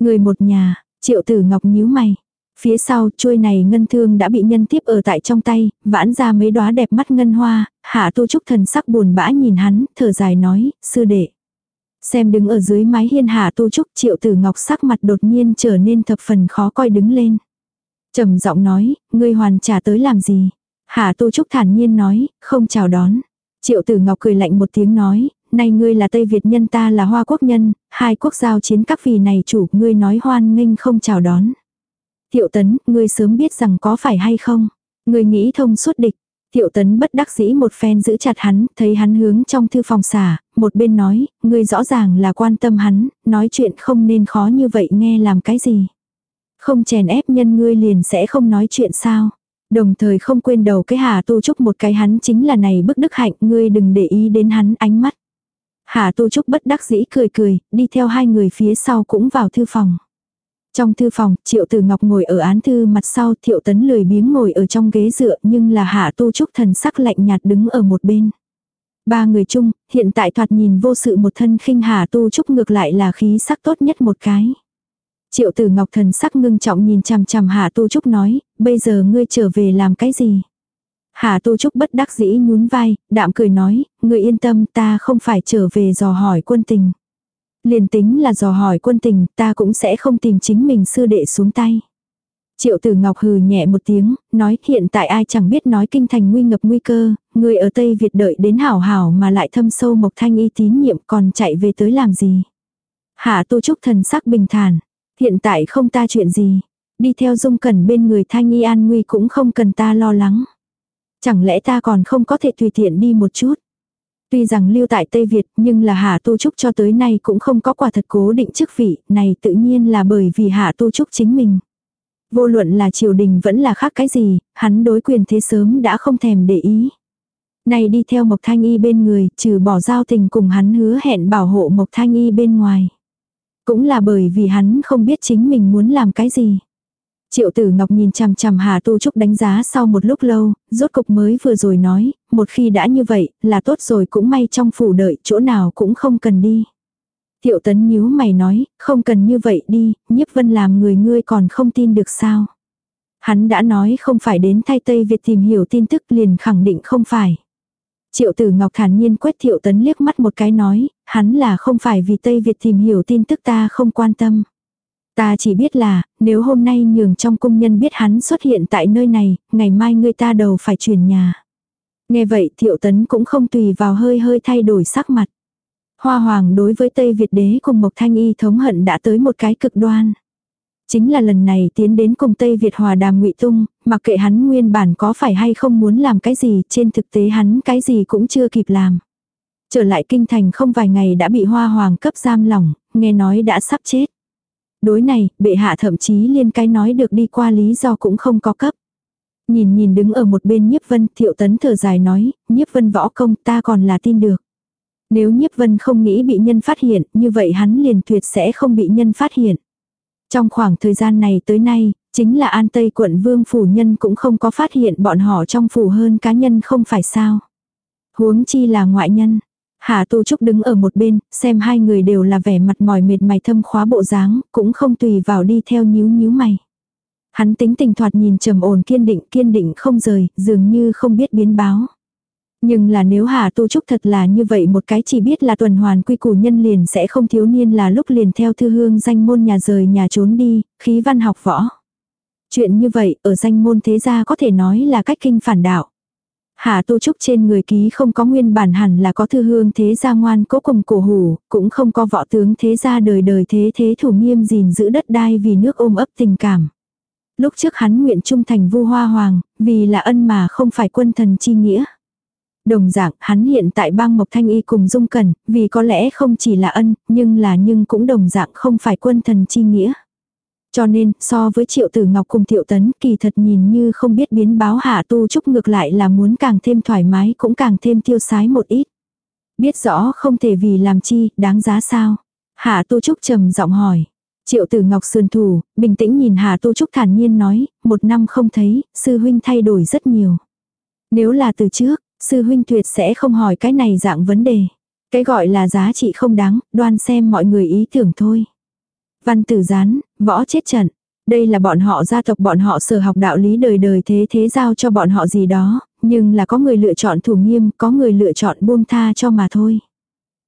Người một nhà, triệu tử ngọc nhíu mày, Phía sau, chuôi này ngân thương đã bị nhân tiếp ở tại trong tay, vãn ra mấy đóa đẹp mắt ngân hoa, hạ tu trúc thần sắc buồn bã nhìn hắn, thở dài nói, sư đệ. Xem đứng ở dưới mái hiên hạ tu trúc triệu tử ngọc sắc mặt đột nhiên trở nên thập phần khó coi đứng lên trầm giọng nói, ngươi hoàn trả tới làm gì? Hạ tu trúc thản nhiên nói, không chào đón. Triệu tử ngọc cười lạnh một tiếng nói, nay ngươi là Tây Việt nhân ta là Hoa quốc nhân, hai quốc giao chiến các vì này chủ, ngươi nói hoan nghênh không chào đón. Thiệu tấn, ngươi sớm biết rằng có phải hay không. Ngươi nghĩ thông suốt địch. Thiệu tấn bất đắc dĩ một phen giữ chặt hắn, thấy hắn hướng trong thư phòng xả, một bên nói, ngươi rõ ràng là quan tâm hắn, nói chuyện không nên khó như vậy nghe làm cái gì. Không chèn ép nhân ngươi liền sẽ không nói chuyện sao. Đồng thời không quên đầu cái hà tu trúc một cái hắn chính là này bức đức hạnh, ngươi đừng để ý đến hắn ánh mắt. Hà tu trúc bất đắc dĩ cười cười, đi theo hai người phía sau cũng vào thư phòng. Trong thư phòng, Triệu Tử Ngọc ngồi ở án thư mặt sau, Thiệu Tấn lười biếng ngồi ở trong ghế dựa nhưng là Hạ Tu Trúc thần sắc lạnh nhạt đứng ở một bên. Ba người chung, hiện tại thoạt nhìn vô sự một thân khinh Hạ Tu Trúc ngược lại là khí sắc tốt nhất một cái. Triệu tử ngọc thần sắc ngưng trọng nhìn chằm chằm Hạ Tu Trúc nói, bây giờ ngươi trở về làm cái gì? Hạ Tu Trúc bất đắc dĩ nhún vai, đạm cười nói, ngươi yên tâm ta không phải trở về dò hỏi quân tình. Liền tính là dò hỏi quân tình, ta cũng sẽ không tìm chính mình sư đệ xuống tay. Triệu tử ngọc hừ nhẹ một tiếng, nói hiện tại ai chẳng biết nói kinh thành nguy ngập nguy cơ, người ở Tây Việt đợi đến hảo hảo mà lại thâm sâu mộc thanh y tín nhiệm còn chạy về tới làm gì. Hạ tu trúc thần sắc bình thản, hiện tại không ta chuyện gì, đi theo dung cẩn bên người thanh y an nguy cũng không cần ta lo lắng. Chẳng lẽ ta còn không có thể tùy tiện đi một chút. Tuy rằng lưu tại Tây Việt nhưng là Hạ Tu Trúc cho tới nay cũng không có quả thật cố định chức vị, này tự nhiên là bởi vì Hạ Tu Trúc chính mình. Vô luận là triều đình vẫn là khác cái gì, hắn đối quyền thế sớm đã không thèm để ý. Này đi theo Mộc Thanh Y bên người, trừ bỏ giao tình cùng hắn hứa hẹn bảo hộ Mộc Thanh Y bên ngoài. Cũng là bởi vì hắn không biết chính mình muốn làm cái gì. Triệu tử ngọc nhìn chằm chằm Hà Tu Trúc đánh giá sau một lúc lâu, rốt cục mới vừa rồi nói, một khi đã như vậy, là tốt rồi cũng may trong phủ đợi, chỗ nào cũng không cần đi. Thiệu tấn nhíu mày nói, không cần như vậy đi, nhiếp vân làm người ngươi còn không tin được sao. Hắn đã nói không phải đến thay Tây Việt tìm hiểu tin tức liền khẳng định không phải. Triệu tử Ngọc thản nhiên quét thiệu tấn liếc mắt một cái nói, hắn là không phải vì Tây Việt tìm hiểu tin tức ta không quan tâm. Ta chỉ biết là, nếu hôm nay nhường trong cung nhân biết hắn xuất hiện tại nơi này, ngày mai người ta đầu phải chuyển nhà. Nghe vậy thiệu tấn cũng không tùy vào hơi hơi thay đổi sắc mặt. Hoa hoàng đối với Tây Việt đế cùng Mộc Thanh Y thống hận đã tới một cái cực đoan. Chính là lần này tiến đến cùng Tây Việt hòa đàm ngụy tung, mặc kệ hắn nguyên bản có phải hay không muốn làm cái gì, trên thực tế hắn cái gì cũng chưa kịp làm. Trở lại kinh thành không vài ngày đã bị hoa hoàng cấp giam lỏng, nghe nói đã sắp chết. Đối này, bệ hạ thậm chí liên cái nói được đi qua lý do cũng không có cấp. Nhìn nhìn đứng ở một bên nhiếp vân, thiệu tấn thở dài nói, nhiếp vân võ công ta còn là tin được. Nếu nhiếp vân không nghĩ bị nhân phát hiện, như vậy hắn liền tuyệt sẽ không bị nhân phát hiện. Trong khoảng thời gian này tới nay, chính là an tây quận vương phủ nhân cũng không có phát hiện bọn họ trong phủ hơn cá nhân không phải sao. Huống chi là ngoại nhân. Hà Tu Trúc đứng ở một bên, xem hai người đều là vẻ mặt mỏi mệt mày thâm khóa bộ dáng, cũng không tùy vào đi theo nhíu nhíu mày. Hắn tính tình thoạt nhìn trầm ổn kiên định kiên định không rời, dường như không biết biến báo. Nhưng là nếu Hà Tu Trúc thật là như vậy một cái chỉ biết là tuần hoàn quy củ nhân liền sẽ không thiếu niên là lúc liền theo thư hương danh môn nhà rời nhà trốn đi, khí văn học võ. Chuyện như vậy ở danh môn thế gia có thể nói là cách kinh phản đạo. Hà Tu Trúc trên người ký không có nguyên bản hẳn là có thư hương thế gia ngoan cố cùng cổ hủ, cũng không có võ tướng thế gia đời đời thế thế thủ nghiêm gìn giữ đất đai vì nước ôm ấp tình cảm. Lúc trước hắn nguyện trung thành vu hoa hoàng, vì là ân mà không phải quân thần chi nghĩa. Đồng dạng, hắn hiện tại bang Mộc Thanh Y cùng Dung cần vì có lẽ không chỉ là ân, nhưng là nhưng cũng đồng dạng không phải quân thần chi nghĩa. Cho nên, so với triệu tử ngọc cùng thiệu tấn, kỳ thật nhìn như không biết biến báo hạ tu trúc ngược lại là muốn càng thêm thoải mái cũng càng thêm tiêu sái một ít. Biết rõ không thể vì làm chi, đáng giá sao? Hạ tu trúc trầm giọng hỏi. Triệu tử ngọc sườn thủ, bình tĩnh nhìn Hà Tu Trúc thản nhiên nói, một năm không thấy, sư huynh thay đổi rất nhiều. Nếu là từ trước, sư huynh tuyệt sẽ không hỏi cái này dạng vấn đề. Cái gọi là giá trị không đáng, đoan xem mọi người ý tưởng thôi. Văn tử gián, võ chết trận. Đây là bọn họ gia tộc bọn họ sở học đạo lý đời đời thế thế giao cho bọn họ gì đó, nhưng là có người lựa chọn thủ nghiêm, có người lựa chọn buông tha cho mà thôi.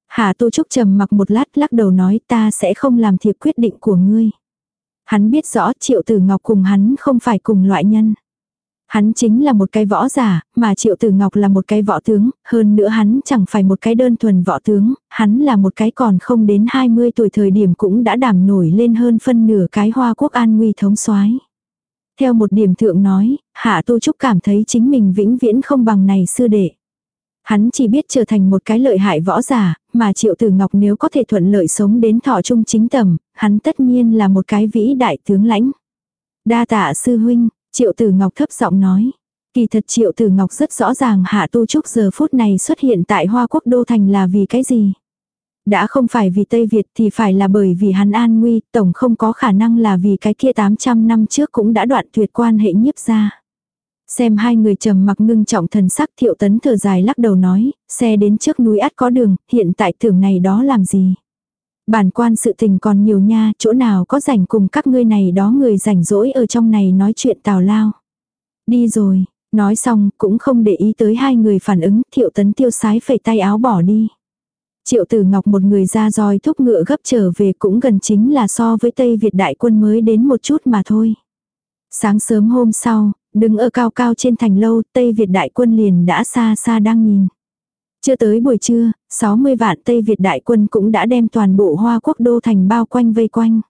Hà tô Trúc trầm mặc một lát lắc đầu nói ta sẽ không làm thiệp quyết định của ngươi. Hắn biết rõ triệu tử ngọc cùng hắn không phải cùng loại nhân. Hắn chính là một cái võ giả, mà Triệu Tử Ngọc là một cái võ tướng, hơn nữa hắn chẳng phải một cái đơn thuần võ tướng, hắn là một cái còn không đến 20 tuổi thời điểm cũng đã đảm nổi lên hơn phân nửa cái hoa quốc an nguy thống soái. Theo một điểm thượng nói, Hạ Tu Trúc cảm thấy chính mình vĩnh viễn không bằng này sư đệ. Hắn chỉ biết trở thành một cái lợi hại võ giả, mà Triệu Tử Ngọc nếu có thể thuận lợi sống đến thọ trung chính tầm, hắn tất nhiên là một cái vĩ đại tướng lãnh. Đa tạ sư huynh, Triệu Tử Ngọc thấp giọng nói. Kỳ thật Triệu Tử Ngọc rất rõ ràng Hạ Tu Trúc giờ phút này xuất hiện tại Hoa Quốc Đô Thành là vì cái gì. Đã không phải vì Tây Việt thì phải là bởi vì hắn an nguy, tổng không có khả năng là vì cái kia 800 năm trước cũng đã đoạn tuyệt quan hệ nhiếp ra. Xem hai người trầm mặc ngưng trọng thần sắc thiệu tấn thở dài lắc đầu nói, xe đến trước núi ắt có đường, hiện tại tưởng này đó làm gì. Bản quan sự tình còn nhiều nha, chỗ nào có rảnh cùng các ngươi này đó người rảnh rỗi ở trong này nói chuyện tào lao. Đi rồi, nói xong cũng không để ý tới hai người phản ứng, thiệu tấn tiêu sái phẩy tay áo bỏ đi. Triệu tử ngọc một người ra roi thúc ngựa gấp trở về cũng gần chính là so với Tây Việt đại quân mới đến một chút mà thôi. Sáng sớm hôm sau, đứng ở cao cao trên thành lâu, Tây Việt đại quân liền đã xa xa đang nhìn. Chưa tới buổi trưa, 60 vạn Tây Việt đại quân cũng đã đem toàn bộ hoa quốc đô thành bao quanh vây quanh.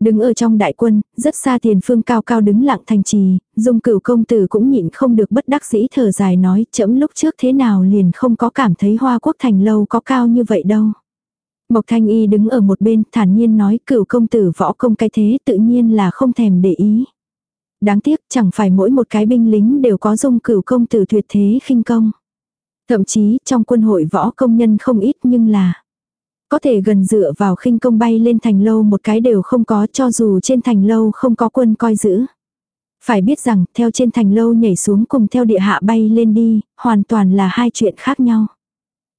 Đứng ở trong đại quân, rất xa tiền phương cao cao đứng lặng thành trì, dung cửu công tử cũng nhịn không được bất đắc dĩ thở dài nói chấm lúc trước thế nào liền không có cảm thấy hoa quốc thành lâu có cao như vậy đâu. Mộc thanh y đứng ở một bên thản nhiên nói cửu công tử võ công cái thế tự nhiên là không thèm để ý. Đáng tiếc chẳng phải mỗi một cái binh lính đều có dung cửu công tử tuyệt thế khinh công. Thậm chí trong quân hội võ công nhân không ít nhưng là có thể gần dựa vào khinh công bay lên thành lâu một cái đều không có cho dù trên thành lâu không có quân coi giữ. Phải biết rằng theo trên thành lâu nhảy xuống cùng theo địa hạ bay lên đi, hoàn toàn là hai chuyện khác nhau.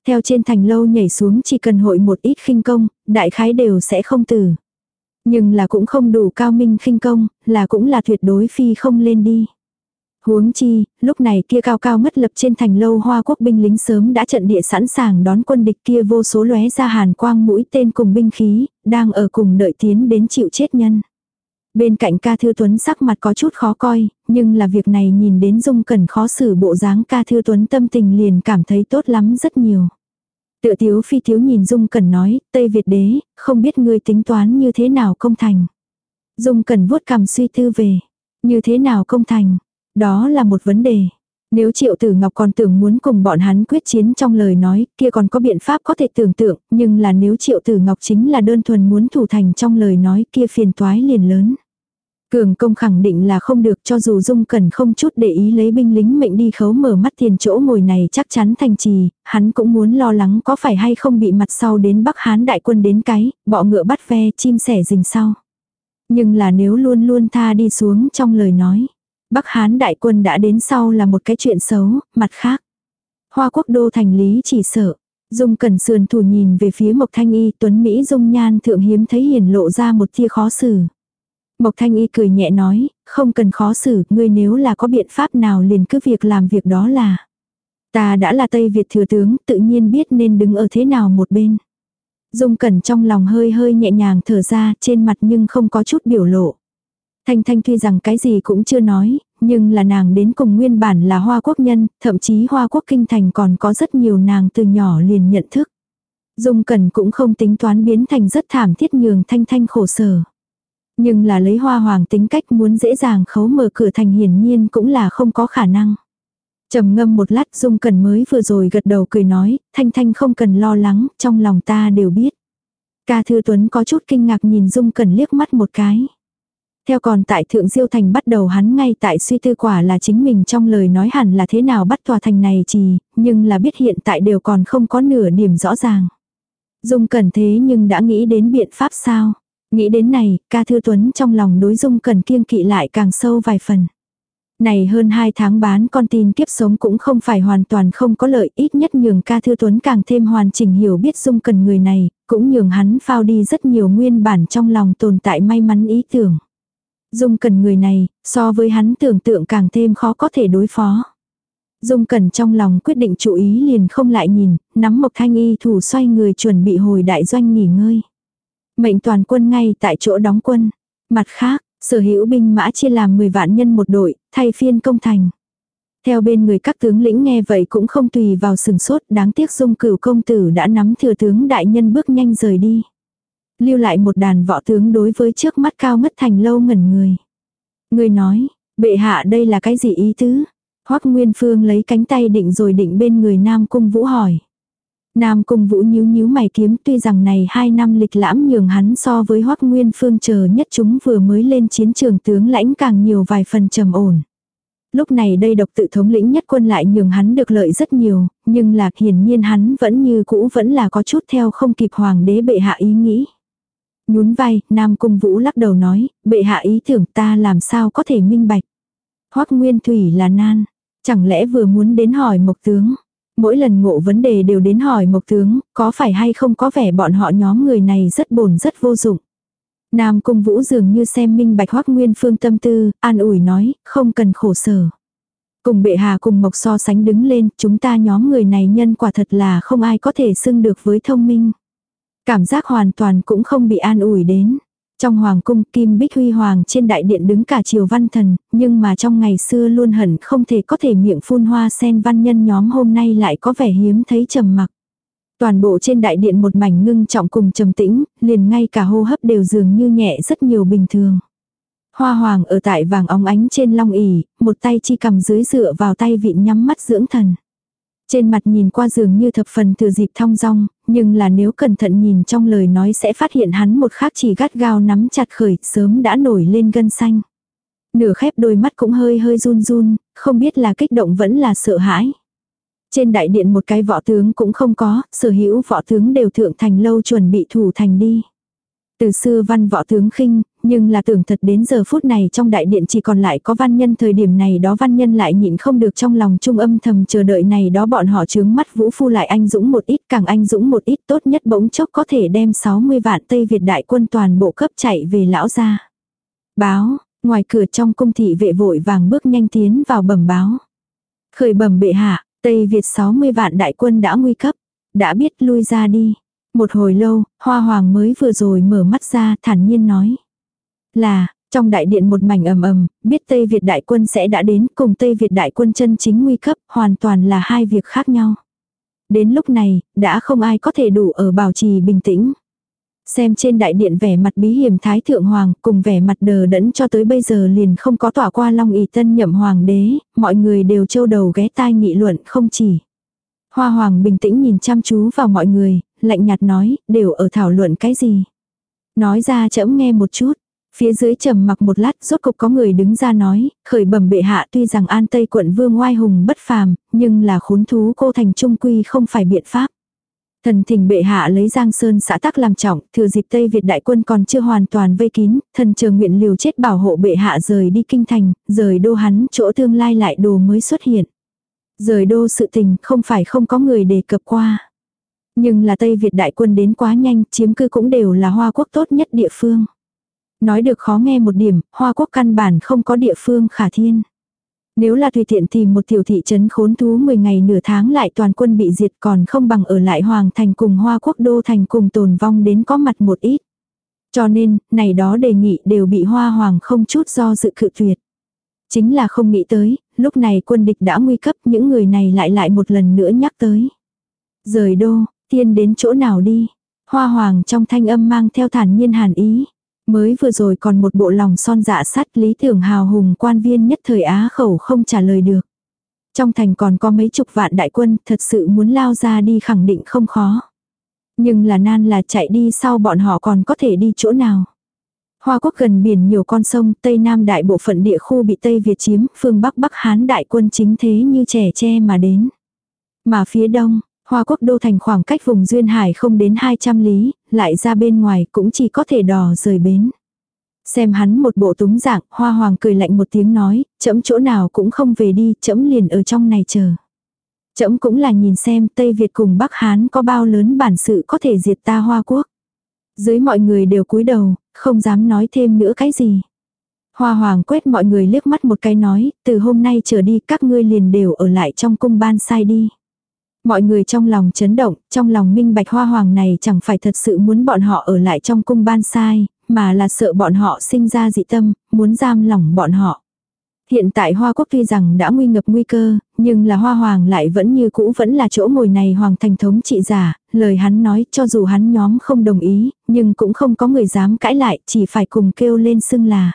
Theo trên thành lâu nhảy xuống chỉ cần hội một ít khinh công, đại khái đều sẽ không tử. Nhưng là cũng không đủ cao minh khinh công, là cũng là tuyệt đối phi không lên đi. Huống chi, lúc này kia cao cao mất lập trên thành lâu hoa quốc binh lính sớm đã trận địa sẵn sàng đón quân địch kia vô số lóe ra hàn quang mũi tên cùng binh khí, đang ở cùng đợi tiến đến chịu chết nhân. Bên cạnh ca thư tuấn sắc mặt có chút khó coi, nhưng là việc này nhìn đến dung cần khó xử bộ dáng ca thư tuấn tâm tình liền cảm thấy tốt lắm rất nhiều. Tựa tiếu phi thiếu nhìn dung cần nói, Tây Việt đế, không biết ngươi tính toán như thế nào công thành. Dung cần vuốt cằm suy tư về, như thế nào công thành, đó là một vấn đề. Nếu Triệu Tử Ngọc còn tưởng muốn cùng bọn hắn quyết chiến trong lời nói, kia còn có biện pháp có thể tưởng tượng, nhưng là nếu Triệu Tử Ngọc chính là đơn thuần muốn thủ thành trong lời nói kia phiền toái liền lớn. Cường công khẳng định là không được cho dù Dung Cần không chút để ý lấy binh lính mệnh đi khấu mở mắt tiền chỗ ngồi này chắc chắn thành trì, hắn cũng muốn lo lắng có phải hay không bị mặt sau đến Bắc Hán đại quân đến cái, bọ ngựa bắt ve chim sẻ rình sau. Nhưng là nếu luôn luôn tha đi xuống trong lời nói. Bắc Hán đại quân đã đến sau là một cái chuyện xấu, mặt khác. Hoa quốc đô thành lý chỉ sợ. Dung cẩn sườn thủ nhìn về phía Mộc Thanh Y tuấn Mỹ dung nhan thượng hiếm thấy hiển lộ ra một tia khó xử. Mộc Thanh Y cười nhẹ nói, không cần khó xử, ngươi nếu là có biện pháp nào liền cứ việc làm việc đó là. Ta đã là Tây Việt thừa tướng, tự nhiên biết nên đứng ở thế nào một bên. Dung cẩn trong lòng hơi hơi nhẹ nhàng thở ra, trên mặt nhưng không có chút biểu lộ. Thanh Thanh tuy rằng cái gì cũng chưa nói, nhưng là nàng đến cùng nguyên bản là hoa quốc nhân, thậm chí hoa quốc kinh thành còn có rất nhiều nàng từ nhỏ liền nhận thức. Dung Cẩn cũng không tính toán biến thành rất thảm thiết nhường Thanh Thanh khổ sở. Nhưng là lấy hoa hoàng tính cách muốn dễ dàng khấu mở cửa thành hiển nhiên cũng là không có khả năng. trầm ngâm một lát Dung Cẩn mới vừa rồi gật đầu cười nói, Thanh Thanh không cần lo lắng, trong lòng ta đều biết. Ca Thư Tuấn có chút kinh ngạc nhìn Dung Cẩn liếc mắt một cái. Theo còn tại Thượng Diêu Thành bắt đầu hắn ngay tại suy tư quả là chính mình trong lời nói hẳn là thế nào bắt tòa thành này chỉ, nhưng là biết hiện tại đều còn không có nửa điểm rõ ràng. Dung Cẩn thế nhưng đã nghĩ đến biện pháp sao? Nghĩ đến này, ca thư tuấn trong lòng đối Dung Cẩn kiêng kỵ lại càng sâu vài phần. Này hơn hai tháng bán con tin kiếp sống cũng không phải hoàn toàn không có lợi, ít nhất nhường ca thư tuấn càng thêm hoàn chỉnh hiểu biết Dung Cẩn người này, cũng nhường hắn phao đi rất nhiều nguyên bản trong lòng tồn tại may mắn ý tưởng. Dung Cẩn người này, so với hắn tưởng tượng càng thêm khó có thể đối phó. Dung Cẩn trong lòng quyết định chú ý liền không lại nhìn, nắm một thanh y thủ xoay người chuẩn bị hồi đại doanh nghỉ ngơi. Mệnh toàn quân ngay tại chỗ đóng quân. Mặt khác, sở hữu binh mã chia làm 10 vạn nhân một đội, thay phiên công thành. Theo bên người các tướng lĩnh nghe vậy cũng không tùy vào sừng sốt, đáng tiếc dung cửu công tử đã nắm thừa tướng đại nhân bước nhanh rời đi lưu lại một đàn võ tướng đối với trước mắt cao ngất thành lâu ngẩn người. Người nói, bệ hạ đây là cái gì ý tứ? Hoắc Nguyên Phương lấy cánh tay định rồi định bên người Nam Cung Vũ hỏi. Nam Cung Vũ nhíu nhíu mày kiếm tuy rằng này hai năm lịch lãm nhường hắn so với Hoắc Nguyên Phương chờ nhất chúng vừa mới lên chiến trường tướng lãnh càng nhiều vài phần trầm ổn. Lúc này đây độc tự thống lĩnh nhất quân lại nhường hắn được lợi rất nhiều, nhưng là hiển nhiên hắn vẫn như cũ vẫn là có chút theo không kịp hoàng đế bệ hạ ý nghĩ. Nhún vai, Nam Cung Vũ lắc đầu nói, bệ hạ ý tưởng ta làm sao có thể minh bạch. Hoắc Nguyên Thủy là nan, chẳng lẽ vừa muốn đến hỏi Mộc tướng. Mỗi lần ngộ vấn đề đều đến hỏi Mộc Tướng, có phải hay không có vẻ bọn họ nhóm người này rất bổn rất vô dụng. Nam Cung Vũ dường như xem minh bạch hoắc nguyên phương tâm tư, an ủi nói, không cần khổ sở. Cùng bệ hạ cùng Mộc so sánh đứng lên, chúng ta nhóm người này nhân quả thật là không ai có thể xưng được với thông minh. Cảm giác hoàn toàn cũng không bị an ủi đến. Trong hoàng cung Kim Bích Huy Hoàng trên đại điện đứng cả triều văn thần, nhưng mà trong ngày xưa luôn hẳn không thể có thể miệng phun hoa sen văn nhân nhóm hôm nay lại có vẻ hiếm thấy trầm mặc. Toàn bộ trên đại điện một mảnh ngưng trọng cùng trầm tĩnh, liền ngay cả hô hấp đều dường như nhẹ rất nhiều bình thường. Hoa hoàng ở tại vàng óng ánh trên long ỉ, một tay chi cầm dưới dựa vào tay vịn nhắm mắt dưỡng thần. Trên mặt nhìn qua dường như thập phần thừa dịp thong dong, nhưng là nếu cẩn thận nhìn trong lời nói sẽ phát hiện hắn một khác chỉ gắt gao nắm chặt khởi, sớm đã nổi lên gân xanh. Nửa khép đôi mắt cũng hơi hơi run run, không biết là kích động vẫn là sợ hãi. Trên đại điện một cái võ tướng cũng không có, sở hữu võ tướng đều thượng thành lâu chuẩn bị thủ thành đi. Từ xưa văn võ tướng khinh, nhưng là tưởng thật đến giờ phút này trong đại điện chỉ còn lại có văn nhân thời điểm này đó văn nhân lại nhịn không được trong lòng trung âm thầm chờ đợi này đó bọn họ chướng mắt vũ phu lại anh dũng một ít càng anh dũng một ít tốt nhất bỗng chốc có thể đem 60 vạn Tây Việt đại quân toàn bộ cấp chạy về lão gia. Báo, ngoài cửa trong cung thị vệ vội vàng bước nhanh tiến vào bẩm báo. Khởi bẩm bệ hạ, Tây Việt 60 vạn đại quân đã nguy cấp, đã biết lui ra đi. Một hồi lâu, hoa hoàng mới vừa rồi mở mắt ra thản nhiên nói. Là, trong đại điện một mảnh ầm ầm, biết Tây Việt đại quân sẽ đã đến cùng Tây Việt đại quân chân chính nguy cấp, hoàn toàn là hai việc khác nhau. Đến lúc này, đã không ai có thể đủ ở bảo trì bình tĩnh. Xem trên đại điện vẻ mặt bí hiểm thái thượng hoàng cùng vẻ mặt đờ đẫn cho tới bây giờ liền không có tỏa qua long ỷ tân nhậm hoàng đế, mọi người đều trâu đầu ghé tai nghị luận không chỉ. Hoa hoàng bình tĩnh nhìn chăm chú vào mọi người, lạnh nhạt nói, đều ở thảo luận cái gì. Nói ra chậm nghe một chút, Phía dưới trầm mặc một lát, rốt cục có người đứng ra nói, khởi bẩm bệ hạ tuy rằng an tây quận vương oai hùng bất phàm, nhưng là khốn thú cô thành trung quy không phải biện pháp. Thần thỉnh bệ hạ lấy Giang Sơn xã tắc làm trọng, thừa dịp Tây Việt đại quân còn chưa hoàn toàn vây kín, thần chờ nguyện liều chết bảo hộ bệ hạ rời đi kinh thành, rời đô hắn chỗ tương lai lại đồ mới xuất hiện. Rời đô sự tình không phải không có người đề cập qua. Nhưng là Tây Việt đại quân đến quá nhanh, chiếm cư cũng đều là hoa quốc tốt nhất địa phương. Nói được khó nghe một điểm, Hoa Quốc căn bản không có địa phương khả thiên. Nếu là tùy tiện tìm một tiểu thị trấn khốn thú 10 ngày nửa tháng lại toàn quân bị diệt còn không bằng ở lại Hoàng thành cùng Hoa Quốc đô thành cùng tồn vong đến có mặt một ít. Cho nên, này đó đề nghị đều bị Hoa Hoàng không chút do dự cự tuyệt. Chính là không nghĩ tới, lúc này quân địch đã nguy cấp những người này lại lại một lần nữa nhắc tới. Rời đô, tiên đến chỗ nào đi. Hoa Hoàng trong thanh âm mang theo thản nhiên hàn ý. Mới vừa rồi còn một bộ lòng son dạ sắt lý tưởng hào hùng quan viên nhất thời Á khẩu không trả lời được. Trong thành còn có mấy chục vạn đại quân thật sự muốn lao ra đi khẳng định không khó. Nhưng là nan là chạy đi sau bọn họ còn có thể đi chỗ nào. Hoa quốc gần biển nhiều con sông, Tây Nam đại bộ phận địa khu bị Tây Việt chiếm, phương Bắc Bắc Hán đại quân chính thế như trẻ tre mà đến. Mà phía đông, Hoa quốc đô thành khoảng cách vùng Duyên Hải không đến 200 lý, lại ra bên ngoài cũng chỉ có thể đò rời bến. Xem hắn một bộ túng dạng, hoa hoàng cười lạnh một tiếng nói, chấm chỗ nào cũng không về đi, chấm liền ở trong này chờ. Chấm cũng là nhìn xem Tây Việt cùng Bắc Hán có bao lớn bản sự có thể diệt ta hoa quốc. Dưới mọi người đều cúi đầu, không dám nói thêm nữa cái gì. Hoa hoàng quét mọi người liếc mắt một cái nói, từ hôm nay trở đi các ngươi liền đều ở lại trong cung ban sai đi. Mọi người trong lòng chấn động, trong lòng minh bạch hoa hoàng này chẳng phải thật sự muốn bọn họ ở lại trong cung ban sai, mà là sợ bọn họ sinh ra dị tâm, muốn giam lỏng bọn họ. Hiện tại Hoa Quốc tuy rằng đã nguy ngập nguy cơ, nhưng là Hoa Hoàng lại vẫn như cũ vẫn là chỗ ngồi này Hoàng thành thống trị giả, lời hắn nói cho dù hắn nhóm không đồng ý, nhưng cũng không có người dám cãi lại, chỉ phải cùng kêu lên xưng là.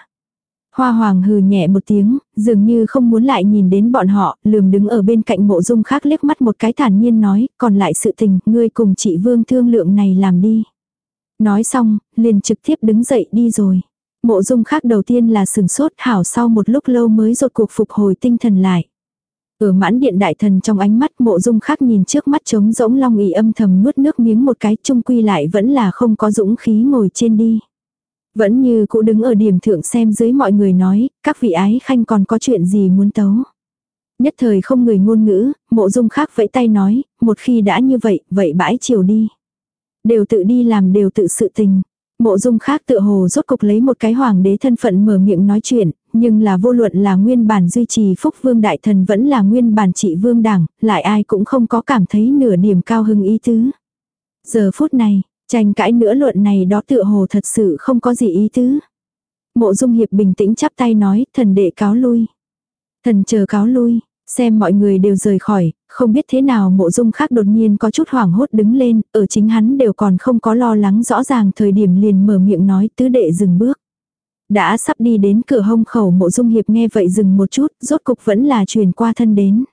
Hoa hoàng hừ nhẹ một tiếng, dường như không muốn lại nhìn đến bọn họ, lườm đứng ở bên cạnh mộ dung khác liếc mắt một cái thản nhiên nói, còn lại sự tình, ngươi cùng chị Vương thương lượng này làm đi. Nói xong, liền trực tiếp đứng dậy đi rồi. Mộ dung khác đầu tiên là sừng sốt hảo sau một lúc lâu mới rột cuộc phục hồi tinh thần lại. Ở mãn điện đại thần trong ánh mắt mộ dung khác nhìn trước mắt trống rỗng long ỉ âm thầm nuốt nước miếng một cái trung quy lại vẫn là không có dũng khí ngồi trên đi. Vẫn như cũ đứng ở điểm thượng xem dưới mọi người nói, các vị ái khanh còn có chuyện gì muốn tấu. Nhất thời không người ngôn ngữ, mộ dung khác vẫy tay nói, một khi đã như vậy, vậy bãi chiều đi. Đều tự đi làm đều tự sự tình. Mộ dung khác tự hồ rốt cục lấy một cái hoàng đế thân phận mở miệng nói chuyện, nhưng là vô luận là nguyên bản duy trì phúc vương đại thần vẫn là nguyên bản trị vương đảng, lại ai cũng không có cảm thấy nửa điểm cao hưng ý tứ. Giờ phút này, tranh cãi nữa luận này đó tựa hồ thật sự không có gì ý tứ. Mộ dung hiệp bình tĩnh chắp tay nói, thần đệ cáo lui. Thần chờ cáo lui, xem mọi người đều rời khỏi, không biết thế nào mộ dung khác đột nhiên có chút hoảng hốt đứng lên, ở chính hắn đều còn không có lo lắng rõ ràng thời điểm liền mở miệng nói tứ đệ dừng bước. Đã sắp đi đến cửa hông khẩu mộ dung hiệp nghe vậy dừng một chút, rốt cục vẫn là truyền qua thân đến.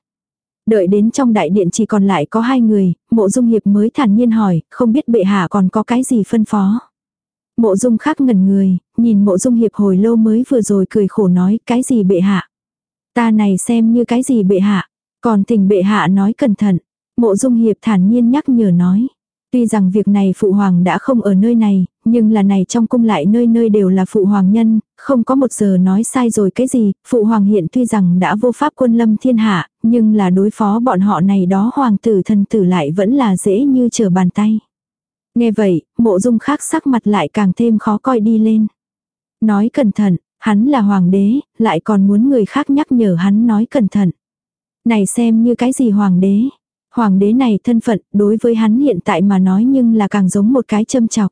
Đợi đến trong đại điện chỉ còn lại có hai người, mộ dung hiệp mới thản nhiên hỏi, không biết bệ hạ còn có cái gì phân phó. Mộ dung khác ngẩn người, nhìn mộ dung hiệp hồi lâu mới vừa rồi cười khổ nói, cái gì bệ hạ. Ta này xem như cái gì bệ hạ, còn tình bệ hạ nói cẩn thận. Mộ dung hiệp thản nhiên nhắc nhở nói. Tuy rằng việc này phụ hoàng đã không ở nơi này, nhưng là này trong cung lại nơi nơi đều là phụ hoàng nhân, không có một giờ nói sai rồi cái gì, phụ hoàng hiện tuy rằng đã vô pháp quân lâm thiên hạ, nhưng là đối phó bọn họ này đó hoàng tử thần tử lại vẫn là dễ như trở bàn tay. Nghe vậy, mộ dung khác sắc mặt lại càng thêm khó coi đi lên. Nói cẩn thận, hắn là hoàng đế, lại còn muốn người khác nhắc nhở hắn nói cẩn thận. Này xem như cái gì hoàng đế. Hoàng đế này thân phận đối với hắn hiện tại mà nói nhưng là càng giống một cái châm chọc.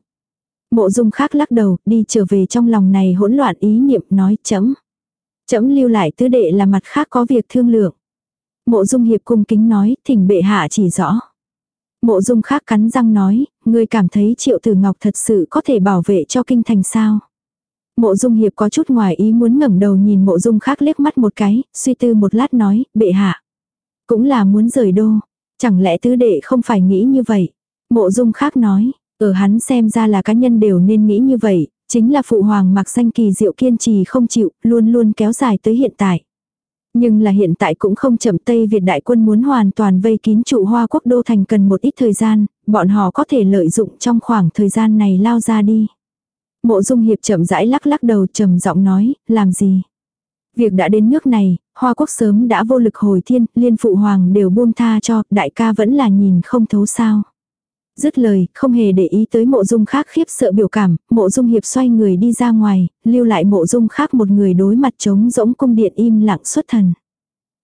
Mộ dung khác lắc đầu, đi trở về trong lòng này hỗn loạn ý niệm nói chấm. Chấm lưu lại tứ đệ là mặt khác có việc thương lượng. Mộ dung hiệp cung kính nói, thỉnh bệ hạ chỉ rõ. Mộ dung khác cắn răng nói, ngươi cảm thấy triệu tử ngọc thật sự có thể bảo vệ cho kinh thành sao. Mộ dung hiệp có chút ngoài ý muốn ngẩng đầu nhìn mộ dung khác liếc mắt một cái, suy tư một lát nói, bệ hạ. Cũng là muốn rời đô. Chẳng lẽ tứ đệ không phải nghĩ như vậy? Mộ dung khác nói, ở hắn xem ra là cá nhân đều nên nghĩ như vậy, chính là phụ hoàng mặc danh kỳ diệu kiên trì không chịu, luôn luôn kéo dài tới hiện tại. Nhưng là hiện tại cũng không chậm Tây Việt đại quân muốn hoàn toàn vây kín trụ hoa quốc đô thành cần một ít thời gian, bọn họ có thể lợi dụng trong khoảng thời gian này lao ra đi. Mộ dung hiệp chậm rãi lắc lắc đầu trầm giọng nói, làm gì? Việc đã đến nước này, Hoa Quốc sớm đã vô lực hồi thiên, liên phụ hoàng đều buông tha cho, đại ca vẫn là nhìn không thấu sao. Dứt lời, không hề để ý tới mộ dung khác khiếp sợ biểu cảm, mộ dung hiệp xoay người đi ra ngoài, lưu lại mộ dung khác một người đối mặt trống rỗng cung điện im lặng xuất thần.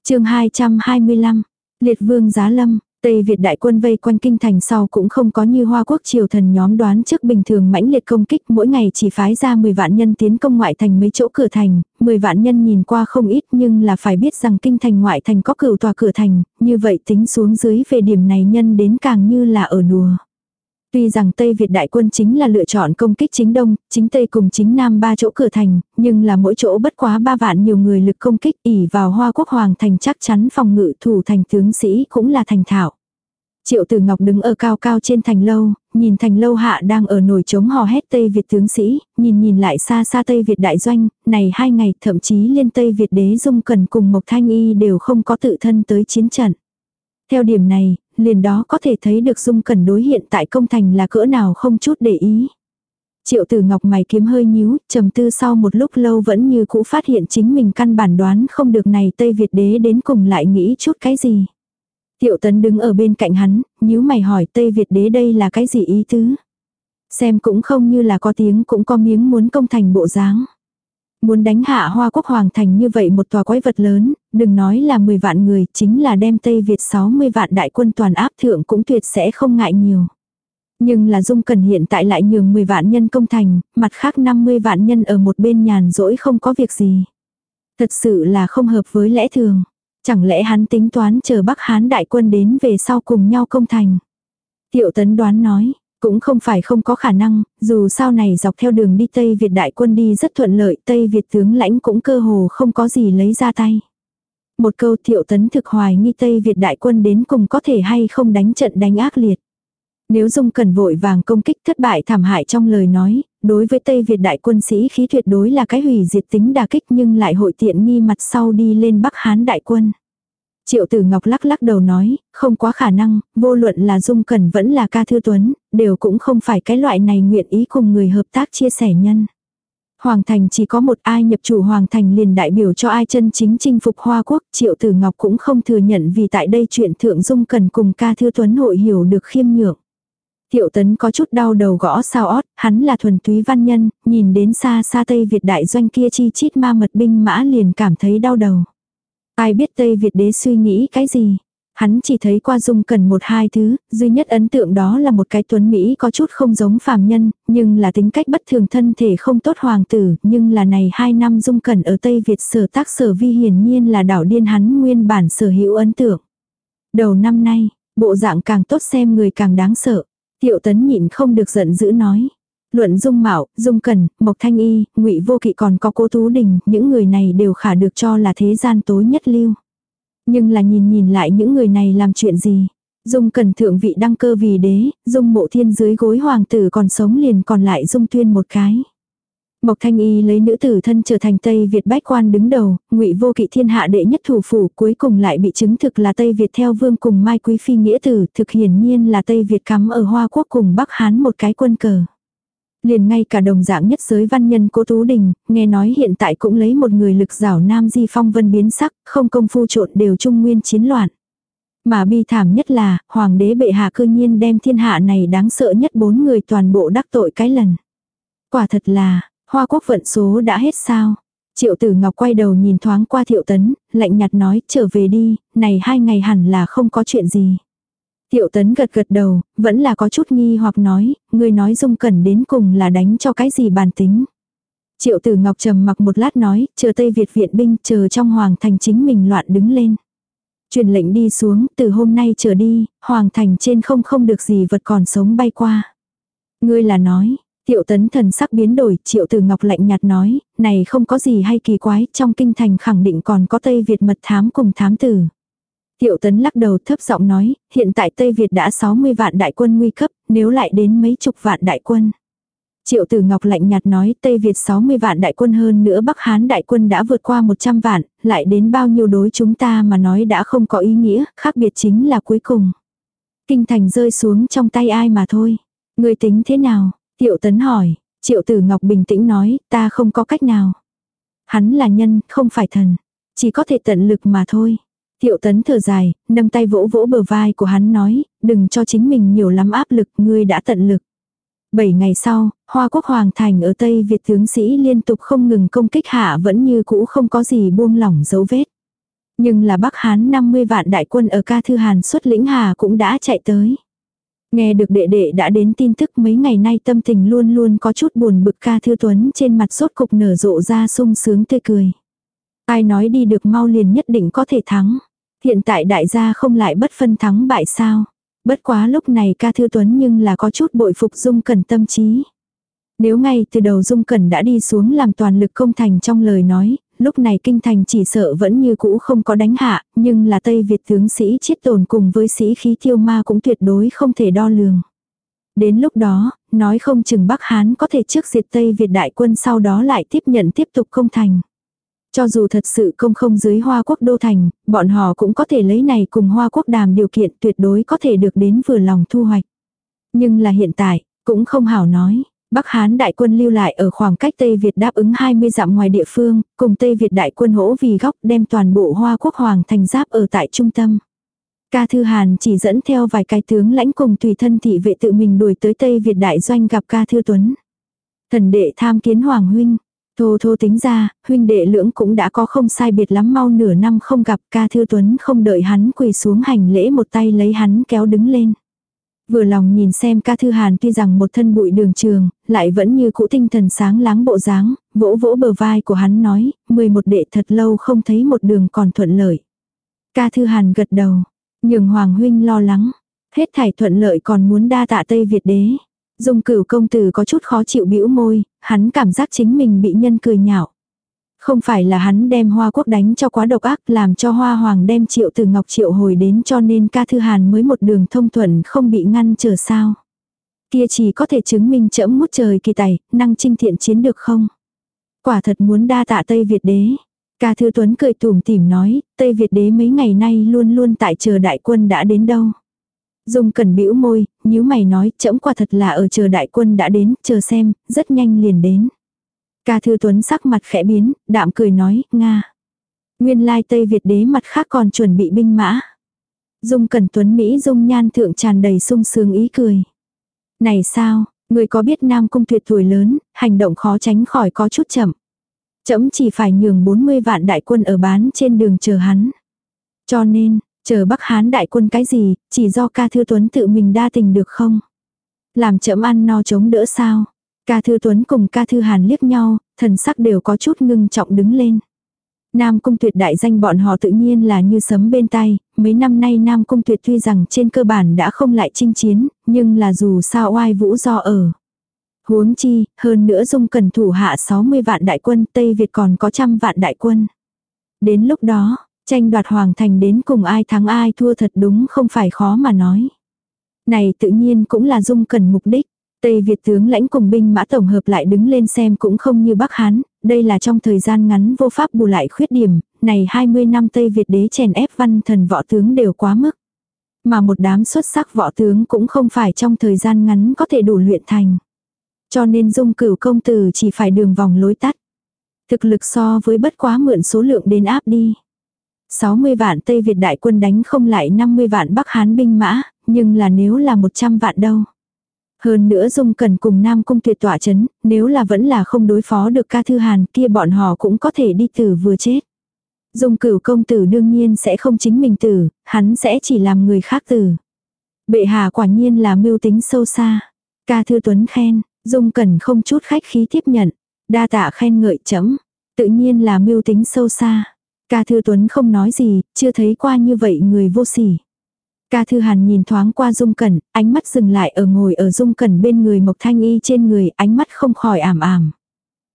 chương 225, Liệt Vương Giá Lâm, Tây Việt đại quân vây quanh kinh thành sau cũng không có như Hoa quốc triều thần nhóm đoán trước bình thường mãnh liệt công kích mỗi ngày chỉ phái ra 10 vạn nhân tiến công ngoại thành mấy chỗ cửa thành, 10 vạn nhân nhìn qua không ít nhưng là phải biết rằng kinh thành ngoại thành có cửu tòa cửa thành, như vậy tính xuống dưới về điểm này nhân đến càng như là ở đùa. Tuy rằng Tây Việt đại quân chính là lựa chọn công kích chính đông, chính tây cùng chính nam ba chỗ cửa thành, nhưng là mỗi chỗ bất quá ba vạn nhiều người lực công kích ỉ vào hoa quốc hoàng thành chắc chắn phòng ngự thủ thành tướng sĩ cũng là thành thạo. Triệu Tử Ngọc đứng ở cao cao trên thành lâu, nhìn thành lâu hạ đang ở nổi trống hò hét Tây Việt tướng sĩ, nhìn nhìn lại xa xa Tây Việt đại doanh, này hai ngày thậm chí liên Tây Việt đế dung cần cùng Mộc Thanh Y đều không có tự thân tới chiến trận. Theo điểm này, liền đó có thể thấy được dung cần đối hiện tại công thành là cỡ nào không chút để ý. Triệu tử ngọc mày kiếm hơi nhíu, trầm tư sau một lúc lâu vẫn như cũ phát hiện chính mình căn bản đoán không được này Tây Việt đế đến cùng lại nghĩ chút cái gì. Tiệu tấn đứng ở bên cạnh hắn, nhíu mày hỏi Tây Việt đế đây là cái gì ý tứ. Xem cũng không như là có tiếng cũng có miếng muốn công thành bộ dáng. Muốn đánh hạ hoa quốc hoàng thành như vậy một tòa quái vật lớn, đừng nói là 10 vạn người, chính là đem Tây Việt 60 vạn đại quân toàn áp thượng cũng tuyệt sẽ không ngại nhiều. Nhưng là Dung Cần hiện tại lại nhường 10 vạn nhân công thành, mặt khác 50 vạn nhân ở một bên nhàn rỗi không có việc gì. Thật sự là không hợp với lẽ thường. Chẳng lẽ hắn tính toán chờ Bắc Hán đại quân đến về sau cùng nhau công thành. Tiệu tấn đoán nói, cũng không phải không có khả năng, dù sau này dọc theo đường đi Tây Việt đại quân đi rất thuận lợi, Tây Việt tướng lãnh cũng cơ hồ không có gì lấy ra tay. Một câu thiệu tấn thực hoài nghi Tây Việt đại quân đến cùng có thể hay không đánh trận đánh ác liệt. Nếu Dung Cần vội vàng công kích thất bại thảm hại trong lời nói, đối với Tây Việt đại quân sĩ khí tuyệt đối là cái hủy diệt tính đà kích nhưng lại hội tiện nghi mặt sau đi lên Bắc Hán đại quân. Triệu Tử Ngọc lắc lắc đầu nói, không quá khả năng, vô luận là Dung Cẩn vẫn là ca thư tuấn, đều cũng không phải cái loại này nguyện ý cùng người hợp tác chia sẻ nhân. Hoàng thành chỉ có một ai nhập chủ hoàng thành liền đại biểu cho ai chân chính chinh phục Hoa quốc, Triệu Tử Ngọc cũng không thừa nhận vì tại đây chuyện Thượng Dung cần cùng ca thư tuấn hội hiểu được khiêm nhượng. tiểu tấn có chút đau đầu gõ sao ót, hắn là thuần túy văn nhân, nhìn đến xa xa Tây Việt đại doanh kia chi chít ma mật binh mã liền cảm thấy đau đầu. Ai biết Tây Việt đế suy nghĩ cái gì? Hắn chỉ thấy qua dung cần một hai thứ, duy nhất ấn tượng đó là một cái tuấn Mỹ có chút không giống phàm nhân, nhưng là tính cách bất thường thân thể không tốt hoàng tử, nhưng là này hai năm dung cần ở Tây Việt sở tác sở vi hiển nhiên là đảo điên hắn nguyên bản sở hữu ấn tượng. Đầu năm nay, bộ dạng càng tốt xem người càng đáng sợ. Tiệu tấn nhịn không được giận dữ nói. Luận dung mạo, dung cần, mộc thanh y, ngụy vô kỵ còn có cố tú đình, những người này đều khả được cho là thế gian tối nhất lưu. Nhưng là nhìn nhìn lại những người này làm chuyện gì. Dung cần thượng vị đăng cơ vì đế, dung mộ thiên dưới gối hoàng tử còn sống liền còn lại dung tuyên một cái. Mộc Thanh Y lấy nữ tử thân trở thành Tây Việt bách quan đứng đầu, ngụy vô kỵ thiên hạ đệ nhất thủ phủ cuối cùng lại bị chứng thực là Tây Việt theo vương cùng Mai Quý Phi nghĩa tử, thực hiển nhiên là Tây Việt cắm ở Hoa Quốc cùng Bắc Hán một cái quân cờ. Liền ngay cả đồng dạng nhất giới văn nhân cố Tú Đình, nghe nói hiện tại cũng lấy một người lực giảo nam di phong vân biến sắc, không công phu trộn đều trung nguyên chiến loạn. Mà bi thảm nhất là, hoàng đế bệ hạ cư nhiên đem thiên hạ này đáng sợ nhất bốn người toàn bộ đắc tội cái lần. Quả thật là, hoa quốc vận số đã hết sao. Triệu tử ngọc quay đầu nhìn thoáng qua thiệu tấn, lạnh nhạt nói trở về đi, này hai ngày hẳn là không có chuyện gì. Tiệu tấn gật gật đầu, vẫn là có chút nghi hoặc nói, người nói dung cẩn đến cùng là đánh cho cái gì bàn tính. Triệu tử ngọc trầm mặc một lát nói, chờ Tây Việt viện binh, chờ trong hoàng thành chính mình loạn đứng lên. Truyền lệnh đi xuống, từ hôm nay trở đi, hoàng thành trên không không được gì vật còn sống bay qua. Ngươi là nói, Tiệu tấn thần sắc biến đổi, triệu tử ngọc lạnh nhạt nói, này không có gì hay kỳ quái, trong kinh thành khẳng định còn có Tây Việt mật thám cùng thám tử. Tiệu tấn lắc đầu thấp giọng nói, hiện tại Tây Việt đã 60 vạn đại quân nguy cấp, nếu lại đến mấy chục vạn đại quân. Triệu tử Ngọc lạnh nhạt nói Tây Việt 60 vạn đại quân hơn nữa Bắc Hán đại quân đã vượt qua 100 vạn, lại đến bao nhiêu đối chúng ta mà nói đã không có ý nghĩa, khác biệt chính là cuối cùng. Kinh thành rơi xuống trong tay ai mà thôi. Người tính thế nào? Tiệu tấn hỏi, Triệu tử Ngọc bình tĩnh nói, ta không có cách nào. Hắn là nhân, không phải thần. Chỉ có thể tận lực mà thôi. Tiệu tấn thở dài, nâng tay vỗ vỗ bờ vai của hắn nói, đừng cho chính mình nhiều lắm áp lực, ngươi đã tận lực. Bảy ngày sau, Hoa Quốc Hoàng Thành ở Tây Việt tướng sĩ liên tục không ngừng công kích hạ vẫn như cũ không có gì buông lỏng dấu vết. Nhưng là Bắc Hán 50 vạn đại quân ở ca thư Hàn xuất lĩnh Hà cũng đã chạy tới. Nghe được đệ đệ đã đến tin tức mấy ngày nay tâm tình luôn luôn có chút buồn bực ca thư tuấn trên mặt sốt cục nở rộ ra sung sướng tươi cười. Ai nói đi được mau liền nhất định có thể thắng. Hiện tại đại gia không lại bất phân thắng bại sao. Bất quá lúc này ca thư tuấn nhưng là có chút bội phục dung cẩn tâm trí. Nếu ngay từ đầu dung cẩn đã đi xuống làm toàn lực công thành trong lời nói, lúc này kinh thành chỉ sợ vẫn như cũ không có đánh hạ, nhưng là Tây Việt tướng sĩ chiết tồn cùng với sĩ khí tiêu ma cũng tuyệt đối không thể đo lường. Đến lúc đó, nói không chừng Bắc Hán có thể trước diệt Tây Việt đại quân sau đó lại tiếp nhận tiếp tục công thành. Cho dù thật sự công không dưới Hoa Quốc đô thành, bọn họ cũng có thể lấy này cùng Hoa Quốc đàm điều kiện tuyệt đối có thể được đến vừa lòng thu hoạch. Nhưng là hiện tại, cũng không hảo nói. Bắc Hán đại quân lưu lại ở khoảng cách Tây Việt đáp ứng 20 dặm ngoài địa phương, cùng Tây Việt đại quân hỗ vì góc đem toàn bộ Hoa Quốc Hoàng thành giáp ở tại trung tâm. Ca Thư Hàn chỉ dẫn theo vài cái tướng lãnh cùng tùy thân thị vệ tự mình đuổi tới Tây Việt đại doanh gặp Ca Thư Tuấn. Thần đệ tham kiến Hoàng huynh, Thô thô tính ra, huynh đệ lưỡng cũng đã có không sai biệt lắm mau nửa năm không gặp ca thư tuấn không đợi hắn quỳ xuống hành lễ một tay lấy hắn kéo đứng lên. Vừa lòng nhìn xem ca thư hàn tuy rằng một thân bụi đường trường, lại vẫn như cũ tinh thần sáng láng bộ dáng, vỗ vỗ bờ vai của hắn nói, mười một đệ thật lâu không thấy một đường còn thuận lợi. Ca thư hàn gật đầu, nhường hoàng huynh lo lắng, hết thảy thuận lợi còn muốn đa tạ Tây Việt đế. Dung cửu công tử có chút khó chịu bĩu môi, hắn cảm giác chính mình bị nhân cười nhạo. Không phải là hắn đem hoa quốc đánh cho quá độc ác làm cho hoa hoàng đem triệu từ ngọc triệu hồi đến cho nên ca thư hàn mới một đường thông thuận không bị ngăn trở sao. Kia chỉ có thể chứng minh chẫm mút trời kỳ tài, năng trinh thiện chiến được không? Quả thật muốn đa tạ Tây Việt đế. Ca thư tuấn cười tủm tỉm nói, Tây Việt đế mấy ngày nay luôn luôn tại chờ đại quân đã đến đâu. Dung cần bĩu môi, nhíu mày nói, chậm quả thật là ở chờ đại quân đã đến, chờ xem, rất nhanh liền đến. Ca Thư Tuấn sắc mặt khẽ biến, đạm cười nói, Nga. Nguyên lai Tây Việt đế mặt khác còn chuẩn bị binh mã. Dung Cẩn Tuấn Mỹ dung nhan thượng tràn đầy sung sướng ý cười. Này sao, người có biết Nam Cung tuyệt tuổi lớn, hành động khó tránh khỏi có chút chậm. Chấm chỉ phải nhường 40 vạn đại quân ở bán trên đường chờ hắn. Cho nên, chờ Bắc Hán đại quân cái gì, chỉ do ca thư tuấn tự mình đa tình được không? Làm chậm ăn no chống đỡ sao? Ca thư tuấn cùng ca thư hàn liếc nhau, thần sắc đều có chút ngưng trọng đứng lên. Nam Cung Tuyệt đại danh bọn họ tự nhiên là như sấm bên tay, mấy năm nay Nam Cung Tuyệt tuy rằng trên cơ bản đã không lại chinh chiến, nhưng là dù sao oai vũ do ở. Huống chi, hơn nữa dung cần thủ hạ 60 vạn đại quân, Tây Việt còn có trăm vạn đại quân. Đến lúc đó, tranh đoạt hoàng thành đến cùng ai thắng ai thua thật đúng không phải khó mà nói. Này tự nhiên cũng là dung cần mục đích. Tây Việt tướng lãnh cùng binh mã tổng hợp lại đứng lên xem cũng không như Bắc Hán, đây là trong thời gian ngắn vô pháp bù lại khuyết điểm, này 20 năm Tây Việt đế chèn ép văn thần võ tướng đều quá mức. Mà một đám xuất sắc võ tướng cũng không phải trong thời gian ngắn có thể đủ luyện thành. Cho nên dung cửu công tử chỉ phải đường vòng lối tắt. Thực lực so với bất quá mượn số lượng đến áp đi. 60 vạn Tây Việt đại quân đánh không lại 50 vạn Bắc Hán binh mã, nhưng là nếu là 100 vạn đâu. Hơn nữa Dung Cần cùng Nam Cung tuyệt tỏa chấn, nếu là vẫn là không đối phó được ca thư hàn kia bọn họ cũng có thể đi tử vừa chết. Dung cửu công tử đương nhiên sẽ không chính mình tử, hắn sẽ chỉ làm người khác tử. Bệ hạ quả nhiên là mưu tính sâu xa. Ca thư tuấn khen, Dung Cần không chút khách khí tiếp nhận. Đa tạ khen ngợi chấm. Tự nhiên là mưu tính sâu xa. Ca thư tuấn không nói gì, chưa thấy qua như vậy người vô sỉ. Ca Thư Hàn nhìn thoáng qua Dung Cẩn, ánh mắt dừng lại ở ngồi ở Dung Cẩn bên người Mộc Thanh Y trên người, ánh mắt không khỏi ảm ảm.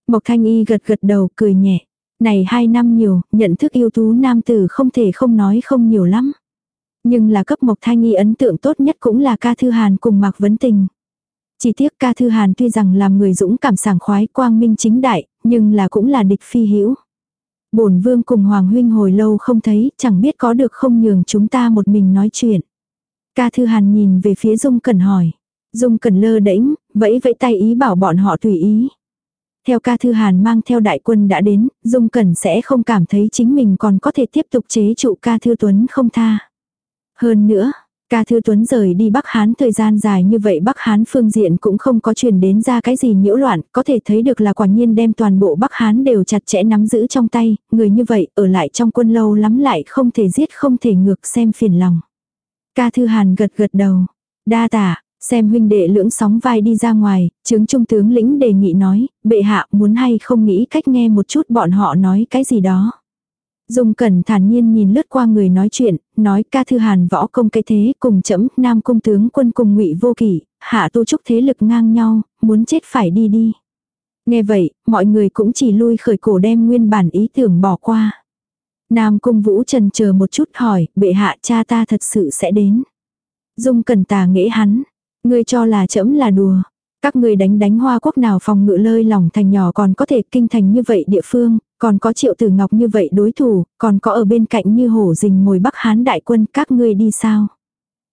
Mộc Thanh Y gật gật đầu, cười nhẹ. Này hai năm nhiều, nhận thức yêu tú nam tử không thể không nói không nhiều lắm. Nhưng là cấp Mộc Thanh Y ấn tượng tốt nhất cũng là ca Thư Hàn cùng Mạc Vấn Tình. Chỉ tiếc ca Thư Hàn tuy rằng làm người dũng cảm sảng khoái quang minh chính đại, nhưng là cũng là địch phi hữu bổn vương cùng Hoàng huynh hồi lâu không thấy, chẳng biết có được không nhường chúng ta một mình nói chuyện. Ca Thư Hàn nhìn về phía Dung Cẩn hỏi. Dung Cẩn lơ đễnh, vẫy vẫy tay ý bảo bọn họ tùy ý. Theo ca Thư Hàn mang theo đại quân đã đến, Dung Cẩn sẽ không cảm thấy chính mình còn có thể tiếp tục chế trụ ca Thư Tuấn không tha. Hơn nữa, Ca Thư Tuấn rời đi Bắc Hán thời gian dài như vậy Bắc Hán phương diện cũng không có truyền đến ra cái gì nhiễu loạn, có thể thấy được là quả nhiên đem toàn bộ Bắc Hán đều chặt chẽ nắm giữ trong tay, người như vậy ở lại trong quân lâu lắm lại không thể giết không thể ngược xem phiền lòng. Ca Thư Hàn gật gật đầu, đa tả, xem huynh đệ lưỡng sóng vai đi ra ngoài, chứng trung tướng lĩnh đề nghị nói, bệ hạ muốn hay không nghĩ cách nghe một chút bọn họ nói cái gì đó. Dung Cẩn thản nhiên nhìn lướt qua người nói chuyện, nói ca thư hàn võ công cái thế cùng chấm nam cung tướng quân cùng ngụy vô kỷ, hạ tu trúc thế lực ngang nhau, muốn chết phải đi đi. Nghe vậy, mọi người cũng chỉ lui khởi cổ đem nguyên bản ý tưởng bỏ qua. Nam cung vũ trần chờ một chút hỏi, bệ hạ cha ta thật sự sẽ đến. Dung Cẩn tà nghĩ hắn, ngươi cho là chấm là đùa. Các người đánh đánh hoa quốc nào phòng ngự lơi lỏng thành nhỏ còn có thể kinh thành như vậy địa phương, còn có triệu tử ngọc như vậy đối thủ, còn có ở bên cạnh như hổ rình ngồi bắc hán đại quân các ngươi đi sao.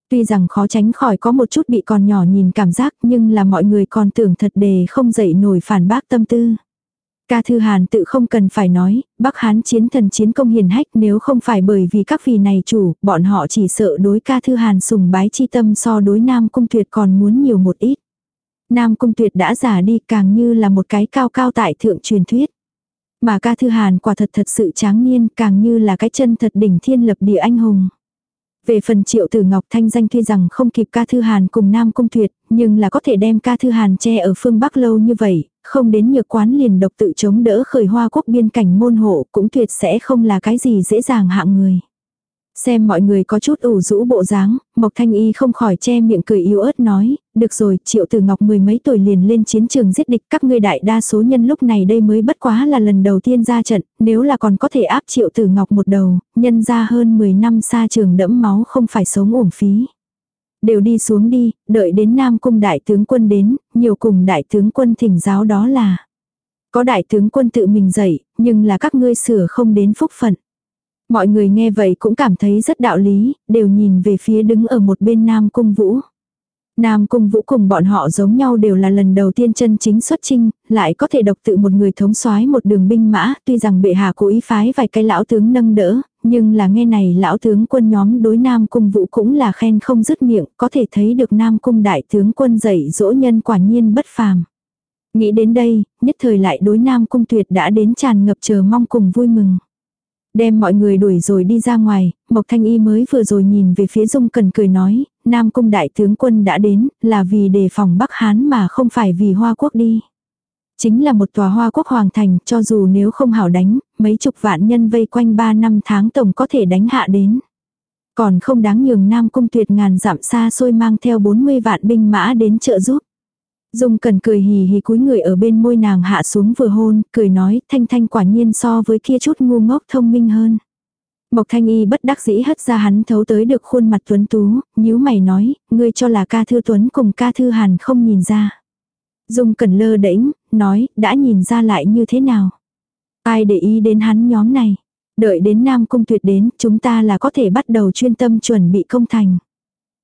Tuy rằng khó tránh khỏi có một chút bị còn nhỏ nhìn cảm giác nhưng là mọi người còn tưởng thật đề không dậy nổi phản bác tâm tư. Ca Thư Hàn tự không cần phải nói, Bắc Hán chiến thần chiến công hiền hách nếu không phải bởi vì các vị này chủ, bọn họ chỉ sợ đối Ca Thư Hàn sùng bái chi tâm so đối Nam Cung Tuyệt còn muốn nhiều một ít. Nam Cung Tuyệt đã giả đi càng như là một cái cao cao tại thượng truyền thuyết. Mà ca thư hàn quả thật thật sự tráng niên càng như là cái chân thật đỉnh thiên lập địa anh hùng. Về phần triệu tử ngọc thanh danh tuy rằng không kịp ca thư hàn cùng nam cung tuyệt, nhưng là có thể đem ca thư hàn che ở phương Bắc lâu như vậy, không đến nhược quán liền độc tự chống đỡ khởi hoa quốc biên cảnh môn hộ cũng tuyệt sẽ không là cái gì dễ dàng hạng người. Xem mọi người có chút ủ rũ bộ dáng, Mộc Thanh Y không khỏi che miệng cười yếu ớt nói, được rồi, triệu tử ngọc mười mấy tuổi liền lên chiến trường giết địch các ngươi đại đa số nhân lúc này đây mới bất quá là lần đầu tiên ra trận, nếu là còn có thể áp triệu tử ngọc một đầu, nhân ra hơn 10 năm xa trường đẫm máu không phải sống uổng phí. Đều đi xuống đi, đợi đến Nam Cung đại tướng quân đến, nhiều cùng đại tướng quân thỉnh giáo đó là. Có đại tướng quân tự mình dạy, nhưng là các ngươi sửa không đến phúc phận. Mọi người nghe vậy cũng cảm thấy rất đạo lý, đều nhìn về phía đứng ở một bên Nam Cung Vũ. Nam Cung Vũ cùng bọn họ giống nhau đều là lần đầu tiên chân chính xuất chinh, lại có thể độc tự một người thống soái một đường binh mã, tuy rằng bệ hạ cố ý phái vài cái lão tướng nâng đỡ, nhưng là nghe này lão tướng quân nhóm đối Nam Cung Vũ cũng là khen không dứt miệng, có thể thấy được Nam Cung đại tướng quân dạy dỗ nhân quả nhiên bất phàm. Nghĩ đến đây, nhất thời lại đối Nam Cung Tuyệt đã đến tràn ngập chờ mong cùng vui mừng. Đem mọi người đuổi rồi đi ra ngoài, Mộc Thanh Y mới vừa rồi nhìn về phía Dung Cần cười nói, Nam Cung Đại tướng quân đã đến, là vì đề phòng Bắc Hán mà không phải vì Hoa Quốc đi. Chính là một tòa Hoa Quốc Hoàng Thành, cho dù nếu không hảo đánh, mấy chục vạn nhân vây quanh 3 năm tháng tổng có thể đánh hạ đến. Còn không đáng nhường Nam Cung tuyệt ngàn dặm xa xôi mang theo 40 vạn binh mã đến trợ giúp. Dung cần cười hì hì cúi người ở bên môi nàng hạ xuống vừa hôn, cười nói thanh thanh quả nhiên so với kia chút ngu ngốc thông minh hơn. Mộc thanh y bất đắc dĩ hất ra hắn thấu tới được khuôn mặt tuấn tú, nhíu mày nói, ngươi cho là ca thư tuấn cùng ca thư hàn không nhìn ra. Dung cần lơ đễnh, nói, đã nhìn ra lại như thế nào. Ai để ý đến hắn nhóm này. Đợi đến Nam Cung tuyệt đến, chúng ta là có thể bắt đầu chuyên tâm chuẩn bị công thành.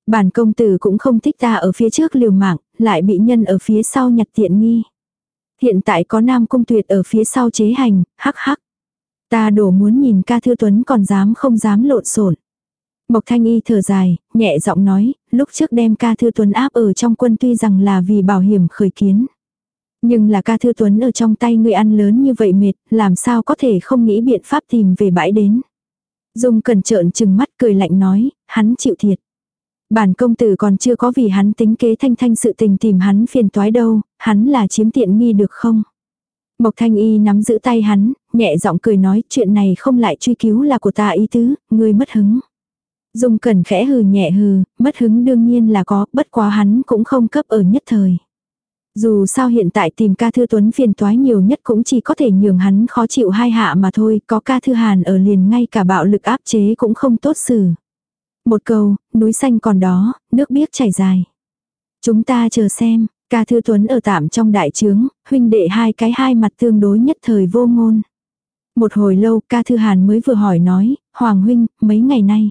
Bản công tử cũng không thích ta ở phía trước liều mạng, lại bị nhân ở phía sau nhặt tiện nghi. Hiện tại có Nam Cung tuyệt ở phía sau chế hành, hắc hắc. Ta đổ muốn nhìn ca thư tuấn còn dám không dám lộn xộn. Mộc Thanh Y thở dài, nhẹ giọng nói, lúc trước đem ca thư tuấn áp ở trong quân tuy rằng là vì bảo hiểm khởi kiến. Nhưng là ca thư tuấn ở trong tay người ăn lớn như vậy mệt, làm sao có thể không nghĩ biện pháp tìm về bãi đến. Dung cẩn trợn chừng mắt cười lạnh nói, hắn chịu thiệt. Bản công tử còn chưa có vì hắn tính kế thanh thanh sự tình tìm hắn phiền toái đâu, hắn là chiếm tiện nghi được không? Mộc thanh y nắm giữ tay hắn, nhẹ giọng cười nói chuyện này không lại truy cứu là của ta ý tứ, ngươi mất hứng. Dung cẩn khẽ hừ nhẹ hừ, mất hứng đương nhiên là có, bất quá hắn cũng không cấp ở nhất thời. Dù sao hiện tại tìm ca thư tuấn phiền toái nhiều nhất cũng chỉ có thể nhường hắn khó chịu hai hạ mà thôi, có ca thư hàn ở liền ngay cả bạo lực áp chế cũng không tốt xử. Một câu, núi xanh còn đó, nước biếc chảy dài. Chúng ta chờ xem, ca thư tuấn ở tạm trong đại trướng, huynh đệ hai cái hai mặt tương đối nhất thời vô ngôn. Một hồi lâu ca thư hàn mới vừa hỏi nói, Hoàng huynh, mấy ngày nay.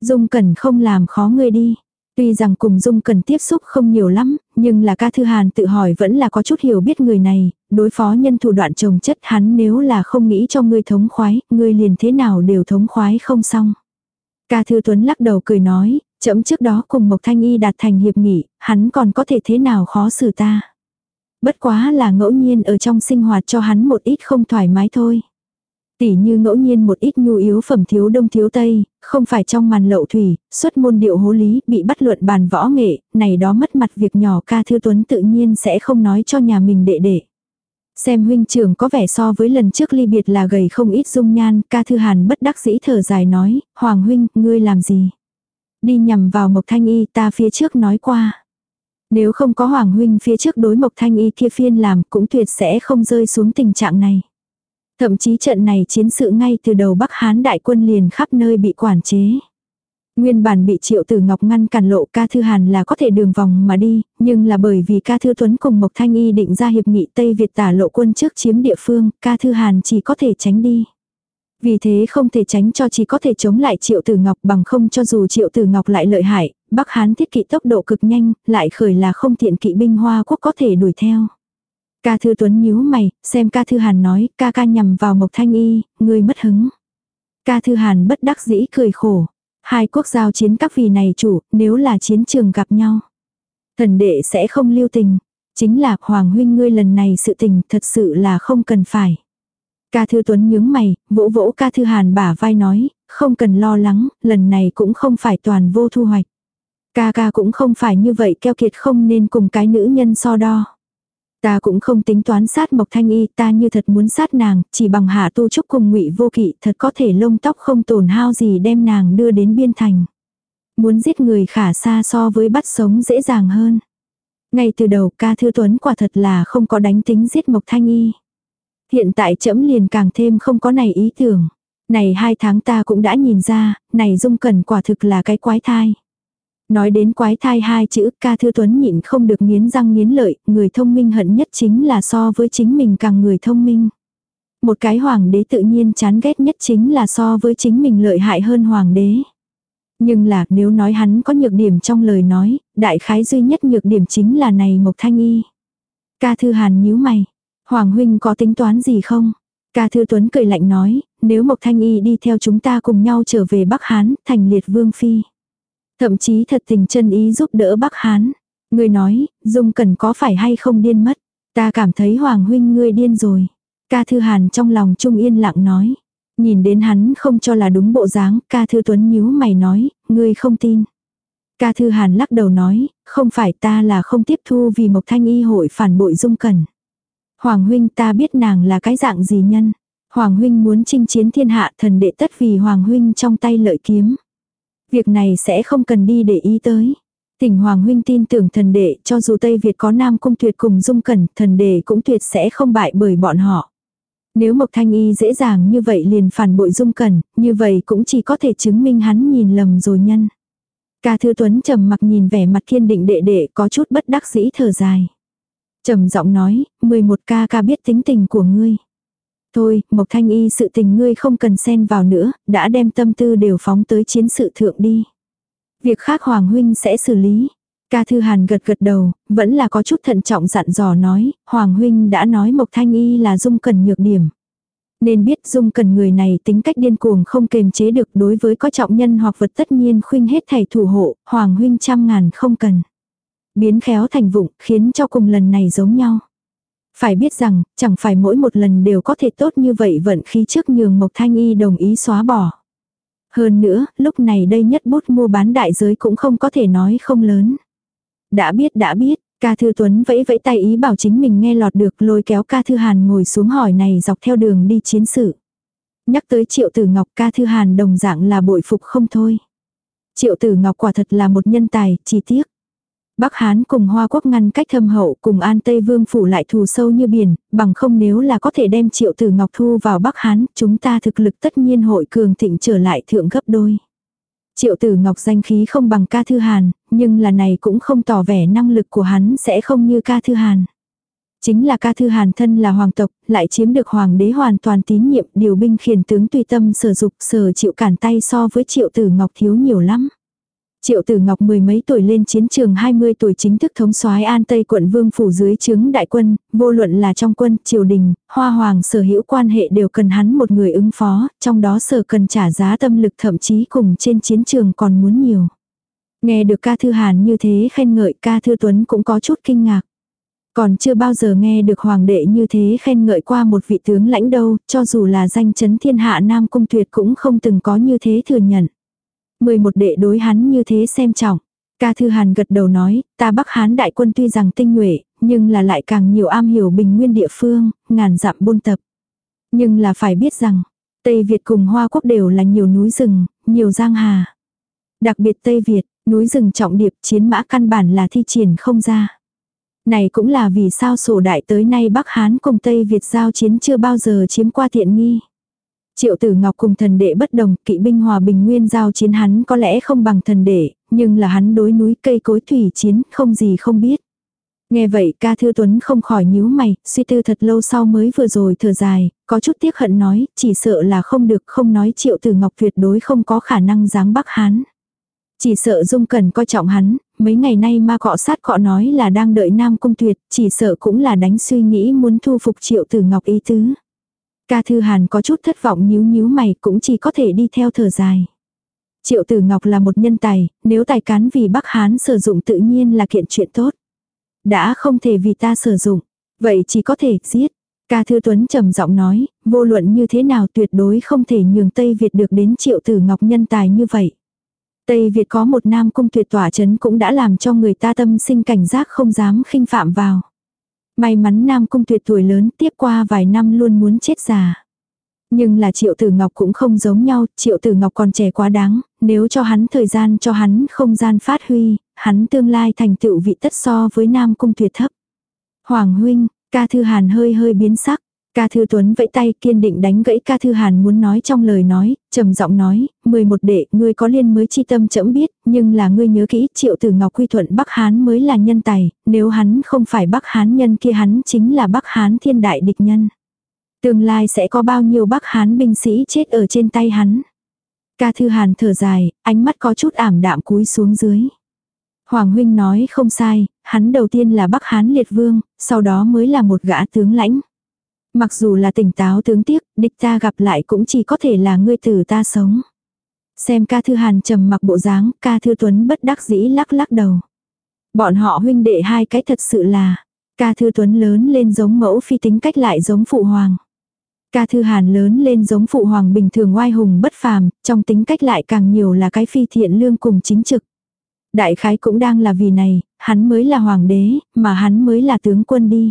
Dung cẩn không làm khó ngươi đi. Tuy rằng cùng Dung cần tiếp xúc không nhiều lắm, nhưng là ca thư hàn tự hỏi vẫn là có chút hiểu biết người này, đối phó nhân thủ đoạn trồng chất hắn nếu là không nghĩ cho ngươi thống khoái, ngươi liền thế nào đều thống khoái không xong. Ca thư tuấn lắc đầu cười nói, chậm trước đó cùng Mộc Thanh Y đạt thành hiệp nghị, hắn còn có thể thế nào khó xử ta. Bất quá là ngẫu nhiên ở trong sinh hoạt cho hắn một ít không thoải mái thôi. Tỉ như ngẫu nhiên một ít nhu yếu phẩm thiếu đông thiếu tây, không phải trong màn lậu thủy, xuất môn điệu hố lý, bị bắt luận bàn võ nghệ, này đó mất mặt việc nhỏ ca thư tuấn tự nhiên sẽ không nói cho nhà mình đệ đệ. Xem huynh trưởng có vẻ so với lần trước ly biệt là gầy không ít dung nhan, ca thư hàn bất đắc dĩ thở dài nói, Hoàng huynh, ngươi làm gì? Đi nhằm vào Mộc Thanh Y ta phía trước nói qua. Nếu không có Hoàng huynh phía trước đối Mộc Thanh Y kia phiên làm cũng tuyệt sẽ không rơi xuống tình trạng này. Thậm chí trận này chiến sự ngay từ đầu Bắc Hán đại quân liền khắp nơi bị quản chế. Nguyên bản bị triệu tử ngọc ngăn cản lộ ca thư hàn là có thể đường vòng mà đi, nhưng là bởi vì ca thư tuấn cùng Mộc Thanh Y định ra hiệp nghị Tây Việt tả lộ quân trước chiếm địa phương, ca thư hàn chỉ có thể tránh đi. Vì thế không thể tránh cho chỉ có thể chống lại triệu tử ngọc bằng không cho dù triệu tử ngọc lại lợi hại, Bắc Hán thiết kỵ tốc độ cực nhanh, lại khởi là không tiện kỵ binh Hoa quốc có thể đuổi theo. Ca thư tuấn nhíu mày, xem ca thư hàn nói, ca ca nhằm vào Mộc Thanh Y, người mất hứng. Ca thư hàn bất đắc dĩ cười khổ. Hai quốc giao chiến các vì này chủ, nếu là chiến trường gặp nhau. Thần đệ sẽ không lưu tình. Chính là Hoàng huynh ngươi lần này sự tình thật sự là không cần phải. Ca thư tuấn nhướng mày, vỗ vỗ ca thư hàn bả vai nói, không cần lo lắng, lần này cũng không phải toàn vô thu hoạch. Ca ca cũng không phải như vậy keo kiệt không nên cùng cái nữ nhân so đo. Ta cũng không tính toán sát Mộc Thanh Y, ta như thật muốn sát nàng, chỉ bằng hạ tu trúc cùng ngụy vô kỵ thật có thể lông tóc không tổn hao gì đem nàng đưa đến biên thành. Muốn giết người khả xa so với bắt sống dễ dàng hơn. Ngay từ đầu ca thư tuấn quả thật là không có đánh tính giết Mộc Thanh Y. Hiện tại trẫm liền càng thêm không có này ý tưởng. Này hai tháng ta cũng đã nhìn ra, này dung cẩn quả thực là cái quái thai. Nói đến quái thai hai chữ ca thư tuấn nhịn không được nghiến răng nghiến lợi, người thông minh hận nhất chính là so với chính mình càng người thông minh. Một cái hoàng đế tự nhiên chán ghét nhất chính là so với chính mình lợi hại hơn hoàng đế. Nhưng là nếu nói hắn có nhược điểm trong lời nói, đại khái duy nhất nhược điểm chính là này Mộc Thanh Y. Ca Thư Hàn nhíu mày. Hoàng huynh có tính toán gì không? Ca Thư Tuấn cười lạnh nói, nếu Mộc Thanh Y đi theo chúng ta cùng nhau trở về Bắc Hán, thành liệt vương phi. Thậm chí thật tình chân ý giúp đỡ Bắc Hán. Người nói, Dung Cần có phải hay không điên mất? Ta cảm thấy Hoàng huynh ngươi điên rồi. Ca Thư Hàn trong lòng trung yên lặng nói. Nhìn đến hắn không cho là đúng bộ dáng, ca thư tuấn nhíu mày nói, ngươi không tin. Ca thư hàn lắc đầu nói, không phải ta là không tiếp thu vì Mộc Thanh Y hội phản bội dung cẩn. Hoàng huynh ta biết nàng là cái dạng gì nhân. Hoàng huynh muốn chinh chiến thiên hạ thần đệ tất vì Hoàng huynh trong tay lợi kiếm. Việc này sẽ không cần đi để ý tới. Tỉnh Hoàng huynh tin tưởng thần đệ cho dù Tây Việt có Nam Cung tuyệt cùng dung cẩn thần đệ cũng tuyệt sẽ không bại bởi bọn họ. Nếu Mộc Thanh Y dễ dàng như vậy liền phản bội dung cẩn, như vậy cũng chỉ có thể chứng minh hắn nhìn lầm rồi nhân. Ca Thư Tuấn trầm mặc nhìn vẻ mặt kiên định đệ đệ có chút bất đắc dĩ thở dài. trầm giọng nói, 11 ca ca biết tính tình của ngươi. Thôi, Mộc Thanh Y sự tình ngươi không cần xen vào nữa, đã đem tâm tư đều phóng tới chiến sự thượng đi. Việc khác Hoàng Huynh sẽ xử lý. Ca Thư Hàn gật gật đầu, vẫn là có chút thận trọng dặn dò nói, Hoàng Huynh đã nói Mộc Thanh Y là dung cần nhược điểm. Nên biết dung cần người này tính cách điên cuồng không kềm chế được đối với có trọng nhân hoặc vật tất nhiên khuynh hết thầy thủ hộ, Hoàng Huynh trăm ngàn không cần. Biến khéo thành vụng khiến cho cùng lần này giống nhau. Phải biết rằng, chẳng phải mỗi một lần đều có thể tốt như vậy vận khí trước nhường Mộc Thanh Y đồng ý xóa bỏ. Hơn nữa, lúc này đây nhất bút mua bán đại giới cũng không có thể nói không lớn. Đã biết đã biết, ca thư tuấn vẫy vẫy tay ý bảo chính mình nghe lọt được lôi kéo ca thư hàn ngồi xuống hỏi này dọc theo đường đi chiến sự. Nhắc tới triệu tử ngọc ca thư hàn đồng dạng là bội phục không thôi. Triệu tử ngọc quả thật là một nhân tài, chi tiết. Bắc Hán cùng Hoa Quốc ngăn cách thâm hậu cùng An Tây Vương phủ lại thù sâu như biển, bằng không nếu là có thể đem triệu tử Ngọc Thu vào Bắc Hán, chúng ta thực lực tất nhiên hội cường thịnh trở lại thượng gấp đôi. Triệu tử Ngọc danh khí không bằng ca thư hàn, nhưng là này cũng không tỏ vẻ năng lực của hắn sẽ không như ca thư hàn. Chính là ca thư hàn thân là hoàng tộc, lại chiếm được hoàng đế hoàn toàn tín nhiệm điều binh khiển tướng tùy tâm sở dục sở chịu cản tay so với triệu tử Ngọc thiếu nhiều lắm. Triệu Tử Ngọc mười mấy tuổi lên chiến trường 20 tuổi chính thức thống soái An Tây quận Vương phủ dưới trướng đại quân, vô luận là trong quân, triều đình, hoa hoàng sở hữu quan hệ đều cần hắn một người ứng phó, trong đó sở cần trả giá tâm lực thậm chí cùng trên chiến trường còn muốn nhiều. Nghe được ca thư hàn như thế khen ngợi ca thư tuấn cũng có chút kinh ngạc. Còn chưa bao giờ nghe được hoàng đệ như thế khen ngợi qua một vị tướng lãnh đâu, cho dù là danh chấn thiên hạ nam cung tuyệt cũng không từng có như thế thừa nhận. 11 đệ đối hắn như thế xem trọng. Ca Thư Hàn gật đầu nói, ta Bắc Hán đại quân tuy rằng tinh nhuệ, nhưng là lại càng nhiều am hiểu bình nguyên địa phương, ngàn dặm buôn tập. Nhưng là phải biết rằng, Tây Việt cùng Hoa Quốc đều là nhiều núi rừng, nhiều giang hà. Đặc biệt Tây Việt, núi rừng trọng điệp chiến mã căn bản là thi triển không ra. Này cũng là vì sao sổ đại tới nay Bắc Hán cùng Tây Việt giao chiến chưa bao giờ chiếm qua tiện nghi. Triệu tử ngọc cùng thần đệ bất đồng, kỵ binh hòa bình nguyên giao chiến hắn có lẽ không bằng thần đệ, nhưng là hắn đối núi cây cối thủy chiến, không gì không biết. Nghe vậy ca thư tuấn không khỏi nhíu mày, suy tư thật lâu sau mới vừa rồi thở dài, có chút tiếc hận nói, chỉ sợ là không được không nói triệu tử ngọc tuyệt đối không có khả năng giáng bắc hán. Chỉ sợ dung cần coi trọng hắn, mấy ngày nay ma cọ sát cọ nói là đang đợi nam cung tuyệt, chỉ sợ cũng là đánh suy nghĩ muốn thu phục triệu tử ngọc ý tứ. Ca Thư Hàn có chút thất vọng nhíu nhíu mày cũng chỉ có thể đi theo thở dài. Triệu Tử Ngọc là một nhân tài, nếu tài cán vì Bắc Hán sử dụng tự nhiên là kiện chuyện tốt. Đã không thể vì ta sử dụng, vậy chỉ có thể giết. Ca Thư Tuấn trầm giọng nói, vô luận như thế nào tuyệt đối không thể nhường Tây Việt được đến Triệu Tử Ngọc nhân tài như vậy. Tây Việt có một nam cung tuyệt tỏa chấn cũng đã làm cho người ta tâm sinh cảnh giác không dám khinh phạm vào. May mắn Nam Cung tuyệt tuổi lớn tiếp qua vài năm luôn muốn chết già. Nhưng là Triệu Tử Ngọc cũng không giống nhau, Triệu Tử Ngọc còn trẻ quá đáng, nếu cho hắn thời gian cho hắn không gian phát huy, hắn tương lai thành tựu vị tất so với Nam Cung tuyệt thấp. Hoàng huynh, ca thư hàn hơi hơi biến sắc, Ca Thư Tuấn vẫy tay kiên định đánh gãy Ca Thư Hàn muốn nói trong lời nói, trầm giọng nói, 11 đệ, ngươi có liên mới chi tâm chậm biết, nhưng là ngươi nhớ kỹ, Triệu Tử Ngọc quy thuận Bắc Hán mới là nhân tài, nếu hắn không phải Bắc Hán nhân kia hắn chính là Bắc Hán thiên đại địch nhân. Tương lai sẽ có bao nhiêu Bắc Hán binh sĩ chết ở trên tay hắn. Ca Thư Hàn thở dài, ánh mắt có chút ảm đạm cúi xuống dưới. Hoàng huynh nói không sai, hắn đầu tiên là Bắc Hán Liệt Vương, sau đó mới là một gã tướng lãnh. Mặc dù là tỉnh táo tướng tiếc, địch ta gặp lại cũng chỉ có thể là ngươi tử ta sống. Xem ca thư hàn trầm mặc bộ dáng, ca thư tuấn bất đắc dĩ lắc lắc đầu. Bọn họ huynh đệ hai cái thật sự là, ca thư tuấn lớn lên giống mẫu phi tính cách lại giống phụ hoàng. Ca thư hàn lớn lên giống phụ hoàng bình thường oai hùng bất phàm, trong tính cách lại càng nhiều là cái phi thiện lương cùng chính trực. Đại khái cũng đang là vì này, hắn mới là hoàng đế, mà hắn mới là tướng quân đi.